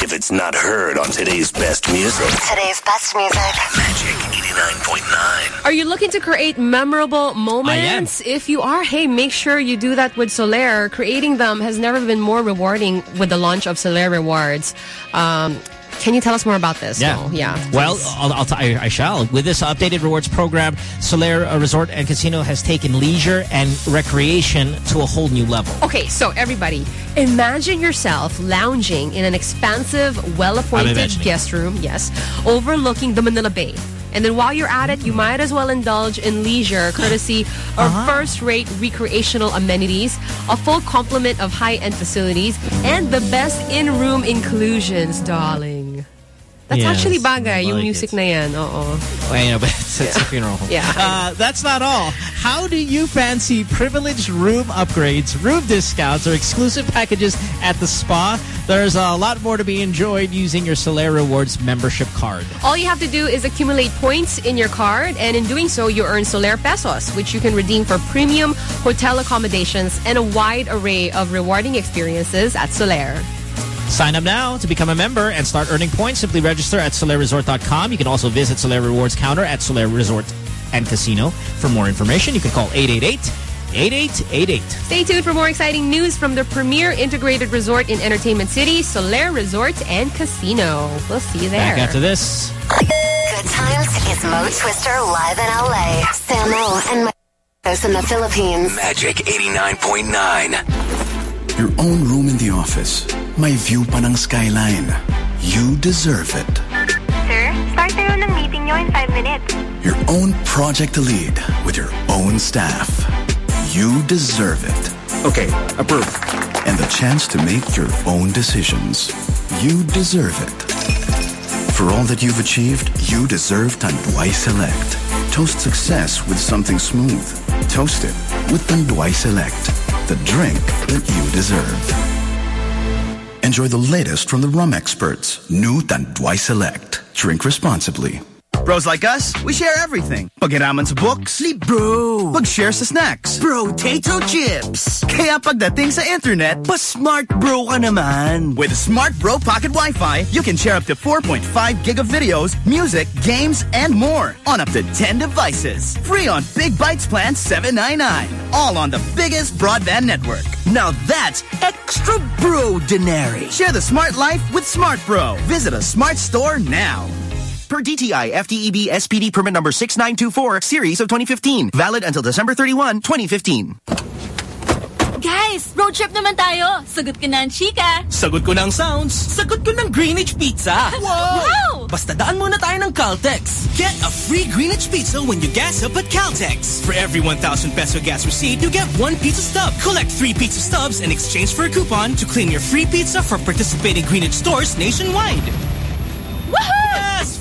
if it's not heard on today's best music. Today's best music. Magic 89.9. Are you looking to create memorable moments? If you are, hey, make sure you do that with Solaire. Creating them has never been more rewarding with the launch of Solaire Rewards. Um, can you tell us more about this? Yeah. Yeah. Well, I'll, I'll t- I, I shall. With this updated rewards program, Solaire uh, Resort and Casino has taken leisure and recreation to a whole new level. Okay, so everybody, imagine yourself lounging in an expansive, well-appointed guest room, yes, overlooking the Manila Bay. And then while you're at it, you might as well indulge in leisure *gasps* courtesy of Uh-huh. first-rate recreational amenities, a full complement of high-end facilities, and the best in-room inclusions, darling. That's actually bagay, yung like music na yan. Oo. I know, but it's, it's a funeral home. Yeah. Uh, that's not all. How do you fancy privileged room upgrades, room discounts, or exclusive packages at the spa? There's a lot more to be enjoyed using your Solaire Rewards membership card. All you have to do is accumulate points in your card, and in doing so, you earn Solaire Pesos, which you can redeem for premium hotel accommodations and a wide array of rewarding experiences at Solaire. Sign up now to become a member and start earning points. Simply register at SolaireResort.com. You can also visit Solaire Rewards counter at Solaire Resort and Casino. For more information, you can call 888-8888. Stay tuned for more exciting news from the premier integrated resort in Entertainment City, Solaire Resort and Casino. We'll see you there. Back after this. Good times is Mo Twister live in LA. Samo and Marcos in the Philippines. Magic 89.9. Your own room in the office. May view pa ng skyline. You deserve it. Sir, start na ng meeting nyo in 5 minutes. Your own project to lead with your own staff. You deserve it. Okay, approve. And the chance to make your own decisions. You deserve it. For all that you've achieved, you deserve Tanduay Select. Toast success with something smooth. Toast it with Tanduay Select. The drink that you deserve. Enjoy the latest from the rum experts. New Tanduay Select. Drink responsibly. Bros like us, we share everything. Pagiraman sa books. Sleep, bro. Pag-share sa snacks. Potato chips. Kaya pagdating sa internet, pa-smart bro ka naman. With Smart Bro Pocket Wi-Fi, you can share up to 4.5 gig of videos, music, games, and more on up to 10 devices. Free on Big Bytes Plan 799. All on the biggest broadband network. Now that's extra bro denary. Share the smart life with Smart Bro. Visit a smart store now. Per DTI FTEB SPD permit number 6924, series of 2015. Valid until December 31, 2015. Guys, road trip naman tayo. Sagot ko na ang chika. Sagot ko ng sounds. Sagot ko ng Greenwich Pizza. *laughs* Wow! Basta daan muna tayo ng Caltex. Get a free Greenwich Pizza when you gas up at Caltex. For every 1,000 peso gas receipt, you get one pizza stub. Collect three pizza stubs in exchange for a coupon to claim your free pizza for participating Greenwich stores nationwide. Woohoo! Yes!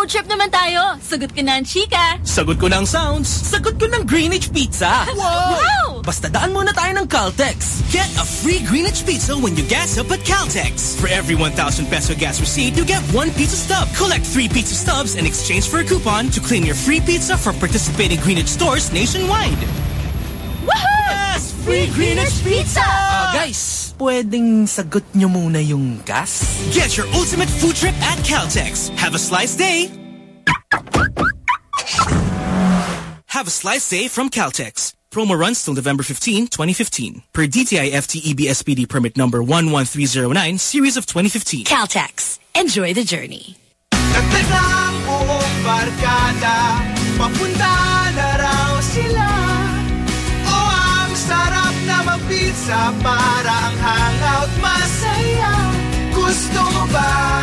trip naman tayo. Sagot ko na ang chika. Sagot ko ng sounds. Sagot ko ng Greenwich Pizza. Wow! Basta daan muna tayo ng Caltex. Get a free Greenwich Pizza when you gas up at Caltex. For every 1,000 peso gas receipt, you get one pizza stub. Collect three pizza stubs in exchange for a coupon to claim your free pizza for participating Greenwich stores nationwide. Woohoo! Yes! Free Greenwich Pizza! Ah, guys, pwedeng sagot nyo muna yung gas? Get your ultimate food trip at Caltex. Have a slice day. Have a slice day from Caltex. Promo runs till November 15, 2015. Per DTI FTEB SPD permit number 11309, series of 2015. Caltex. Enjoy the journey. Dagdag buong barkada Papunta na raw sila O ang sarap na magpizza Para ang hangout masaya Gusto mo ba?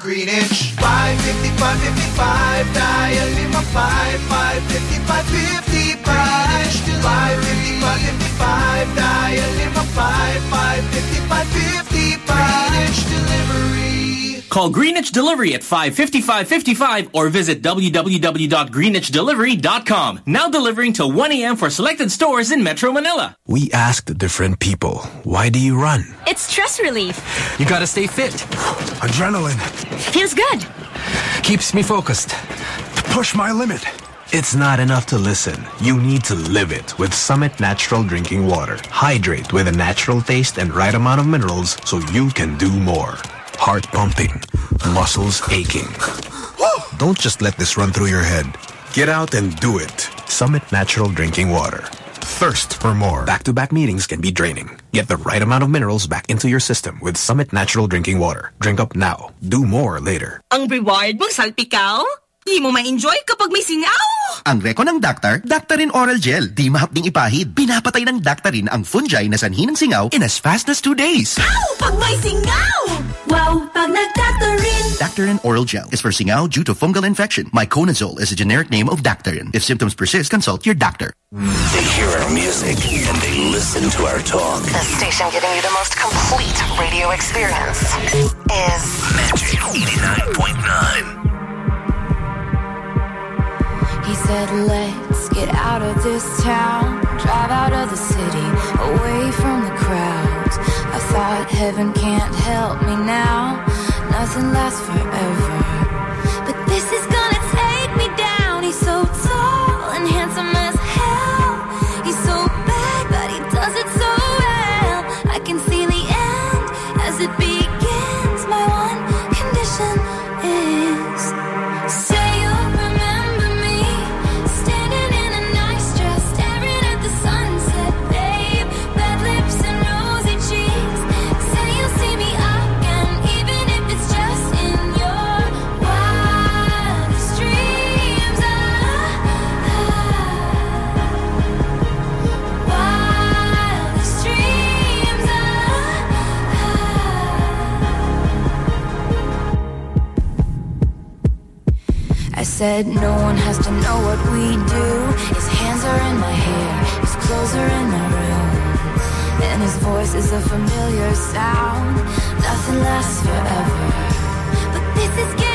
Mag-Greenwich 555-55 Dial 55-555-55 Greenwich July 55-55 Dial 55-555-55 Greenwich Delivery Call Greenwich Delivery at 555-55 or visit www.greenwichdelivery.com. Now delivering till 1 a.m. for selected stores in Metro Manila. We asked different people, why do you run? It's stress relief. You gotta stay fit. *gasps* Adrenaline. Feels good. Keeps me focused. To push my limit. It's not enough to listen. You need to live it with Summit Natural Drinking Water. Hydrate with a natural taste and right amount of minerals so you can do more. Heart pumping. Muscles aching. Don't just let this run through your head. Get out and do it. Summit Natural Drinking Water. thirst for more. Back-to-back meetings can be draining. Get the right amount of minerals back into your system with Summit Natural Drinking Water. Drink up now. Do more later. Ang reward mong salpikaw? Di mo ma-enjoy kapag may singaw! Ang reko ng Dactar, Daktarin Oral Gel. Di mahapding ipahid. Pinapatay ng Daktarin ang fungi na sanhi ng singaw in as fast as two days. Ow! Pag may singaw! Wow! Pag nag-Daktarin! Daktarin Oral Gel is for singaw due to fungal infection. Miconazole is a generic name of Daktarin. If symptoms persist, consult your doctor. They hear our music and they listen to our talk. The station giving you the most complete radio experience is Magic 89.9. He said, let's get out of this town Drive out of the city, away from the I thought heaven can't help me now. Nothing lasts forever said no one has to know what we do. His hands are in my hair, his clothes are in my room. And his voice is a familiar sound. Nothing lasts forever. But this is getting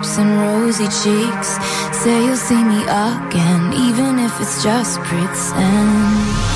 lips and rosy cheeks. Say you'll see me again, even if it's just pretend.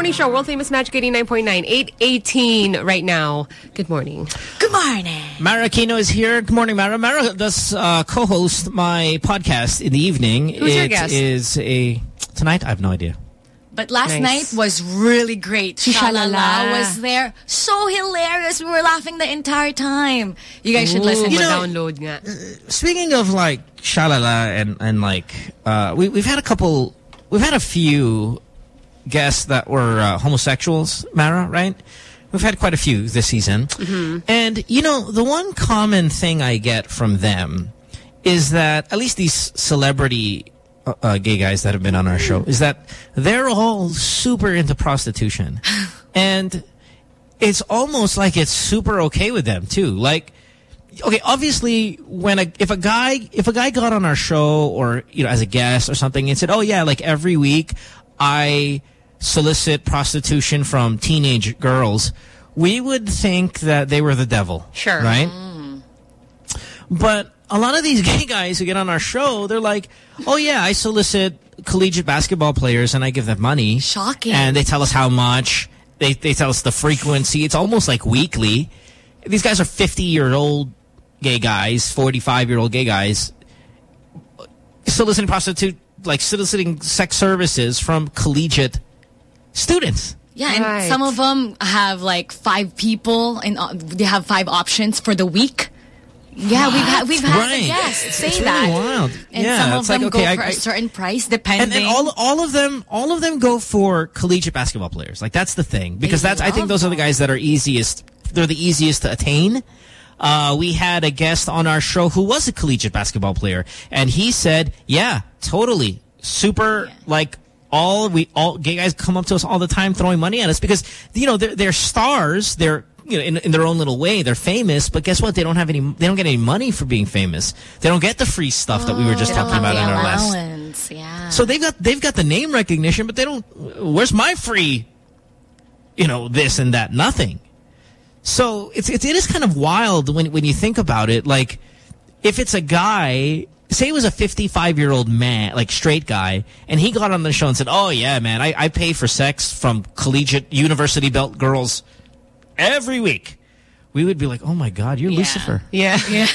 Morning show, world famous Magic 89.9, 818 right now. Good morning. Good morning. Mara Aquino is here. Good morning, Mara. Mara does uh, co-host my podcast in the evening. Who's your guest? is a... Tonight? I have no idea. But last Nice. night was really great. Shalala Shalala. was there. So hilarious. We were laughing the entire time. You guys should listen. You know- download nga. Speaking of like shalala and and like uh, we we've had a couple, we've had a few guests that were uh, homosexuals. Mara, right? We've had quite a few this season, and you know the one common thing I get from them is that at least these celebrity uh, uh, gay guys that have been on our show is that they're all super into prostitution, *laughs* and it's almost like it's super okay with them too. Like okay, obviously, when a if a guy if a guy got on our show or you know as a guest or something and said, "Oh yeah, like every week I solicit prostitution from teenage girls," we would think that they were the devil. Sure. right? Mm. But a lot of these *laughs* gay guys who get on our show, they're like, "Oh yeah, I solicit collegiate basketball players and I give them money." Shocking. And they tell us how much. They they tell us the frequency. It's almost like weekly. These guys are 50-year-old gay guys, 45-year-old gay guys soliciting prostitute like soliciting sex services from collegiate students. Yeah, and some of them have like five people, and uh, they have five options for the week. Yeah, we've had we've had Right. guests say It's really that. wild. And Yeah, some of it's like, them okay, go I- for I- a certain price And, depending. and all all of them all of them go for collegiate basketball players. Like that's the thing because that's I think those are the guys that are easiest. They're the easiest to attain. Uh, we had a guest on our show who was a collegiate basketball player, and he said, "Yeah, totally, super like." All we all gay guys come up to us all the time throwing money at us because you know they're, they're stars. They're you know in, in their own little way they're famous. But guess what? They don't have any. They don't get any money for being famous. They don't get the free stuff that we were just talking about in our last yeah. so they've got they've got the name recognition, but they don't. Where's my free? You know this and that. Nothing. So it's, it's it is kind of wild when when you think about it. Like if it's a guy, say it was a 55 year old man, like straight guy, and he got on the show and said, "Oh yeah, man, I, I pay for sex from collegiate university belt girls every week." We would be like, "Oh my God, you're Lucifer." Yeah. *laughs* Yeah.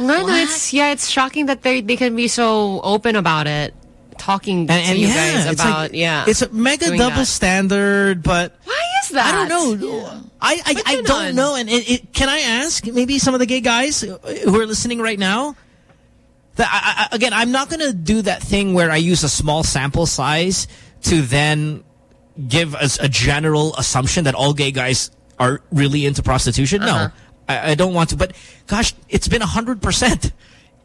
no, no, it's yeah, it's shocking that they they can be so open about it, talking And, and to you yeah, guys it's about like, yeah. it's a mega double that. standard, but Why is that? I don't know. I I, I don't know. And it, it, can I ask maybe some of the gay guys who are listening right now? I, I, again, I'm not going to do that thing where I use a small sample size to then give us a general assumption that all gay guys are really into prostitution. Uh-huh. No, I, I don't want to. But gosh, it's been hundred percent.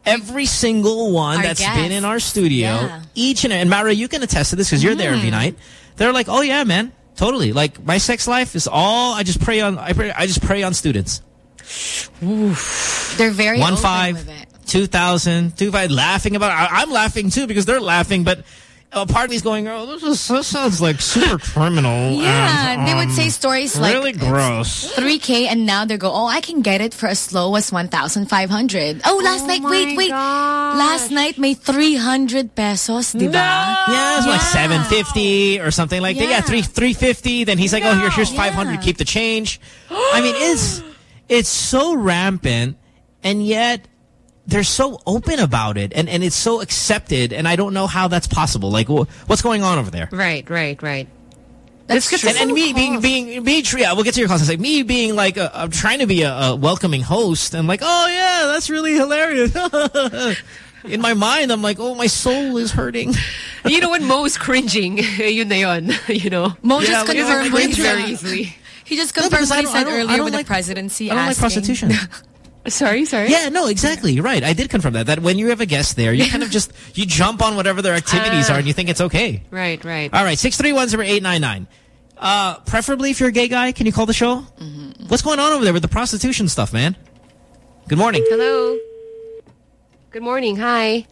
Every single one Our that's been in our studio, Yeah. each and and Mara, you can attest to this because you're there every Mm. night. They're like, oh yeah, man, totally. Like my sex life is all I just pray on. I pray. I just pray on students. They're very One five, with it. two thousand, two five. Laughing about. I, I'm laughing too because they're laughing, but. A part of me's going, oh, this, is, this sounds like super criminal. *laughs* Yeah, and, they would um, say stories like really gross. 3K and now they go, oh, I can get it for as low as 1,500. Oh, last night, wait, wait. Last night may 300 pesos, di ba? Yeah, it's like seven fifty or something like that. Yeah, Yeah. three three fifty. Then he's like, "Oh, here, here's five hundred. Keep the change." *gasps* I mean, it's it's so rampant, and yet they're so open about it, and and it's so accepted. And I don't know how that's possible. Like, wh what's going on over there? Right, right, right. That's This true. And, and me being being me, yeah, we'll get to your calls. It's like me being like, i I'm trying to be a, a welcoming host, and like, oh yeah, that's really hilarious. *laughs* In my mind, I'm like, oh, my soul is hurting. *laughs* you know when Mo's cringing, yun na yun, you know. Mo Yeah, just like, confirmed I what cringe very easily. He just No, confirmed because I what he don't- I said don't- earlier with like- the presidency I don't like prostitution. *laughs* sorry, sorry. Yeah, no, exactly. You're right. I did confirm that. That when you have a guest there, you kind of just, you jump on whatever their activities Ah. are and you think it's okay. Right, right. All right, 631-0899. Uh, preferably if you're a gay guy, can you call the show? Mm-hmm. What's going on over there with the prostitution stuff, man? Good morning. Hello. Good morning. Hi.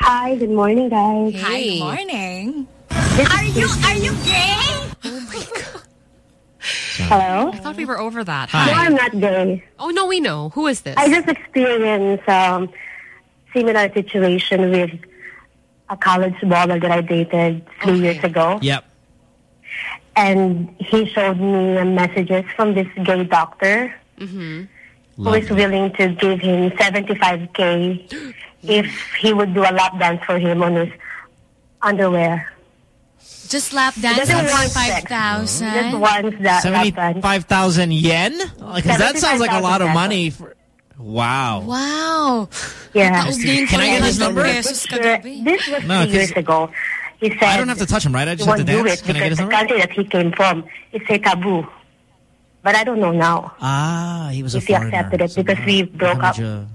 Hi, good morning, guys. Hi, good morning. Are you are you gay? Hello? I thought we were over that. Hi. No, I'm not gay. Oh, no, we know. Who is this? I just experienced um, similar situation with a college baller that I dated three years ago. Yep. And he showed me messages from this gay doctor who is willing to give him 75K *gasps* if he would do a lap dance for him on his underwear. Just lap He dance doesn't for 5,000. Just wants that lap 75,000 yen? Because that sounds like a lot of money. For, wow. Wow. Yeah. Can I get his number? pesos. This was No, three years 'cause- ago. He said I don't have to touch him, right? I just have to do dance. it Can I get his because the country that he came from is a taboo. But I don't know now Ah, he was a if he accepted it because we broke up. Medyo-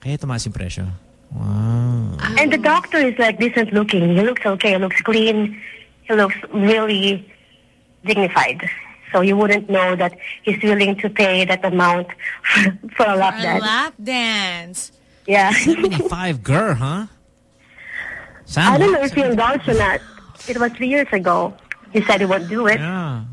Kaya tumaas yung presyo. Wow. And the doctor is like decent looking. He looks okay. He looks clean. He looks really dignified. So you wouldn't know that he's willing to pay that amount *laughs* for a lap A dance. lap dance. Yeah. 75 *laughs* girl, huh? I don't know if he indulged or not. It was three years ago. He said he would do it. Yeah.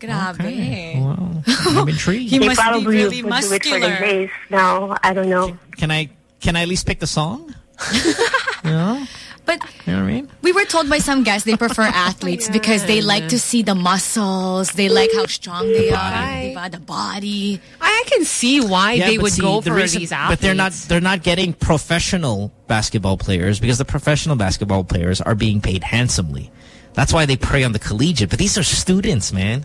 Grabe. Well, I'm *laughs* intrigued. He He must be probably really would do it for the muscular. days now. I don't know. Can I can I at least pick the song? *laughs* you know? But You know what I mean? we were told by some guys they prefer *laughs* athletes because they like to see the muscles. They like how strong they are. diba? The body. I can see why Yeah, they would see, go the for reason- these athletes. But they're not they're not getting professional basketball players because the professional basketball players are being paid handsomely. That's why they prey on the collegiate. But these are students, man.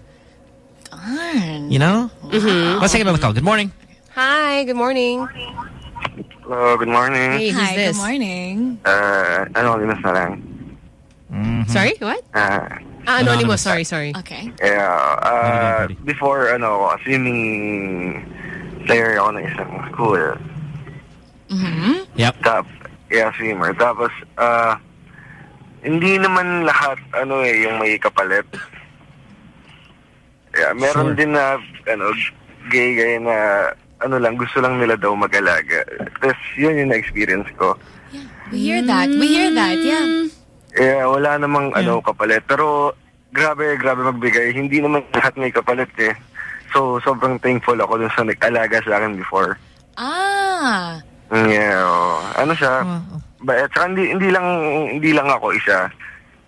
Darn. You know? Mhm. Let's take another call. Good morning. Hi, good morning. Hello, good morning. Hey, who's Hi, this? good morning. Uh, anonymous na lang. Sorry, what? Uh, Ah, anonymous. Sorry, sorry. Okay. yeah, uh, before, ano, swimming player ako ng isang school. Mm-hmm. Yep. Tap, yeah, swimmer. Tapos, uh, hindi naman lahat, ano eh, yung may kapalit. Yeah, meron Sure. din na, ano, gay gay na, ano lang, gusto lang nila daw mag-alaga. Tapos, yun yung na-experience ko. We hear that. We hear that. Yeah. Yeah, wala namang ano kapalit. Pero grabe, grabe magbigay. Hindi naman lahat may kapalit eh. So, sobrang thankful ako dun sa nag-alaga sa akin before. Ah. Mm, Yeah, oh. ano siya? Ba, at saka hindi, hindi lang hindi lang ako isa.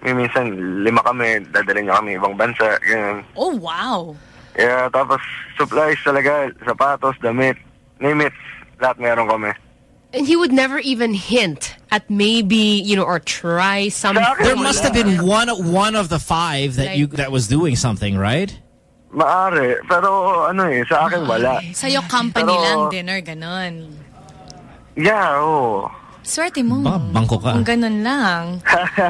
May minsan lima kami, dadalhin niya kami ibang bansa, ganyan. Oh, wow. Yeah, tapos supplies talaga, sapatos, damit, name it, lahat meron kami. And he would never even hint at maybe, you know, or try something. There must have been one one of the five that you that was doing something, right? Maari, pero ano eh, sa akin wala. Sa'yo company Pero- lang, dinner, ganon. Yeah, oo. Swerte mo. Ba, bangko ka. Kung ganon lang.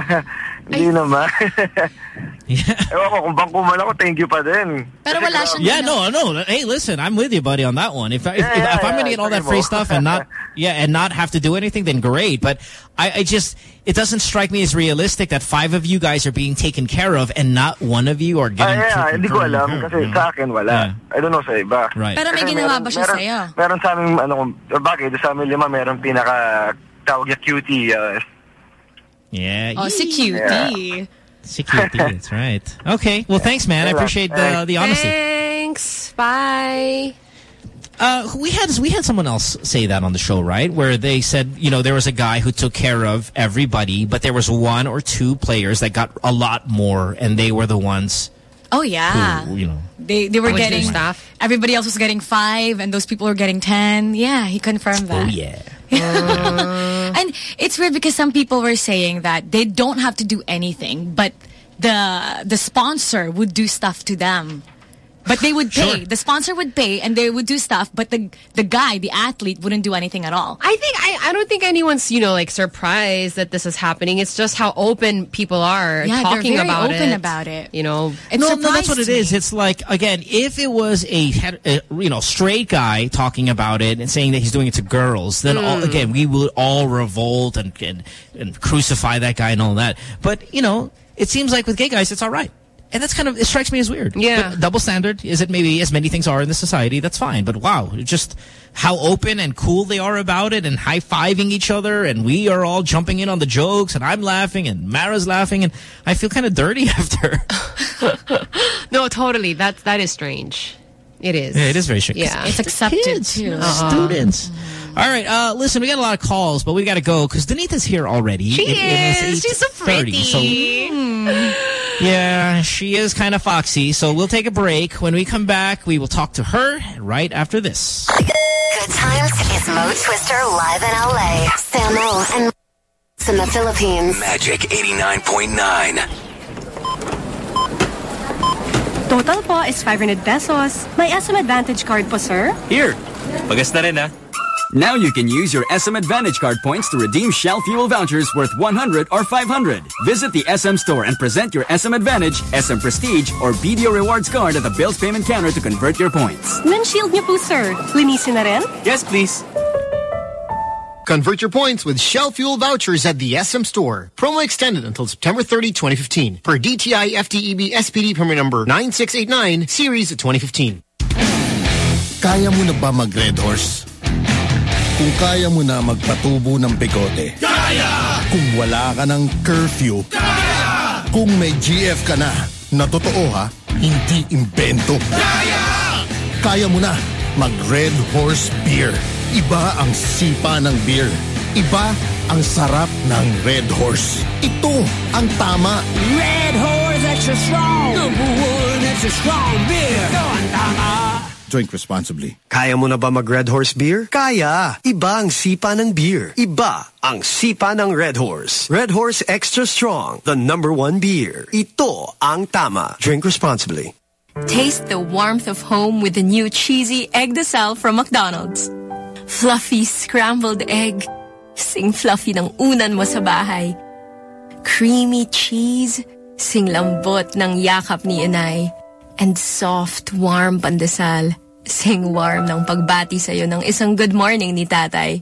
*laughs* Hindi naman. *laughs* Ewan ko, kung bangko man ako, thank you pa din. Pero wala siyang Yeah, no, no. Hey, listen, I'm with you, buddy, on that one. If if, Yeah, if, yeah, if I'm going to get all that free stuff and not *laughs* yeah, and not have to do anything, then great. But I, I just it doesn't strike me as realistic that five of you guys are being taken care of and not one of you are Ah, getting. yeah, taken hindi ko care of. alam kasi sa akin wala. I don't know sa iba. Right. Pero may Kasi ginawa meron- ba siya meron- sa'yo? Meron sa amin, ano, bagay, sa amin lima, meron pinaka, tawag niya cutie. Uh, Yeah. Oh, si cutie. Security, *laughs* that's right. Okay. Well, thanks, man. I appreciate the the honesty. Thanks. Bye. Uh, we had we had someone else say that on the show, right? Where they said, you know, there was a guy who took care of everybody, but there was one or two players that got a lot more, and they were the ones Oh, yeah. who, you know. They they were getting stuff. Everybody else was getting five, and those people were getting ten. Yeah, he confirmed that. Oh yeah. *laughs* and it's weird because some people were saying that they don't have to do anything, but the the sponsor would do stuff to them. But they would pay. Sure. The sponsor would pay, and they would do stuff. But the the guy, the athlete, wouldn't do anything at all. I think I, I don't think anyone's you know like surprised that this is happening. It's just how open people are Yeah, they're talking very about open it. about it. You know, no, no, that's what it is. It's like again, if it was a, a you know straight guy talking about it and saying that he's doing it to girls, then all, Mm. again we would all revolt and, and and crucify that guy and all that. But you know, it seems like with gay guys, it's all right. And that's kind of, it strikes me as weird. Yeah. But double standard is it maybe as many things are in the society, that's fine. But wow, just how open and cool they are about it and high-fiving each other and we are all jumping in on the jokes and I'm laughing and Mara's laughing and I feel kind of dirty *laughs* after. *laughs* no, totally. That that is strange. It is. Yeah, it is very strange. Yeah, It's accepted kids, too. you uh-huh. know, students. Mm-hmm. All right, uh, listen, we got a lot of calls, but we got to go because Donita's here already. She It- it is. She's so 8:30, pretty. so- yeah, she is kind of foxy. So we'll take a break. When we come back, we will talk to her right after this. Good times is Mo Twister live in LA. Samo and in the Philippines. Magic 89.9. Total po is 500 pesos. May SM Advantage card po, sir? Here, pagas na rin ah. Now you can use your SM Advantage card points to redeem Shell fuel vouchers worth 100 or 500. Visit the SM store and present your SM Advantage, SM Prestige, or BDO Rewards card at the bill's payment counter to convert your points. Windshield niyo po, sir. Linisin na rin? Yes, please. Convert your points with Shell Fuel vouchers at the SM Store. Promo extended until September 30, 2015. Per DTI FTEB SPD permit number 9689, series of 2015. Kaya mo na ba mag-red horse? Kung kaya mo na magpatubo ng bigote. Kaya! Kung wala ka ng curfew. Kaya! Kung may GF ka na, na totoo ha, hindi imbento. Kaya! Kaya mo na mag-red horse beer. Iba ang sipa ng beer. Iba ang sarap ng red horse. Ito ang tama. Red Horse Extra Strong! Number one extra strong beer! Ito ang tama! Drink responsibly. Kaya mo na ba mag Red Horse beer? Kaya! Iba ang sipa ng beer. Iba ang sipa ng Red Horse. Red Horse Extra Strong, the number one beer. Ito ang tama. Drink responsibly. Taste the warmth of home with the new cheesy egg desal from McDonald's. Fluffy scrambled egg. Sing fluffy ng unan mo sa bahay. Creamy cheese. Sing lambot ng yakap ni inay. And soft, warm pandesal. Sing warm ng pagbati sa'yo ng isang good morning ni tatay.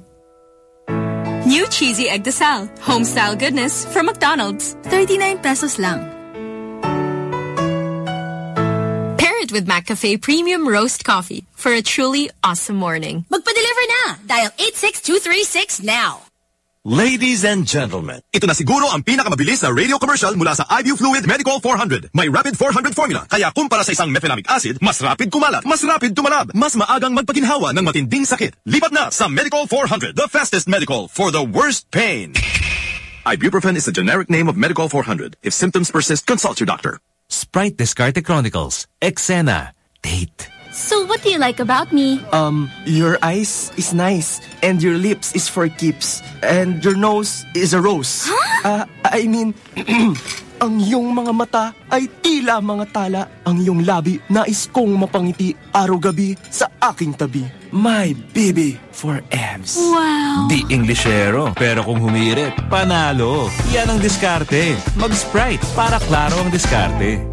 New cheesy egg desal. Home-style goodness from McDonald's. 39 pesos lang. Pair it with McCafe Premium Roast Coffee for a truly awesome morning. Magpa-deliver na! Dial 86236 now. Ladies and gentlemen, ito na siguro ang pinakamabilis na radio commercial mula sa IBU Fluid Medicol 400. May Rapid 400 formula, kaya kumpara sa isang mefenamic acid, mas rapid kumalat, mas rapid tumalab, mas maagang magpaginhawa ng matinding sakit. Lipat na sa Medicol 400, the fastest medical for the worst pain. Ibuprofen is the generic name of Medicol 400. If symptoms persist, consult your doctor. Sprite Diskarte Chronicles. Exena. Date. So what do you like about me? Um, your eyes is nice, and your lips is for keeps, and your nose is a rose. Huh? Uh, I mean, *clears throat* ang iyong mga mata ay tila mga tala. Ang iyong labi nais kong mapangiti araw-gabi sa aking tabi. My baby for abs. Wow. Di Inglesero. Pero kung humirit, panalo. Yan ang diskarte. Mag-Sprite para klaro ang diskarte.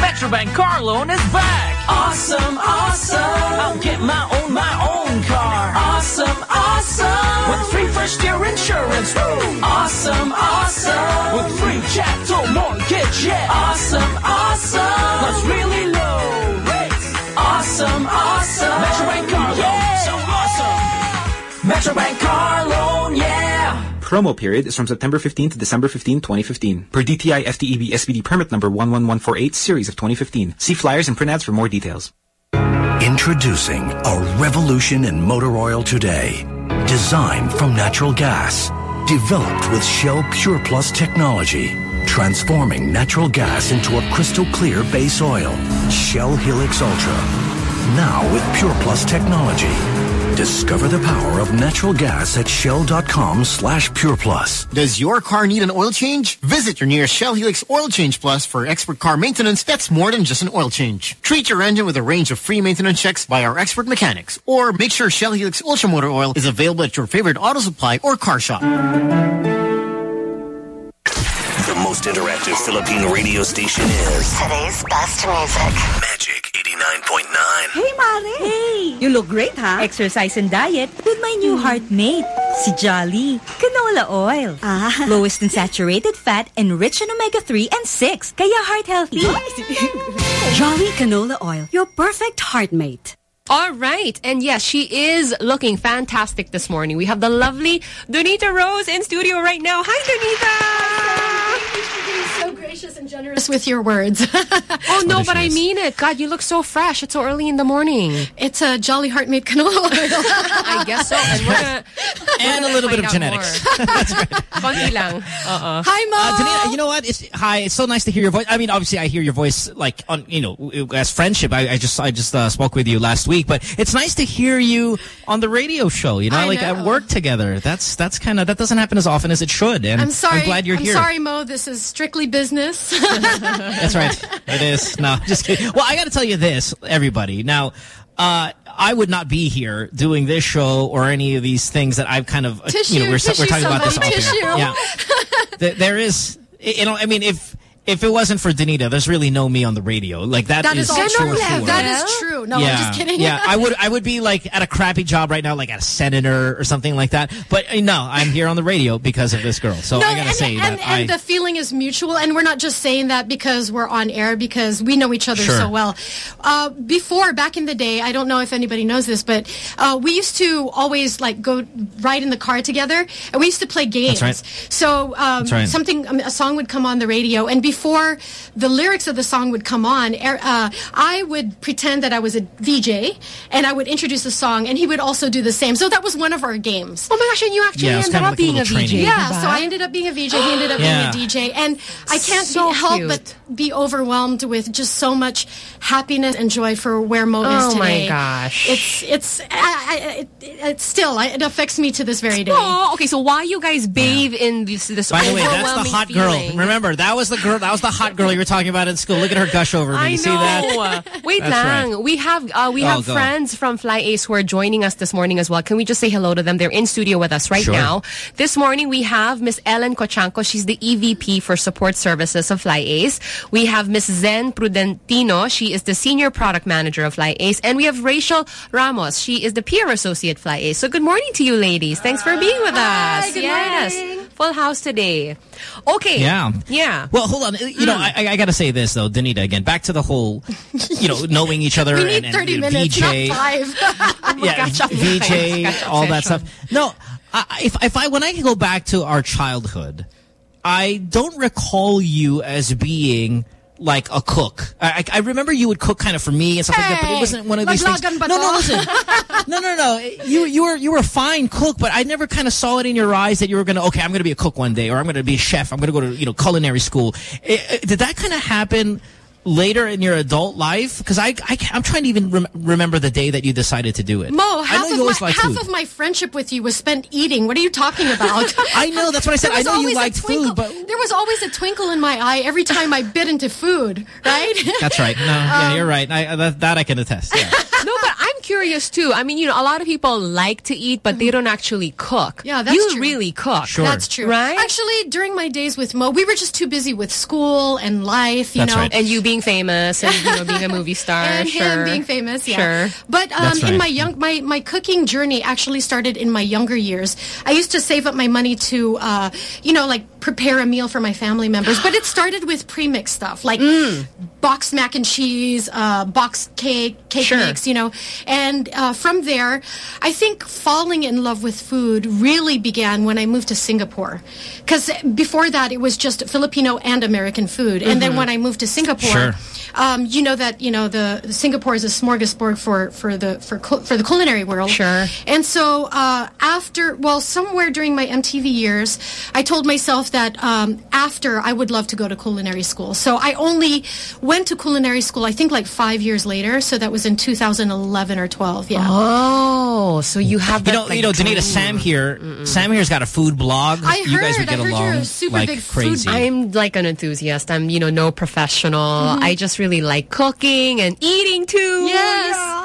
Metrobank car loan is back. Awesome, awesome. I'll get my own, my own car. Awesome, awesome. With free first year insurance. Woo. Awesome, awesome. With free chattel mortgage. Yeah. Awesome, awesome. Plus really low rates. Awesome, awesome. Metrobank car loan. So awesome. Metrobank car loan. Yeah. Promo period is from September 15 to December 15, 2015. Per DTI FTEB SPD permit number 11148 series of 2015. See flyers and print ads for more details. Introducing a revolution in motor oil today. Designed from natural gas. Developed with Shell Pure Plus technology. Transforming natural gas into a crystal clear base oil. Shell Helix Ultra. Now with Pure Plus technology. Discover the power of natural gas at shell.com slash pureplus. Does your car need an oil change? Visit your nearest Shell Helix Oil Change Plus for expert car maintenance that's more than just an oil change. Treat your engine with a range of free maintenance checks by our expert mechanics. Or make sure Shell Helix Ultra Motor Oil is available at your favorite auto supply or car shop. The most interactive Philippine radio station is Today's best music. Magic 89.9. Hey, Mare! Hey! You look great, huh? Exercise and diet with my new heartmate, si Jolly. Canola oil. Ah. *laughs* Lowest in saturated fat and rich in omega-3 and 6. Kaya heart healthy. *laughs* Jolly Canola Oil, your perfect heartmate. All right. And yes, she is looking fantastic this morning. We have the lovely Donita Rose in studio right now. Hi, Donita! so gracious and generous with your words. *laughs* oh, no, but I mean it. God, you look so fresh. It's so early in the morning. It's a Jolly Heart made canola oil. *laughs* I guess so. And, we're gonna, *laughs* and we're a little bit of genetics. That's right. Konti lang. Uh-uh. Hi, Mo. Uh, Donita, you know what? It's, hi, it's so nice to hear your voice. I mean, obviously, I hear your voice like on, you know, as friendship. I, I just, I just uh, spoke with you last week, but it's nice to hear you on the radio show. You know, I like know. at work together. That's that's kind of that doesn't happen as often as it should. And I'm sorry. I'm glad you're I'm here. sorry, Mo. This is strictly business. *laughs* That's right. It is. No, just kidding. Well, I got to tell you this, everybody. Now, uh, I would not be here doing this show or any of these things that I've kind of, uh, Tissue, you know, we're, tissue, we're talking about this off tissue. Yeah. There- there is, you know, I mean, if if it wasn't for Donita, there's really no me on the radio. Like that, That is is all true. That is true. No, yeah, I'm just kidding. yeah, I would I would be like at a crappy job right now, like at a senator or something like that. But uh, no, I'm here on the radio because of this girl. So no, I gotta and, say and, that I and the feeling is mutual, and we're not just saying that because we're on air, because we know each other Sure. so well. Uh, before, back in the day, I don't know if anybody knows this, but uh, we used to always like go ride in the car together, and we used to play games. That's So um, right. something, um, a song would come on the radio, and before the lyrics of the song would come on, er- uh, I would pretend that I was a DJ and I would introduce the song, and he would also do the same. So that was one of our games. Oh my gosh, and you actually Yeah, ended up like being a, little VJ. Yeah, so I ended up being a VJ. He ended up Yeah. being a DJ, and I can't So be, help but be overwhelmed with just so much happiness and joy for where Mo Oh is today. Oh my gosh. it's it's I, I, it, it's still I, it affects me to this very day. Oh, okay. So why you guys bathe in this this By the way, that's the hot feeling? girl. Remember, that was the girl. That was the hot girl you were talking about in school. Look at her gush over me. I you know. see that? *laughs* Wait, That's lang. right. We have uh, we Oh, have go. friends from Fly Ace who are joining us this morning as well. Can we just say hello to them? They're in studio with us right Sure. now. This morning we have Miss Ellen Cochanco. She's the EVP for Support Services of Fly Ace. We have Miss Zen Prudentino. She is the Senior Product Manager of Fly Ace. And we have Rachel Ramos. She is the Peer Associate Fly Ace. So good morning to you ladies. Thanks for being with us. good yes. morning. Full house today. Okay. Yeah. Yeah. Well, hold on. You know, hmm. I, I got to say this though, Donita. Again, back to the whole, you know, *laughs* knowing each other we and, need and, 30 you know, minutes, VJ, not five. *laughs* *laughs* yeah, VJ, all that stuff. No, I, if if I when I go back to our childhood, I don't recall you as being like a cook. I, I remember you would cook kind of for me and stuff like that, but it wasn't one of these things. No, no, listen. no, no, no. You you were you were a fine cook, but I never kind of saw it in your eyes that you were gonna okay, I'm gonna be a cook one day, or I'm gonna be a chef. I'm gonna go to you know culinary school. Eh, eh, did that kind of happen? Later in your adult life, because I, I am trying to even rem remember the day that you decided to do it. Mo, I half, know of my, half of my friendship with you was spent eating. What are you talking about? *laughs* I know, that's what I said. I know you liked food, but There was always a twinkle in my eye every time I bit into food, right? *laughs* That's right. No, yeah, um, you're right. I, that, that I can attest. Yeah. *laughs* No, but I'm curious too. I mean, you know, a lot of people like to eat, but they mm-hmm. don't actually cook. Yeah, that's you true. really cook. Sure. That's true. Right? Actually, during my days with Mo, we were just too busy with school and life, you That's know. right. And you being famous and you know being a movie star. *laughs* and sure. him being famous, yeah. Sure. But um, That's in my young, my my cooking journey actually started in my younger years. I used to save up my money to, uh, you know, like prepare a meal for my family members. But it started with pre-mixed stuff, like Mm. boxed mac and cheese, uh, boxed cake, cake Sure. mix, you know. And uh, from there, I think falling in love with food really began when I moved to Singapore. Because before that, it was just Filipino and American food. And then when I moved to Singapore, Sure. um, you know that you know the Singapore is a smorgasbord for for the for for the culinary world. Sure. And so uh, after, well, somewhere during my MTV years, I told myself that um, after I would love to go to culinary school. So I only went to culinary school. I think like five years later. So that was in 2011 or 12. Yeah. Oh, so you have You that, know, like, you know, Donita, dream. Sam here, Sam here's got a food blog. I you guys heard- would get I heard along you're a super like big food- crazy. I'm like an enthusiast. I'm, you know, no professional. Mm-hmm. I just really like cooking and eating too. Yes.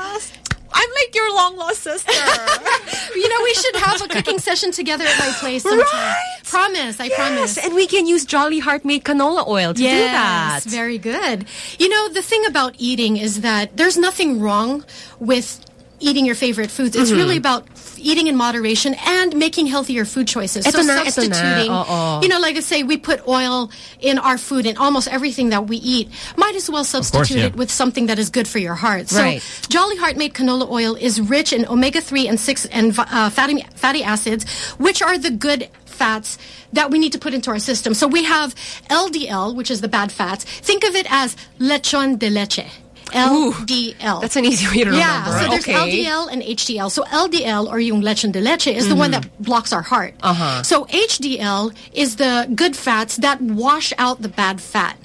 I'm like your long lost sister. *laughs* you know, we should have a cooking session together at my place sometime. Right. Promise. I promise. and we can use Jolly Heart Mate canola oil to do that. Yes, very good. You know, the thing about eating is that there's nothing wrong with eating your favorite foods. It's Mm-hmm. really about eating in moderation and making healthier food choices. Ito so na, ito na. substituting, Oo. you know, like I say, we put oil in our food in almost everything that we eat. Might as well substitute yeah. it with something that is good for your heart. Right. So Jolly Heart Mate canola oil is rich in omega-3 and 6 and uh, fatty, fatty acids, which are the good fats that we need to put into our system. So we have LDL, which is the bad fats. Think of it as lechon de leche. LDL. That's an easy way to Yeah, remember. Yeah, so there's okay. LDL and HDL. So LDL or yung lechon de leche is the one that blocks our heart. Mm-hmm. Uh-huh. So HDL is the good fats that wash out the bad fat.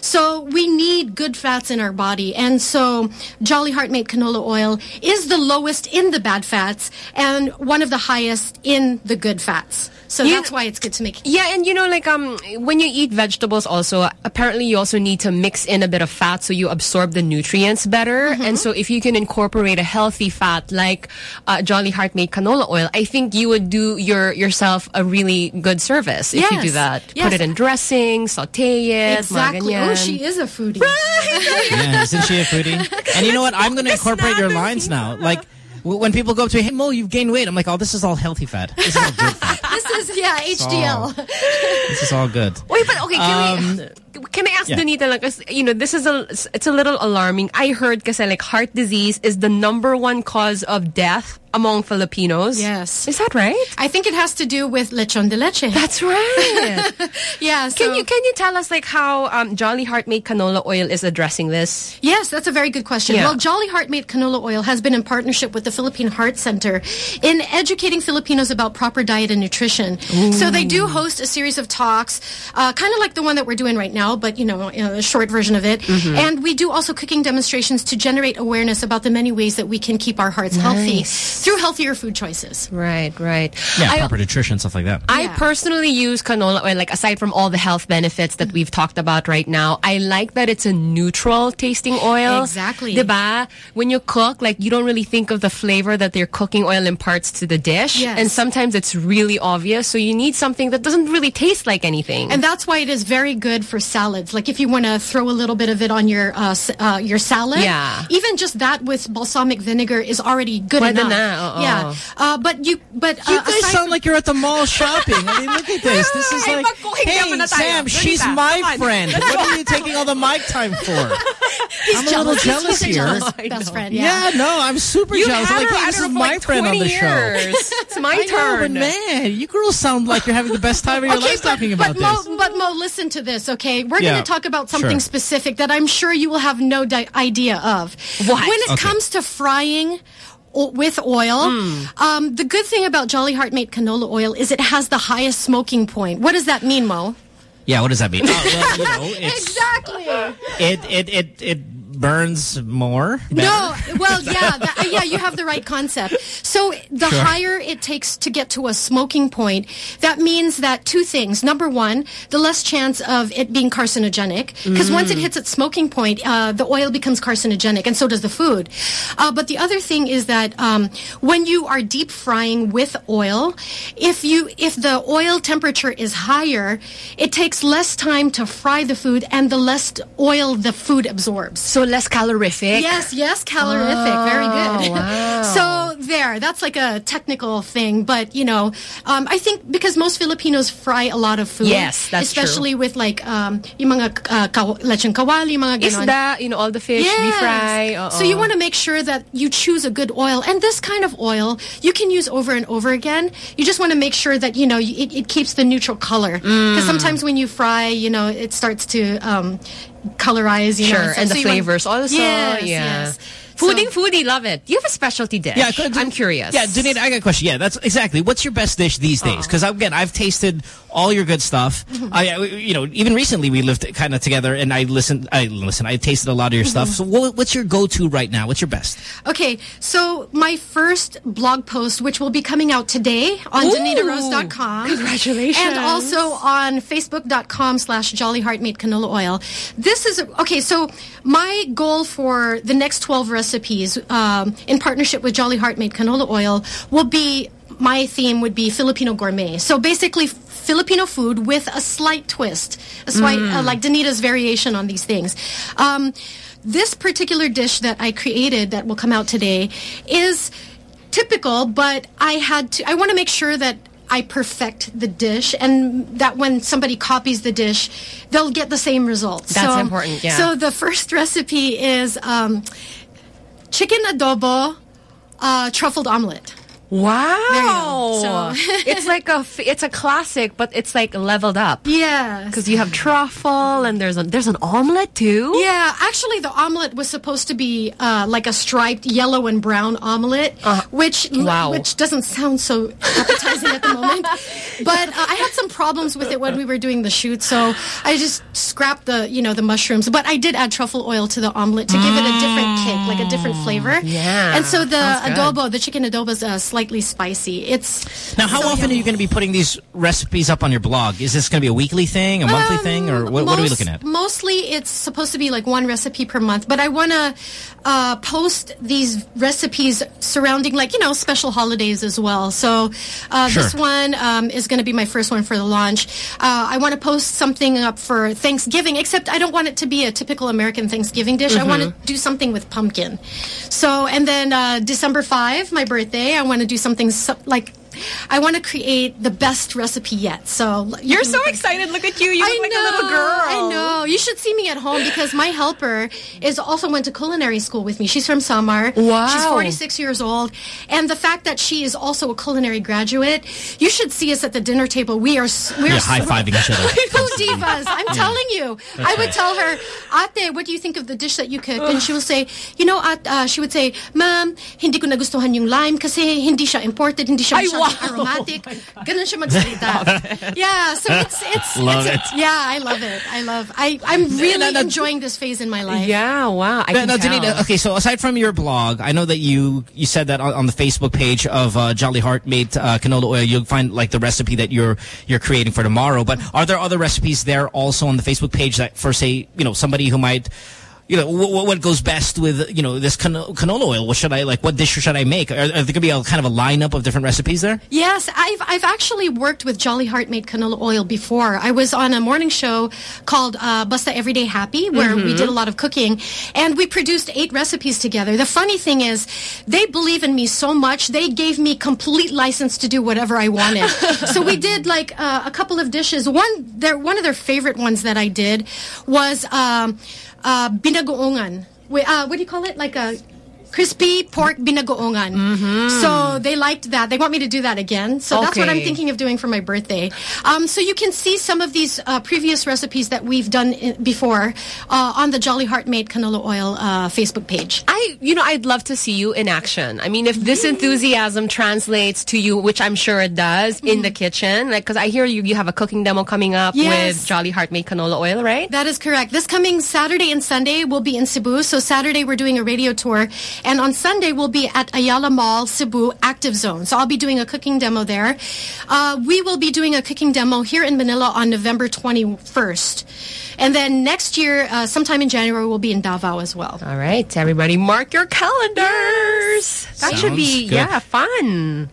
So we need good fats in our body. And so Jolly Heart Mate canola oil is the lowest in the bad fats and one of the highest in the good fats. So You- that's why it's good to make Yeah, and you know, like um, when you eat vegetables, also apparently you also need to mix in a bit of fat so you absorb the nutrients better. Mm-hmm. And so if you can incorporate a healthy fat like uh, Jolly Heart Mate canola oil, I think you would do your yourself a really good service if you do that. Yes. Put it in dressing, saute it, Exactly. Oh, she is a foodie. Yeah, isn't she a foodie? And you know what? I'm going to incorporate your lines now. Like, w- when people go up to me, hey, Mo, you've gained weight. I'm like, oh, this is all healthy fat. This is all good fat. *laughs* this is, yeah, HDL. This is all good. Wait, but okay, can Um, we can I ask yeah. Donita like 'cause, you know this is a it's a little alarming. I heard kasi like heart disease is the number one cause of death among Filipinos. Yes. Is that right? I think it has to do with lechon de leche. That's right. *laughs* yeah. Can you can you tell us like how um, Jolly Heart Mate canola oil is addressing this? Yes, that's a very good question. Yeah. Well, Jolly Heart Mate Canola Oil has been in partnership with the Philippine Heart Center in educating Filipinos about proper diet and nutrition. So they do host a series of talks, uh, kind of like the one that we're doing right now, but you know, you know, a short version of it. Mm-hmm. Mhm. And we do also cooking demonstrations to generate awareness about the many ways that we can keep our hearts healthy through healthier food choices. Right, right. Yeah, I- proper nutrition, stuff like that. I personally use canola oil, like aside from all the health benefits that we've talked about right now, I like that it's a neutral tasting oil. Exactly. Diba? When you cook, like you don't really think of the flavor that your cooking oil imparts to the dish. Yes. And sometimes it's really obvious. So you need something that doesn't really taste like anything. And that's why it is very good for salads. Like if you want to throw a little bit of it on your uh, uh, your salad, Yeah. Even just that with balsamic vinegar is already good Pwede enough. na, oo. Yeah. Uh, but you, but uh, You guys sound like you're at the mall shopping. I mean, look at this. *laughs* This is like, hey. Sam, she's my friend. What are you taking all the mic time for? *laughs* He's I'm a little jealous. jealous here. jealous best friend. Yeah. Yeah, no, I'm super You jealous. like, hey, this is my like friend on the 20 show. years. *laughs* It's my I know, but turn. man, you girls sound like you're having the best time of your life talking about but this. Mo, but Mo, listen to this, okay? We're Yeah, going to talk about something sure. specific that I'm sure you will have no di- idea of. What? When it Okay. comes to frying o- with oil, Hmm. um, the good thing about Jolly Heart Mate canola oil is it has the highest smoking point. What does that mean, Mo? Yeah, what does that mean? Oh, well, you know, *laughs* it's, exactly. it, it, it, it burns more. No, well, *laughs* yeah, that, uh, yeah, you have the right concept. So the Sure. higher it takes to get to a smoking point, that means that two things. Number one, the less chance of it being carcinogenic, because once it Mm. hits its smoking point, uh, the oil becomes carcinogenic, and so does the food. Uh, but the other thing is that um, when you are deep frying with oil, if you if the oil temperature is higher, it takes less time to fry the food, and the less oil the food absorbs. So less calorific. Yes, yes, calorific. Very good. Oh, *laughs* wow. so there, that's like a technical thing, but you know, um, I think because most Filipinos fry a lot of food. Yes, that's true. especially with like um, yung mga uh, kaw- lechon kawali, mga ganon. Isda, you know, all the fish we Yes. fry. oo. So you want to make sure that you choose a good oil, and this kind of oil you can use over and over again. You just want to make sure that you know it, it keeps the neutral color because Mm. sometimes when you fry, you know, it starts to um, colorize. You Sure, know, so- and so the want- flavors also. Yes, yeah. yes. Fooding, foodie, love it. Do you have a specialty dish? Yeah, I'm curious. Yeah, Donita, I got a question. Yeah, that's exactly. What's your best dish these days? Because again, I've tasted all your good stuff. Mm-hmm. I, I- you know, even recently we lived kind of together, and I listened. I listen. I tasted a lot of your mm-hmm. stuff. So, what, what's your go-to right now? What's your best? Okay, so my first blog post, which will be coming out today on DonitaRose.com. congratulations. And also on Facebook.com slash Jolly Heart Mate Canola Oil. This is, okay, so my goal for the next 12 recipes um, in partnership with Jolly Heart Mate Canola Oil will be, my theme would be Filipino gourmet. So basically Filipino food with a slight twist. Why, Mm. uh, like Donita's variation on these things. Um, this particular dish that I created that will come out today is typical, but I had to, I want to make sure that I perfect the dish and that when somebody copies the dish, they'll get the same results. That's So- important, yeah. So the first recipe is um, chicken adobo, uh, truffled omelet. Wow. There you go. So- *laughs* it's like a it's a classic, but it's like leveled up. Yeah. Because you have truffle and there's a there's an omelet too. Yeah, actually, the omelet was supposed to be uh, like a striped yellow and brown omelet, which Uh, wow. which doesn't sound so appetizing at the moment. *laughs* But uh, I had some problems with it when we were doing the shoot, so I just scrapped the you know the mushrooms. But I did add truffle oil to the omelet to give it a different kick, like a different flavor. Yeah, And so the adobo, the chicken adobo, is a sliced slightly spicy. It's Now, how so often yummy. are you going to be putting these recipes up on your blog? Is this going to be a weekly thing, a monthly Um, thing, or what, what are we looking at? Mostly it's supposed to be like one recipe per month, but I want to uh, post these recipes surrounding like, you know, special holidays as well. So uh, this one um, is going to be my first one for the launch. Uh, I want to post something up for Thanksgiving, except I don't want it to be a typical American Thanksgiving dish. I want to Mhm. do something with pumpkin. So, and then uh, December 5, my birthday, I want to do something so, like I want to create the best recipe yet. So You're so excited. Look at you. You I look like a little girl. I know. You should see me at home because my helper is also went to culinary school with me. She's from Samar. Wow. She's 46 years old. And the fact that she is also a culinary graduate, you should see us at the dinner table. We are s- we're Yeah, high-fiving each other. *laughs* Food divas. I'm Yeah. telling you. I would tell her, Ate, what do you think of the dish that you cooked? And she will say, you know, at, uh, she would say, Ma'am, hindi ko nagustuhan yung lime kasi hindi siya imported, hindi siya Ay, masyadong wow. aromatic. Ganun siya magsalita. *laughs* yeah, so it's, it's, Love it's it. yeah, I love it. I love, I, I'm really enjoying this phase in my life. Yeah, wow. I No, can no, tell. Donita, okay, so aside from your blog, I know that you you said that on, on the Facebook page of uh, Jolly Heart Mate uh, canola oil, you'll find like the recipe that you're you're creating for tomorrow. But are there other recipes there also on the Facebook page that for say you know somebody who might you know what, what goes best with you know this cano canola oil? What should I like? What dish should I make? Are, are there gonna be a kind of a lineup of different recipes there? Yes, I've I've actually worked with Jolly Heart Mate Canola Oil before. I was on a morning show called uh, Basta Everyday Happy, where we Mhm. did a lot of cooking, and we produced eight recipes together. The funny thing is, they believe in me so much they gave me complete license to do whatever I wanted. *laughs* so we did like uh, a couple of dishes. One, their one of their favorite ones that I did was um, uh, binagoongan. Wait, uh, what do you call it? Like a crispy pork binagoongan. So they liked that. They want me to do that again. So that's what I'm thinking of doing for my birthday. Um, so you can see some of these uh, previous recipes that we've done i- before uh, on the Jolly Heart Mate Canola Oil uh, Facebook page. I, you know, I'd love to see you in action. I mean, if this enthusiasm translates to you, which I'm sure it does, in the kitchen, like, because I hear you, you have a cooking demo coming up Yes. with Jolly Heart Mate Canola Oil, right? That is correct. This coming Saturday and Sunday we'll be in Cebu. So Saturday we're doing a radio tour, and on Sunday we'll be at Ayala Mall, Cebu Active Zone. So I'll be doing a cooking demo there. Uh, we will be doing a cooking demo here in Manila on November 21st, and then next year, uh, sometime in January, we'll be in Davao as well. All right, everybody, mark your calendars. That should be, good. yeah, fun.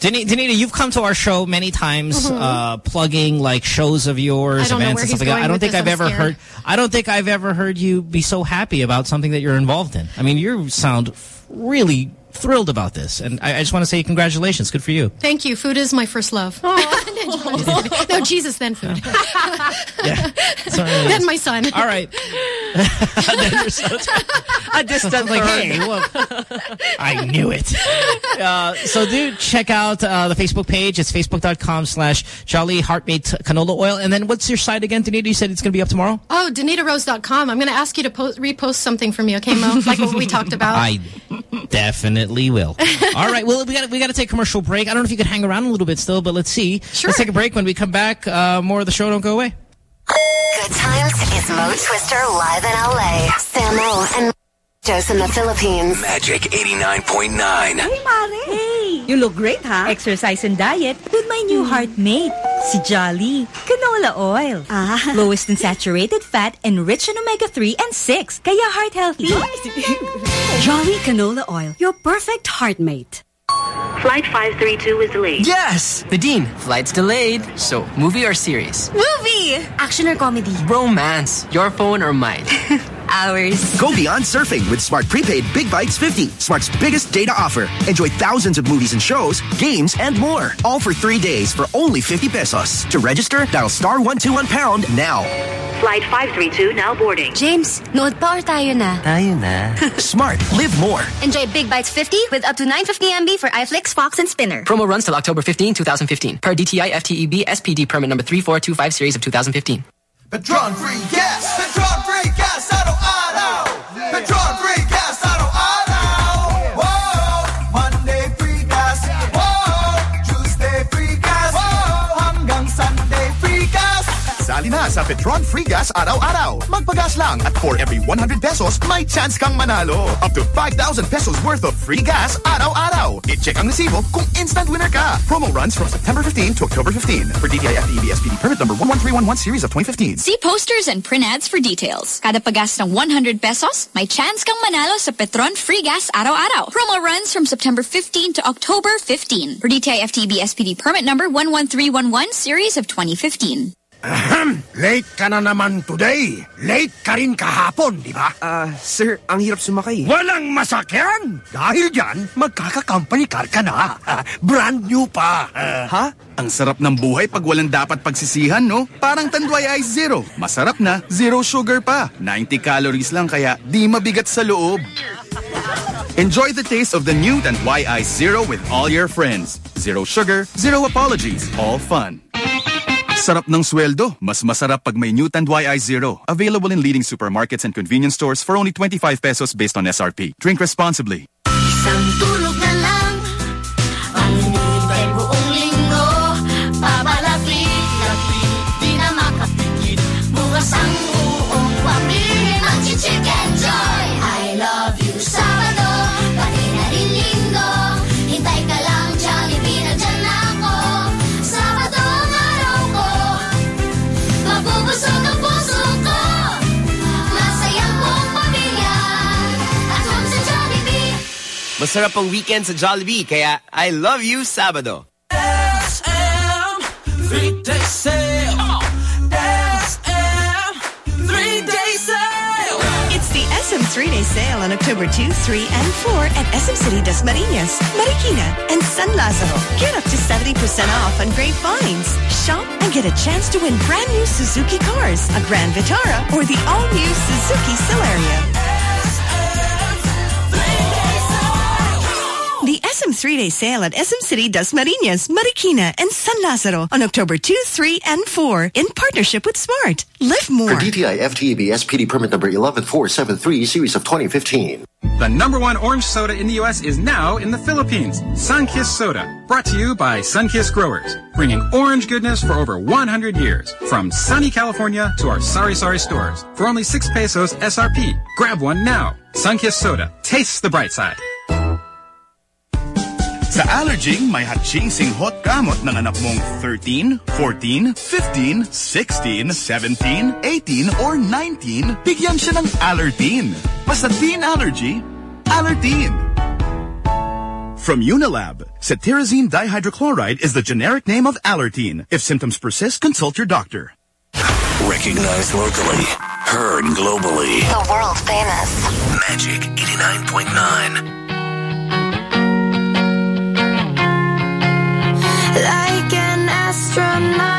Donita, you've come to our show many times, Mhm. uh, plugging like shows of yours, I don't know events and stuff like that. I don't think I've ever scared. heard. I don't think I've ever heard you be so happy about something that you're involved in. I mean, you sound really thrilled about this, and I, I just want to say congratulations. Good for you. Thank you. Food is my first love. *laughs* *laughs* no, Jesus, then food. Yeah, certainly *laughs* then is. my son. All right. a distant like, third. hey, well, I knew it. Uh, so do check out uh, the Facebook page. It's facebook.com slash Jolly Heartmate Canola Oil. And then what's your site again, Donita? You said it's going to be up tomorrow? Oh, DonitaRose.com. I'm going to ask you to post, repost something for me, okay, Mo? Like what we talked about. I definitely will. *laughs* All right. Well, we got we got to take a commercial break. I don't know if you could hang around a little bit still, but let's see. Sure. Let's take a break. When we come back, uh, more of the show. Don't go away. Good times is Mo Twister live in LA. Samo and Joe's in the Philippines. Magic 89.9. Hey, Mare! Hey! You look great, huh? Exercise and diet with my new heartmate, si Jolly. Canola oil. Ah. *laughs* Lowest in saturated fat and rich in omega-3 and 6. Kaya heart healthy. *laughs* Jolly Canola Oil, your perfect heart mate. Flight 532 is delayed. Yes! Nadine, flight's delayed. So, movie or series? Movie! Action or comedy? Romance. Your phone or mine? *laughs* Ours. Go beyond surfing with Smart Prepaid Big Bytes 50, Smart's biggest data offer. Enjoy thousands of movies and shows, games, and more. All for three days for only 50 pesos. To register, dial star 121 pound now. Flight 532 now boarding. James, nood pa or tayo na? Tayo na. *laughs* Smart. Live more. Enjoy Big Bytes 50 with up to 950 MB for iFlix, Fox, and Spinnr. Promo runs till October 15, 2015. Per DTI FTEB SPD permit number 3425 series of 2015. Petron free gas. Petron sa Petron Free Gas araw-araw. Magpagas lang at for every 100 pesos, may chance kang manalo. Up to 5,000 pesos worth of free gas araw-araw. I-check ang resibo kung instant winner ka. Promo runs from September 15 to October 15 for DTI SPD permit number 11311 series of 2015. See posters and print ads for details. Kada pagas ng 100 pesos, may chance kang manalo sa Petron Free Gas araw-araw. Promo runs from September 15 to October 15 for DTI SPD permit number 11311 series of 2015. Ahem! Late ka na naman today. Late ka rin kahapon, di ba? Ah, sir, ang hirap sumakay. Walang masakyan! Dahil dyan, magkaka-company car ka na. Ah, *laughs* brand new pa. Ah, Ha? Ang sarap ng buhay pag walang dapat pagsisihan, no? Parang Tanduay Ice Zero. Masarap na, zero sugar pa. 90 calories lang kaya di mabigat sa loob. Enjoy the taste of the new Tanduay Ice Zero with all your friends. Zero sugar, zero apologies, all fun. Sarap ng sweldo. Mas masarap pag may new Tanduay Ice Zero. Available in leading supermarkets and convenience stores for only 25 pesos based on SRP. Drink responsibly. Masarap ang weekend sa Jollibee, kaya I love you, Sabado. SM three-day sale. SM three-day sale. It's the SM three-day sale on October 2, 3, and 4 at SM City Dasmariñas, Marikina, and San Lazaro. Get up to 70% off on great finds. Shop and get a chance to win brand new Suzuki cars, a Grand Vitara, or the all-new Suzuki Celerio. The three-day sale at SM City Dasmariñas, Marikina, and San Lazaro on October 2, 3, and 4 in partnership with Smart. Live more. For DTI FTEB SPD permit number 11473 series of 2015. The number one orange soda in the U.S. is now in the Philippines. Sunkist Soda. Brought to you by Sunkist Growers. Bringing orange goodness for over 100 years. From sunny California to our Sari Sari stores. For only 6 pesos SRP. Grab one now. Sunkist Soda. Taste the bright side. Sa Allerging, may hatching hot gamot ng anak mong 13, 14, 15, 16, 17, 18, or 19, bigyan siya ng Allertine. Basta teen allergy, Allertine. From Unilab, cetirizine dihydrochloride is the generic name of Allertine. If symptoms persist, consult your doctor. Recognized locally, heard globally. The world famous. Magic 89.9. astronaut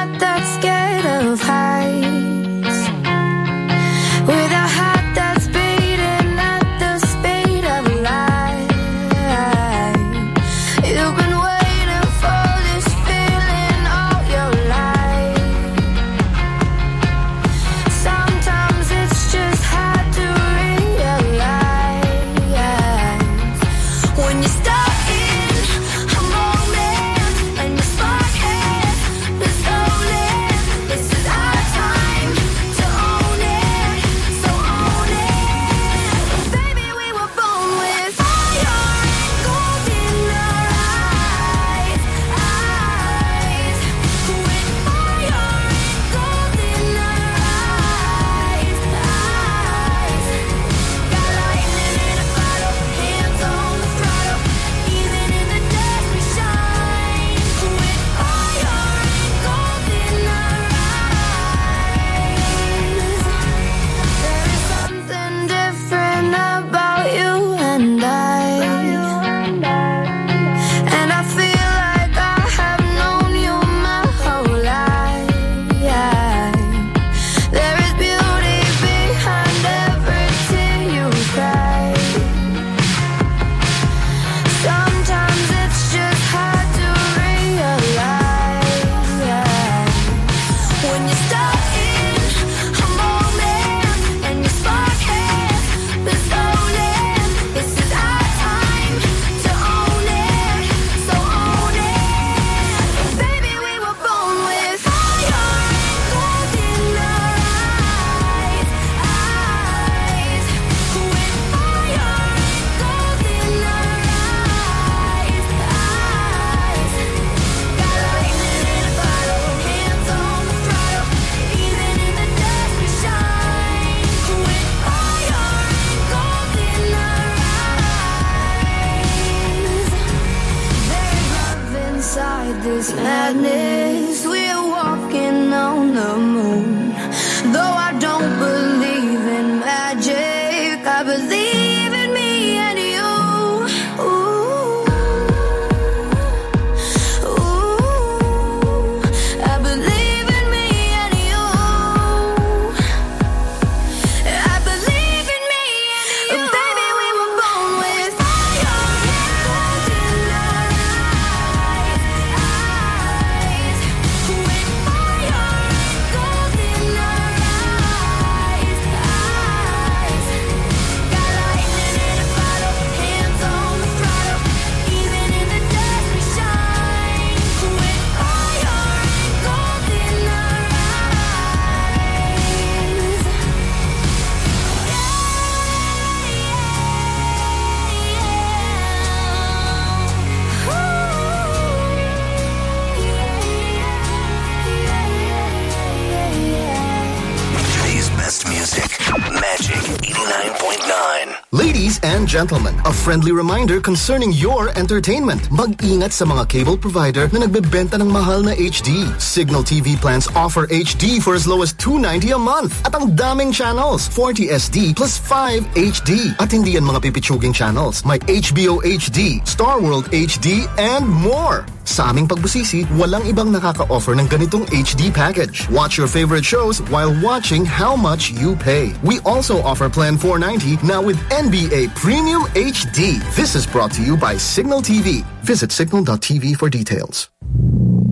gentlemen, a friendly reminder concerning your entertainment. Mag-ingat sa mga cable provider na nagbebenta ng mahal na HD. Signal TV plans offer HD for as low as $2.90 a month. At ang daming channels, 40 SD plus 5 HD. At hindi yan mga pipitsuging channels. May HBO HD, Star World HD, and more. Sa aming pagbusisi, walang ibang nakaka-offer ng ganitong HD package. Watch your favorite shows while watching how much you pay. We also offer Plan 490 now with NBA Premium HD. This is brought to you by Signal TV. Visit signal.tv for details.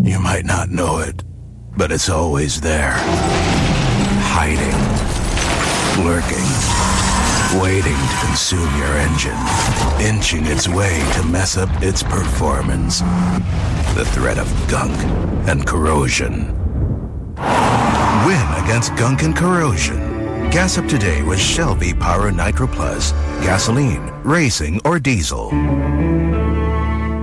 You might not know it, but it's always there. Hiding. Lurking. Waiting to consume your engine. Inching its way to mess up its performance. The threat of gunk and corrosion. Win against gunk and corrosion. Gas up today with Shell V-Power Nitro Plus. Gasoline, racing, or diesel.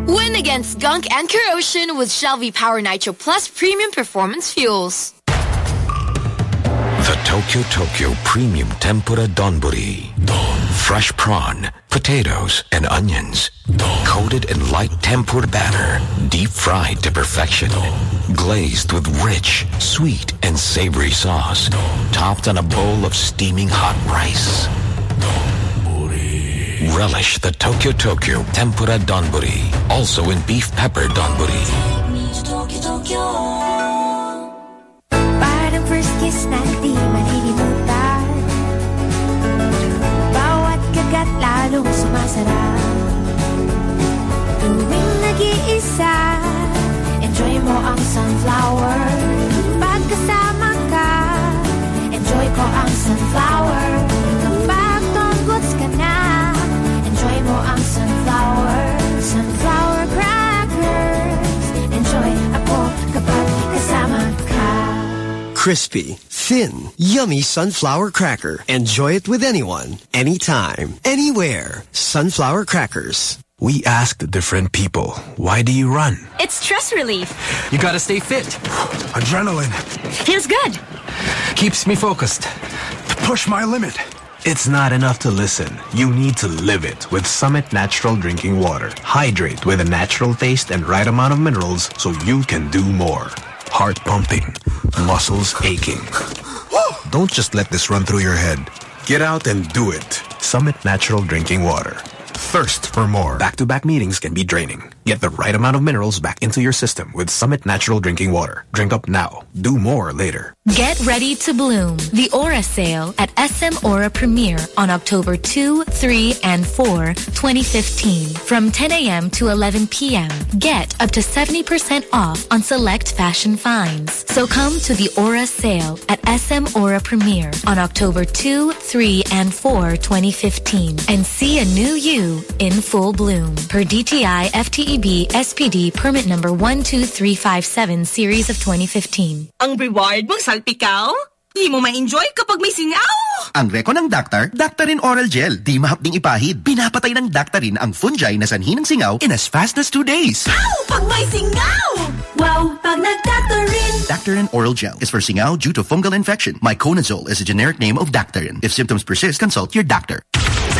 Win against gunk and corrosion with Shell V-Power Nitro Plus Premium Performance Fuels. The Tokyo Tokyo Premium Tempura Donburi. Fresh prawn, potatoes, and onions. Coated in light tempura batter. Deep fried to perfection. Glazed with rich, sweet, and savory sauce. Topped on a bowl of steaming hot rice. Relish the Tokyo Tokyo Tempura Donburi. Also in beef pepper Donburi. Lalong sumasarap Tuwing nag-iisa Enjoy mo ang sunflower. Kapag kasama ka Enjoy ko ang sunflower. Kapag tunggots ka na Enjoy mo ang Sunflower Crispy, thin, yummy sunflower cracker. Enjoy it with anyone, anytime, anywhere. Sunflower crackers. We asked different people, why do you run? It's stress relief. You gotta stay fit. Adrenaline. Feels good. Keeps me focused. To push my limit. It's not enough to listen. You need to live it with Summit Natural Drinking Water. Hydrate with a natural taste and right amount of minerals so you can do more. Heart pumping. Muscles aching. Don't just let this run through your head. Get out and do it. Summit Natural Drinking Water. Thirst for more. Back-to-back meetings can be draining. Get the right amount of minerals back into your system with Summit Natural Drinking Water. Drink up now. Do more later. Get ready to bloom. The Aura sale at SM Aura Premier on October 2, 3, and 4, 2015 from 10 a.m. to 11 p.m. Get up to 70% off on select fashion finds. So come to the Aura sale at SM Aura Premier on October 2, 3, and 4, 2015 and see a new you in full bloom. Per DTI FTEB SPD permit number 12357 series of 2015. Ang reward mong salpikaw? Di mo ma-enjoy kapag may singaw! Ang reko ng Dactar, Daktarin Oral Gel. Di mahapding ipahid. Pinapatay ng Daktarin ang fungi na sanhi ng singaw in as fast as two days. Ow! Pag may singaw! Wow! Pag nagdaktarin! Daktarin Oral Gel is for singaw due to fungal infection. Miconazole is a generic name of Daktarin. If symptoms persist, consult your doctor.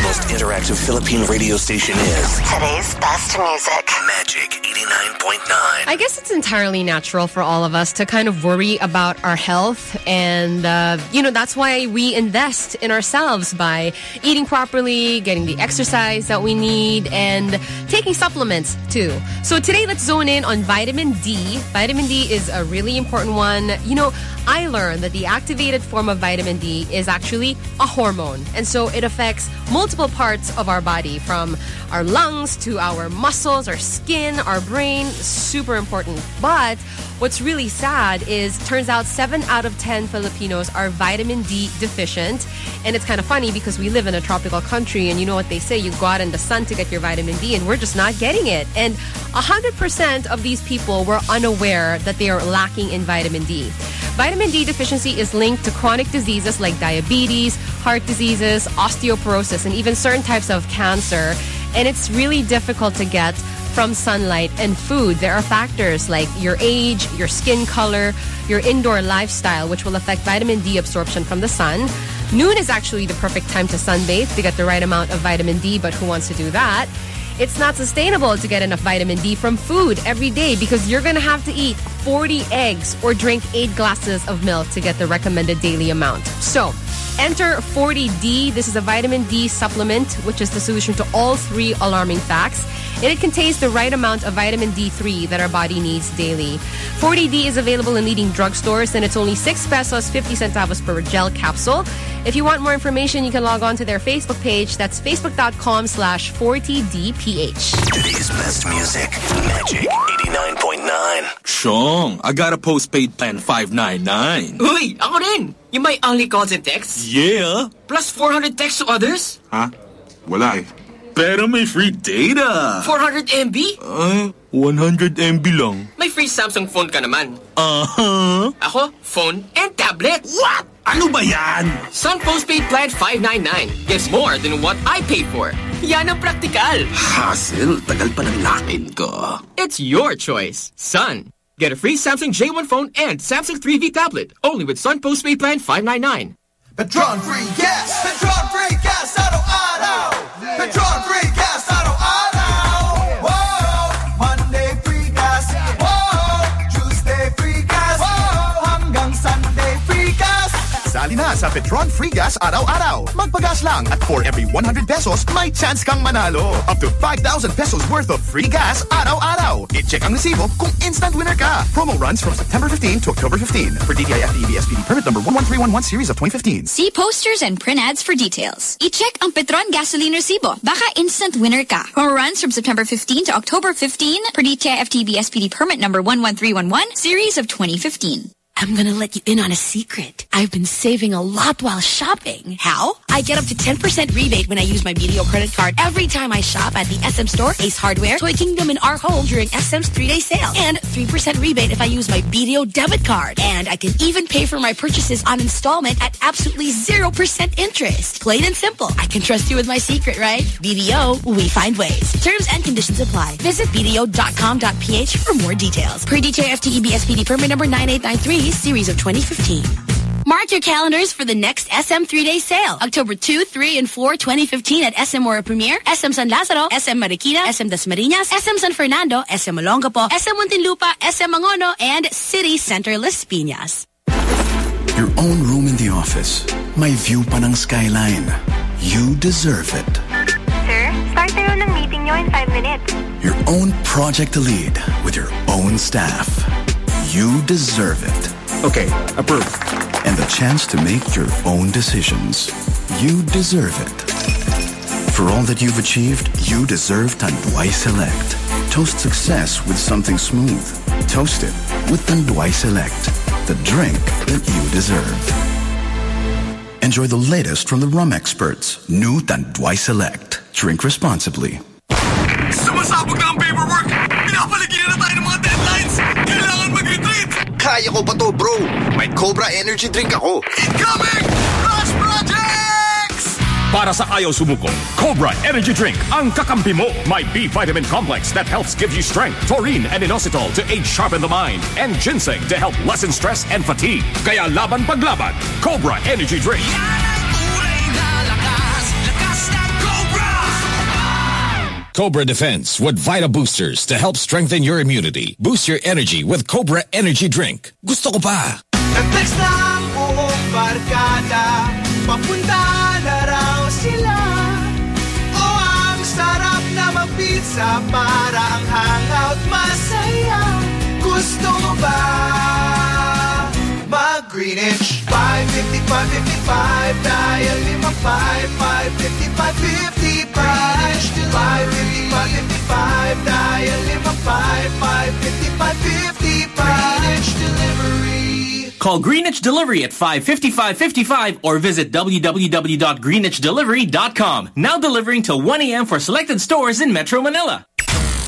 Most interactive Philippine radio station is Today's best music. Magic 89.9. I guess it's entirely natural for all of us to kind of worry about our health. And, uh, you know, that's why we invest in ourselves by eating properly, getting the exercise that we need, and taking supplements too. So today, let's zone in on vitamin D. Vitamin D is a really important one. You know, I learned that the activated form of vitamin D is actually a hormone. And so it affects multiple parts of our body from our lungs to our muscles, our skin, our brain. Super important. But what's really sad is turns out 7 out of 10 Filipinos are vitamin D deficient. And it's kind of funny because we live in a tropical country and you know what they say, you go out in the sun to get your vitamin D and we're just not getting it. And 100% of these people were unaware that they are lacking in vitamin D. Vitamin D deficiency is linked to chronic diseases like diabetes, heart diseases, osteoporosis, and even certain types of cancer. And it's really difficult to get from sunlight and food. There are factors like your age, your skin color, your indoor lifestyle, which will affect vitamin D absorption from the sun. Noon is actually the perfect time to sunbathe to get the right amount of vitamin D, but who wants to do that? It's not sustainable to get enough vitamin D from food every day because you're going to have to eat 40 eggs or drink 8 glasses of milk to get the recommended daily amount. So, enter Forti-D. This is a vitamin D supplement, which is the solution to all three alarming facts. And it contains the right amount of vitamin D3 that our body needs daily. Forti-D is available in leading drugstores and it's only 6 pesos 50 centavos per gel capsule. If you want more information, you can log on to their Facebook page. That's facebook.com slash 40DPH. Today's best music. Magic 89.9. Chong, I got a postpaid plan 599. Uy, ako rin! Yung may only calls and texts? Yeah. Plus 400 texts to others? Ha? Wala eh. Pero may free data. 400 MB? Uh, 100 MB lang. May free Samsung phone ka naman. Uh-huh. Ako, phone and tablet. What? Ano ba yan? Sun Postpaid Plan 599 gives more than what I paid for. Yan ang praktikal. Hassle, tagal pa ng lock-in ko. It's your choice. Sun. Get a free Samsung J1 phone and Samsung 3V tablet only with Sun Postpaid Plan 599. Petron free yes! Petron free gas! Sa Petron Free Gas araw-araw. Magpagas lang at for every 100 pesos, may chance kang manalo. Up to 5,000 pesos worth of free gas araw-araw. I-check ang resibo kung instant winner ka. Promo runs from September 15 to October 15 for DTI SPD permit number 11311 series of 2015. See posters and print ads for details. I-check ang Petron gasoline resibo. Baka instant winner ka. Promo runs from September 15 to October 15 per DTI SPD permit number 11311 series of 2015. I'm gonna let you in on a secret. I've been saving a lot while shopping. How? I get up to 10% rebate when I use my BDO credit card every time I shop at the SM Store, Ace Hardware, Toy Kingdom, and our home during SM's three-day sale. And 3% rebate if I use my BDO debit card. And I can even pay for my purchases on installment at absolutely 0% interest. Plain and simple. I can trust you with my secret, right? BDO, we find ways. Terms and conditions apply. Visit BDO.com.ph for more details. Per DTI FTEB SPD permit number 9893, series of 2015. Mark your calendars for the next SM three-day sale. October 2, 3, and 4, 2015 at SM Aura Premier, SM San Lazaro, SM Marikina, SM Dasmariñas, SM San Fernando, SM Olongapo, SM Muntinlupa, SM Mangono, and City Center Las Piñas. Your own room in the office. My view panang skyline. You deserve it. Sir, start tayo ng meeting nyo in 5 minutes. Your own project to lead with your own staff. You deserve it. Okay, approved. And the chance to make your own decisions. You deserve it. For all that you've achieved, you deserve Tanduay Select. Toast success with something smooth. Toast it with Tanduay Select, the drink that you deserve. Enjoy the latest from the rum experts. New Tanduay Select. Drink responsibly. Sumasabog na ang paperwork! Pinapaligiran na tayo ng mga deadlines! Kailangan mag-retreat! Kaya ko pa to, bro. May Cobra Energy Drink ako. Incoming! Rush Projects! Para sa ayaw sumuko, Cobra Energy Drink ang kakampi mo. My B vitamin complex that helps give you strength, taurine and inositol to aid sharpen the mind, and ginseng to help lessen stress and fatigue. Kaya laban paglaban, Cobra Energy Drink. Cobra Defense with Vita Boosters to help strengthen your immunity. Boost your energy with Cobra Energy Drink. Gusto ko pa! Para ang hangout masaya Gusto mo ba mag-Greenwich 555 55 Dial 55 555 55 Greenwich 555 55 Dial 55 55 Greenwich Delivery Call Greenwich Delivery at 555-55 or visit www.greenwichdelivery.com. Now delivering till 1 a.m. for selected stores in Metro Manila.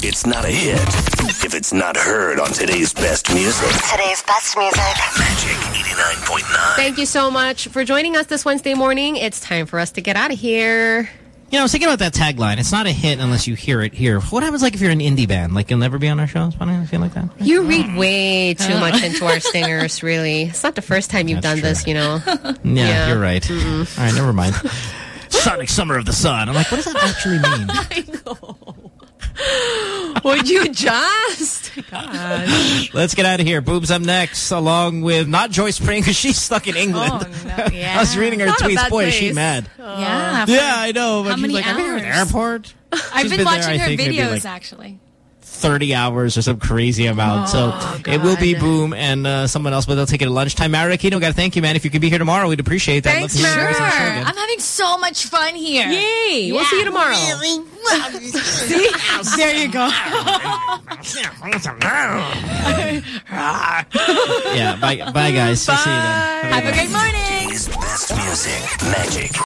It's not a hit if it's not heard on today's best music. Today's best music. Magic 89.9. Thank you so much for joining us this Wednesday morning. It's time for us to get out of here. You know, I was thinking about that tagline. It's not a hit unless you hear it here. What happens like if you're an indie band? Like you'll never be on our show? It's funny. I feel like that. You read way too much into our *laughs* stingers, really. It's not the first time you've done this, you know. *laughs* Yeah, you're right. All right, never mind. *laughs* Sonic Summer of the Sun. I'm like, what does that actually mean? *laughs* Would you just? *laughs* Gosh. Let's get out of here. Boobs up next, along with not Joyce Pring because she's stuck in England. Oh, *laughs* I was reading her Not tweets. bad Boy, is she place. mad. Yeah. Yeah, I know. But How she's many like, I've been here at the airport. I've She's been, been there, watching I her videos like- actually. 30 hours or some crazy amount. Oh, so it will be Boom and uh, someone else, but they'll take it at lunchtime. Mara Aquino, got to thank you, man. If you could be here tomorrow, we'd appreciate that. Thanks, Love to hear you guys on the show sure. I'm having so much fun here. Yay! We'll see you tomorrow. *laughs* See? there you go. *laughs* yeah, bye, bye guys. See you then. Have a great morning. Today's best music. Magic